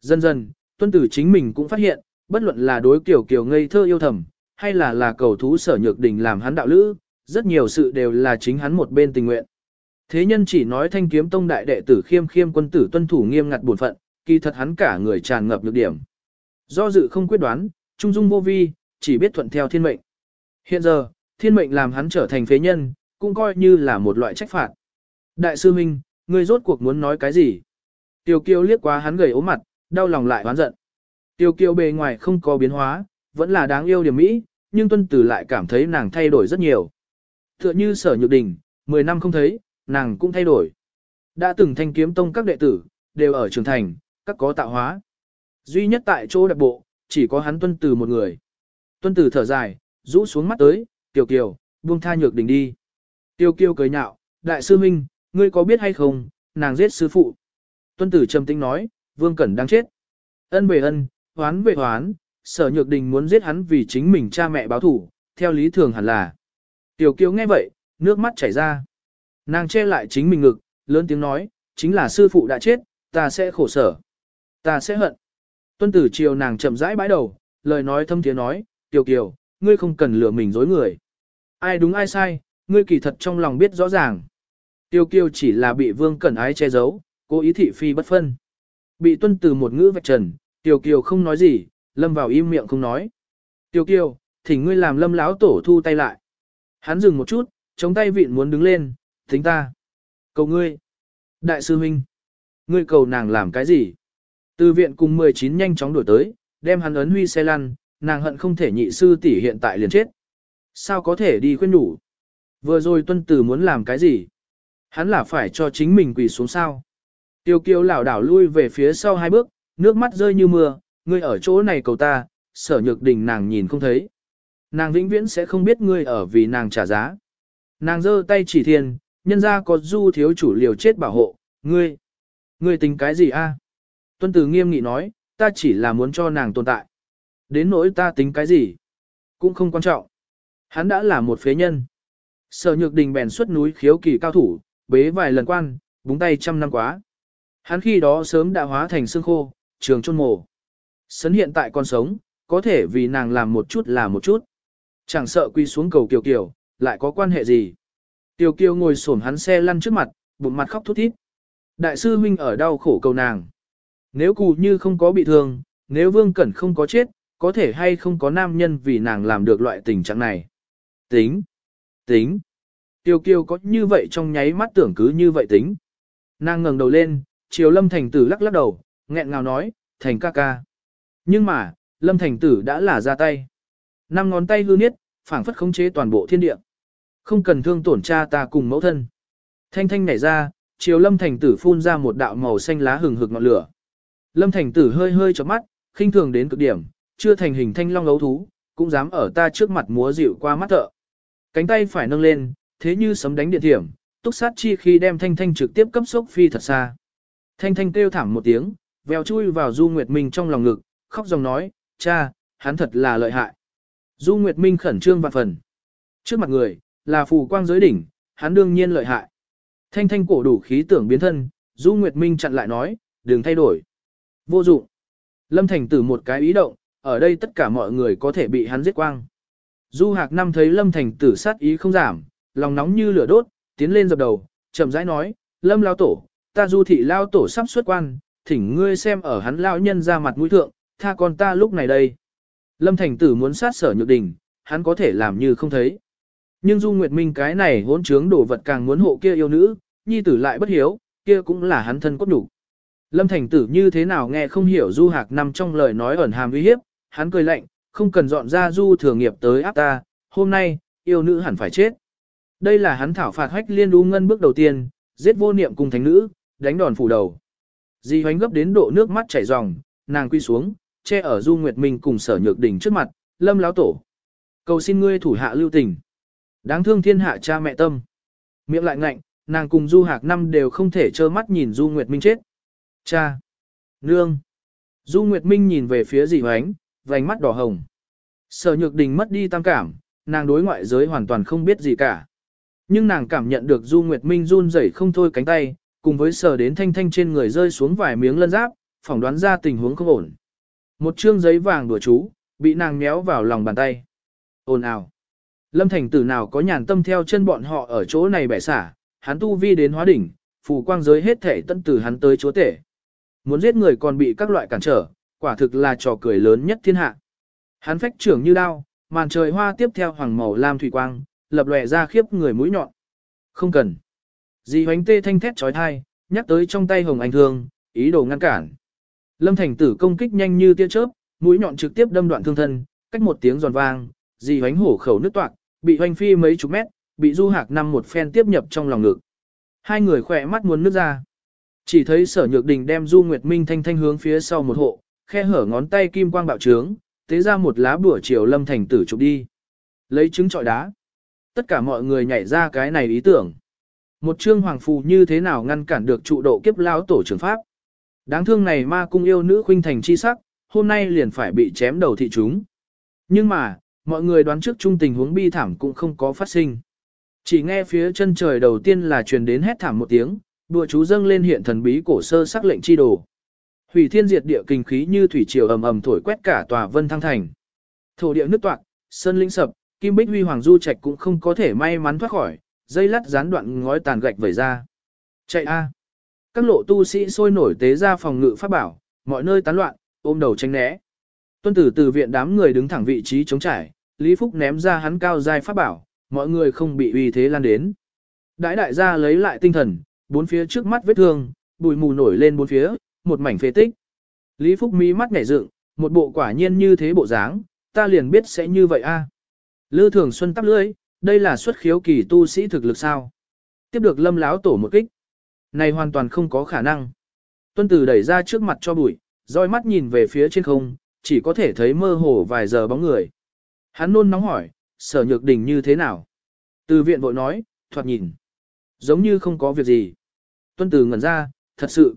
Dần dần, tuân tử chính mình cũng phát hiện, bất luận là đối kiểu kiểu ngây thơ yêu thầm, hay là là cầu thú sở nhược đình làm hắn đạo lữ, rất nhiều sự đều là chính hắn một bên tình nguyện. Thế nhân chỉ nói thanh kiếm tông đại đệ tử khiêm khiêm quân tử tuân thủ nghiêm ngặt bổn phận, kỳ thật hắn cả người tràn ngập nhược điểm. Do dự không quyết đoán, trung dung vô vi, chỉ biết thuận theo thiên mệnh. Hiện giờ, thiên mệnh làm hắn trở thành phế nhân, cũng coi như là một loại trách phạt. Đại sư Minh, ngươi rốt cuộc muốn nói cái gì? Tiêu kiêu liếc qua hắn gầy ốm mặt, đau lòng lại oán giận. Tiêu Kiêu bề ngoài không có biến hóa, vẫn là đáng yêu điểm mỹ, nhưng tuân tử lại cảm thấy nàng thay đổi rất nhiều. Tựa như sở nhược đình, 10 năm không thấy, nàng cũng thay đổi. Đã từng thanh kiếm tông các đệ tử, đều ở trường thành, các có tạo hóa. Duy nhất tại chỗ đặc bộ, chỉ có hắn tuân tử một người. Tuân tử thở dài, rũ xuống mắt tới, tiểu kiều, buông tha nhược đình đi. Tiêu kiều cười nhạo, đại sư huynh, ngươi có biết hay không, nàng giết sư phụ. Tuân tử trầm tĩnh nói, vương cẩn đang chết. Ân về ân, hoán về hoán, sở nhược đình muốn giết hắn vì chính mình cha mẹ báo thủ, theo lý thường hẳn là. Tiểu kiều nghe vậy, nước mắt chảy ra. Nàng che lại chính mình ngực, lớn tiếng nói, chính là sư phụ đã chết, ta sẽ khổ sở. Ta sẽ hận. Tuân tử chiều nàng chậm rãi bãi đầu, lời nói thâm tiếng nói, tiểu kiều, ngươi không cần lừa mình dối người. Ai đúng ai sai, ngươi kỳ thật trong lòng biết rõ ràng. Tiêu kiều chỉ là bị vương cẩn ái che giấu, cố ý thị phi bất phân. Bị tuân từ một ngữ vạch trần, Tiêu kiều không nói gì, lâm vào im miệng không nói. Tiêu kiều, thỉnh ngươi làm lâm láo tổ thu tay lại. Hắn dừng một chút, chống tay vịn muốn đứng lên, tính ta. Cầu ngươi. Đại sư huynh. Ngươi cầu nàng làm cái gì? Từ viện cùng 19 nhanh chóng đổi tới, đem hắn ấn huy xe lăn, nàng hận không thể nhị sư tỷ hiện tại liền chết. Sao có thể đi khuyên nhủ? Vừa rồi tuân tử muốn làm cái gì? Hắn là phải cho chính mình quỳ xuống sao? Tiêu kiều lảo đảo lui về phía sau hai bước, nước mắt rơi như mưa, ngươi ở chỗ này cầu ta, sở nhược đình nàng nhìn không thấy. Nàng vĩnh viễn sẽ không biết ngươi ở vì nàng trả giá. Nàng giơ tay chỉ thiên, nhân ra có du thiếu chủ liều chết bảo hộ, ngươi. Ngươi tính cái gì a? Tuân tử nghiêm nghị nói, ta chỉ là muốn cho nàng tồn tại. Đến nỗi ta tính cái gì? Cũng không quan trọng. Hắn đã là một phế nhân. Sở nhược đình bèn xuất núi khiếu kỳ cao thủ, bế vài lần quan, búng tay trăm năm quá. Hắn khi đó sớm đã hóa thành xương khô, trường chôn mồ. Sấn hiện tại còn sống, có thể vì nàng làm một chút là một chút. Chẳng sợ quy xuống cầu kiều kiều, lại có quan hệ gì. Tiểu kiều ngồi xổm hắn xe lăn trước mặt, bụng mặt khóc thút thít. Đại sư huynh ở đau khổ cầu nàng. Nếu cù như không có bị thương, nếu vương cẩn không có chết, có thể hay không có nam nhân vì nàng làm được loại tình trạng này. Tính, tính. Tiêu kiêu có như vậy trong nháy mắt tưởng cứ như vậy tính. Nàng ngẩng đầu lên, chiều lâm thành tử lắc lắc đầu, nghẹn ngào nói, thành ca ca. Nhưng mà, lâm thành tử đã là ra tay. Năm ngón tay hư niết, phảng phất khống chế toàn bộ thiên địa. Không cần thương tổn cha ta cùng mẫu thân. Thanh thanh nhảy ra, chiều lâm thành tử phun ra một đạo màu xanh lá hừng hực ngọn lửa. Lâm thành tử hơi hơi chớp mắt, khinh thường đến cực điểm, chưa thành hình thanh long ấu thú, cũng dám ở ta trước mặt múa dịu qua mắt thợ. Cánh tay phải nâng lên, thế như sấm đánh điện thiểm, túc sát chi khi đem thanh thanh trực tiếp cấp sốc phi thật xa. Thanh thanh kêu thảm một tiếng, vèo chui vào Du Nguyệt Minh trong lòng ngực, khóc dòng nói, cha, hắn thật là lợi hại. Du Nguyệt Minh khẩn trương vạn phần. Trước mặt người, là phù quang giới đỉnh, hắn đương nhiên lợi hại. Thanh thanh cổ đủ khí tưởng biến thân, Du Nguyệt Minh chặn lại nói, đừng thay đổi. Vô dụng. Lâm Thành tử một cái ý động, ở đây tất cả mọi người có thể bị hắn giết quang. Du Hạc Năm thấy Lâm Thành tử sát ý không giảm, lòng nóng như lửa đốt, tiến lên dập đầu, chậm rãi nói, Lâm Lao Tổ, ta du thị Lao Tổ sắp xuất quan, thỉnh ngươi xem ở hắn Lao nhân ra mặt mũi thượng, tha con ta lúc này đây. Lâm Thành Tử muốn sát sở nhược đình, hắn có thể làm như không thấy. Nhưng Du Nguyệt Minh cái này hỗn trướng đổ vật càng muốn hộ kia yêu nữ, nhi tử lại bất hiếu, kia cũng là hắn thân cốt đủ. Lâm Thành Tử như thế nào nghe không hiểu Du Hạc Năm trong lời nói ẩn hàm uy hiếp, hắn cười lạnh, không cần dọn ra Du thừa nghiệp tới áp ta, hôm nay, yêu nữ hẳn phải chết. Đây là hắn thảo phạt hách liên đu ngân bước đầu tiên, giết vô niệm cùng thánh nữ, đánh đòn phủ đầu. Di hoánh gấp đến độ nước mắt chảy ròng, nàng quy xuống, che ở Du Nguyệt Minh cùng sở nhược đỉnh trước mặt, lâm láo tổ. Cầu xin ngươi thủ hạ lưu tình. Đáng thương thiên hạ cha mẹ tâm. Miệng lại ngạnh, nàng cùng Du Hạc năm đều không thể trơ mắt nhìn Du Nguyệt Minh chết. Cha! Nương! Du Nguyệt Minh nhìn về phía dì hoánh, vành mắt đỏ hồng. Sở nhược đình mất đi tam cảm, nàng đối ngoại giới hoàn toàn không biết gì cả. Nhưng nàng cảm nhận được Du Nguyệt Minh run rẩy không thôi cánh tay, cùng với sở đến thanh thanh trên người rơi xuống vài miếng lân giáp, phỏng đoán ra tình huống không ổn. Một chương giấy vàng đùa chú, bị nàng méo vào lòng bàn tay. Ồn ào. Lâm thành tử nào có nhàn tâm theo chân bọn họ ở chỗ này bẻ xả, hắn tu vi đến hóa đỉnh, phù quang giới hết thể tận từ hắn tới chúa tể. Muốn giết người còn bị các loại cản trở, quả thực là trò cười lớn nhất thiên hạ. Hắn phách trưởng như đao, màn trời hoa tiếp theo hoàng màu lam thủy quang, lập lòe ra khiếp người mũi nhọn. Không cần. Dì hoánh tê thanh thét trói thai, nhắc tới trong tay hồng anh thương, ý đồ ngăn cản. Lâm thành tử công kích nhanh như tia chớp, mũi nhọn trực tiếp đâm đoạn thương thân, cách một tiếng giòn vang, dì hoánh hổ khẩu nước toạc, bị hoành phi mấy chục mét, bị du hạc năm một phen tiếp nhập trong lòng ngực. Hai người khỏe mắt muốn nước ra. Chỉ thấy sở nhược đình đem du nguyệt minh thanh thanh hướng phía sau một hộ, khe hở ngón tay kim quang bạo trướng, tế ra một lá bùa chiều lâm thành tử chụp đi. Lấy trứng trọi đá. Tất cả mọi người nhảy ra cái này ý tưởng. Một chương hoàng phù như thế nào ngăn cản được trụ độ kiếp lao tổ trưởng pháp. Đáng thương này ma cung yêu nữ khuynh thành chi sắc, hôm nay liền phải bị chém đầu thị chúng. Nhưng mà, mọi người đoán trước chung tình huống bi thảm cũng không có phát sinh. Chỉ nghe phía chân trời đầu tiên là truyền đến hét thảm một tiếng, đùa chú dâng lên hiện thần bí cổ sơ sắc lệnh chi đồ. Hủy thiên diệt địa kinh khí như thủy triều ầm ầm thổi quét cả tòa vân thăng thành. Thổ địa nứt toạc, sơn linh sập, kim bích huy hoàng du trạch cũng không có thể may mắn thoát khỏi, dây lắt gián đoạn ngói tàn gạch vẩy ra. Chạy a! Các lộ tu sĩ sôi nổi tế ra phòng ngự pháp bảo, mọi nơi tán loạn, ôm đầu tranh né. Tuân tử từ viện đám người đứng thẳng vị trí chống trải, Lý Phúc ném ra hắn cao dài pháp bảo, mọi người không bị uy thế lan đến. Đại đại gia lấy lại tinh thần, bốn phía trước mắt vết thương, bụi mù nổi lên bốn phía, một mảnh phế tích. Lý Phúc mí mắt nhảy dựng, một bộ quả nhiên như thế bộ dáng, ta liền biết sẽ như vậy a. Lư Thường Xuân tắp lưỡi, đây là xuất khiếu kỳ tu sĩ thực lực sao? Tiếp được Lâm lão tổ một kích. Này hoàn toàn không có khả năng. Tuân Tử đẩy ra trước mặt cho bụi, roi mắt nhìn về phía trên không, chỉ có thể thấy mơ hồ vài giờ bóng người. Hắn nôn nóng hỏi, sở nhược đỉnh như thế nào? Từ viện vội nói, thoạt nhìn. Giống như không có việc gì. Tuân Tử ngẩn ra, thật sự.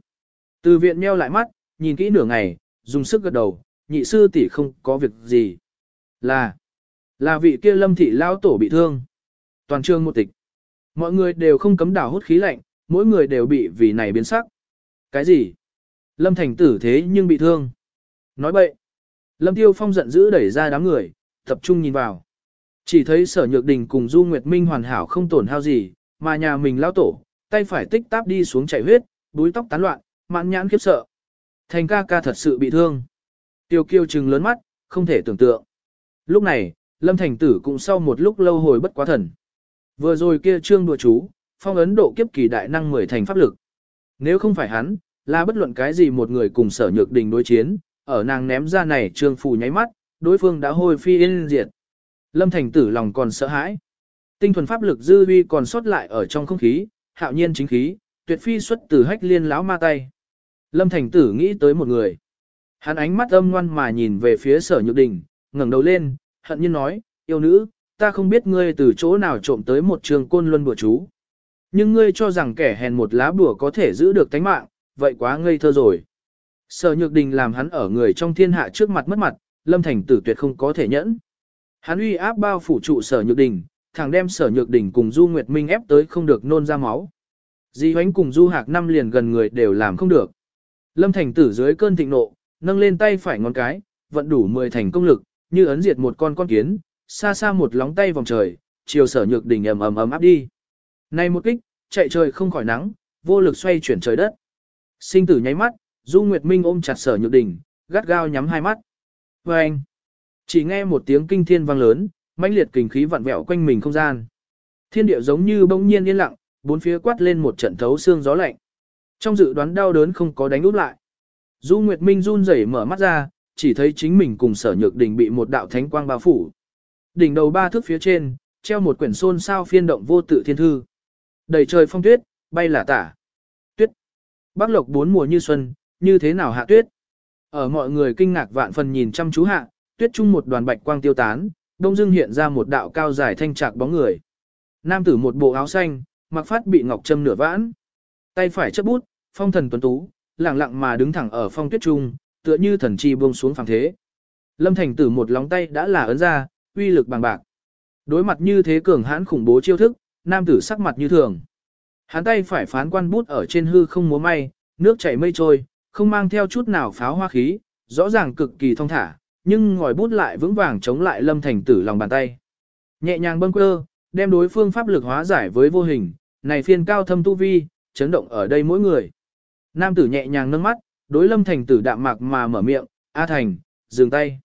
Từ viện meo lại mắt, nhìn kỹ nửa ngày, dùng sức gật đầu, nhị sư tỷ không có việc gì. Là, là vị kia lâm thị lao tổ bị thương. Toàn trường một tịch. Mọi người đều không cấm đảo hút khí lạnh, mỗi người đều bị vì này biến sắc. Cái gì? Lâm thành tử thế nhưng bị thương. Nói bậy. Lâm tiêu phong giận dữ đẩy ra đám người, tập trung nhìn vào. Chỉ thấy sở nhược đình cùng Du Nguyệt Minh hoàn hảo không tổn hao gì, mà nhà mình lao tổ, tay phải tích táp đi xuống chảy huyết, búi tóc tán loạn, mãn nhãn khiếp sợ. Thành ca ca thật sự bị thương. Tiêu kiêu trừng lớn mắt, không thể tưởng tượng. Lúc này, Lâm Thành Tử cũng sau một lúc lâu hồi bất quá thần. Vừa rồi kia trương đùa chú, phong ấn độ kiếp kỳ đại năng mười thành pháp lực. Nếu không phải hắn, là bất luận cái gì một người cùng sở nhược đình đối chiến, ở nàng ném ra này trương phù nháy mắt, đối phương đã hôi phi yên diệt. Lâm Thành Tử lòng còn sợ hãi. Tinh thuần pháp lực dư vi còn sót lại ở trong không khí, hạo nhiên chính khí, tuyệt phi xuất từ hách liên lão ma tay. Lâm Thành Tử nghĩ tới một người. Hắn ánh mắt âm ngoan mà nhìn về phía sở nhược đình, ngẩng đầu lên, hận nhiên nói, yêu nữ, ta không biết ngươi từ chỗ nào trộm tới một trường côn luân bùa chú. Nhưng ngươi cho rằng kẻ hèn một lá bùa có thể giữ được tánh mạng, vậy quá ngây thơ rồi. Sở nhược đình làm hắn ở người trong thiên hạ trước mặt mất mặt, lâm thành tử tuyệt không có thể nhẫn. Hắn uy áp bao phủ trụ sở nhược đình, thẳng đem sở nhược đình cùng Du Nguyệt Minh ép tới không được nôn ra máu. Di hoánh cùng Du Hạc năm liền gần người đều làm không được. Lâm thành tử dưới cơn thịnh nộ, nâng lên tay phải ngón cái, vận đủ 10 thành công lực, như ấn diệt một con con kiến, xa xa một lóng tay vòng trời, chiều sở nhược đỉnh ầm ầm ầm áp đi. Này một kích, chạy trời không khỏi nắng, vô lực xoay chuyển trời đất. Sinh tử nháy mắt, Du Nguyệt Minh ôm chặt sở nhược đỉnh, gắt gao nhắm hai mắt. Và anh, chỉ nghe một tiếng kinh thiên vang lớn, mãnh liệt kình khí vặn vẹo quanh mình không gian. Thiên địa giống như bỗng nhiên yên lặng, bốn phía quát lên một trận thấu xương gió lạnh. Trong dự đoán đau đớn không có đánh úp lại. Du Nguyệt Minh run rẩy mở mắt ra, chỉ thấy chính mình cùng sở nhược đỉnh bị một đạo thánh quang bao phủ. Đỉnh đầu ba thước phía trên, treo một quyển xôn sao phiên động vô tự thiên thư. Đầy trời phong tuyết, bay là tả. Tuyết. Bắc lộc bốn mùa như xuân, như thế nào hạ tuyết. Ở mọi người kinh ngạc vạn phần nhìn chăm chú hạ, tuyết trung một đoàn bạch quang tiêu tán, đông dưng hiện ra một đạo cao dài thanh trạc bóng người. Nam tử một bộ áo xanh, mặc phát bị ngọc châm nửa vãn. Tay phải chấp bút, phong thần tuấn tú, lặng lặng mà đứng thẳng ở phong tuyết trung, tựa như thần chi buông xuống phẳng thế. Lâm Thành Tử một lóng tay đã là ấn ra, uy lực bằng bạc. Đối mặt như thế cường hãn khủng bố chiêu thức, nam tử sắc mặt như thường. Hắn tay phải phán quan bút ở trên hư không múa may, nước chảy mây trôi, không mang theo chút nào pháo hoa khí, rõ ràng cực kỳ thông thả, nhưng ngòi bút lại vững vàng chống lại Lâm Thành Tử lòng bàn tay. Nhẹ nhàng bâng quơ, đem đối phương pháp lực hóa giải với vô hình, này phiên cao thâm tu vi, chấn động ở đây mỗi người. Nam tử nhẹ nhàng nâng mắt, đối lâm thành tử đạm mạc mà mở miệng, A thành, dừng tay.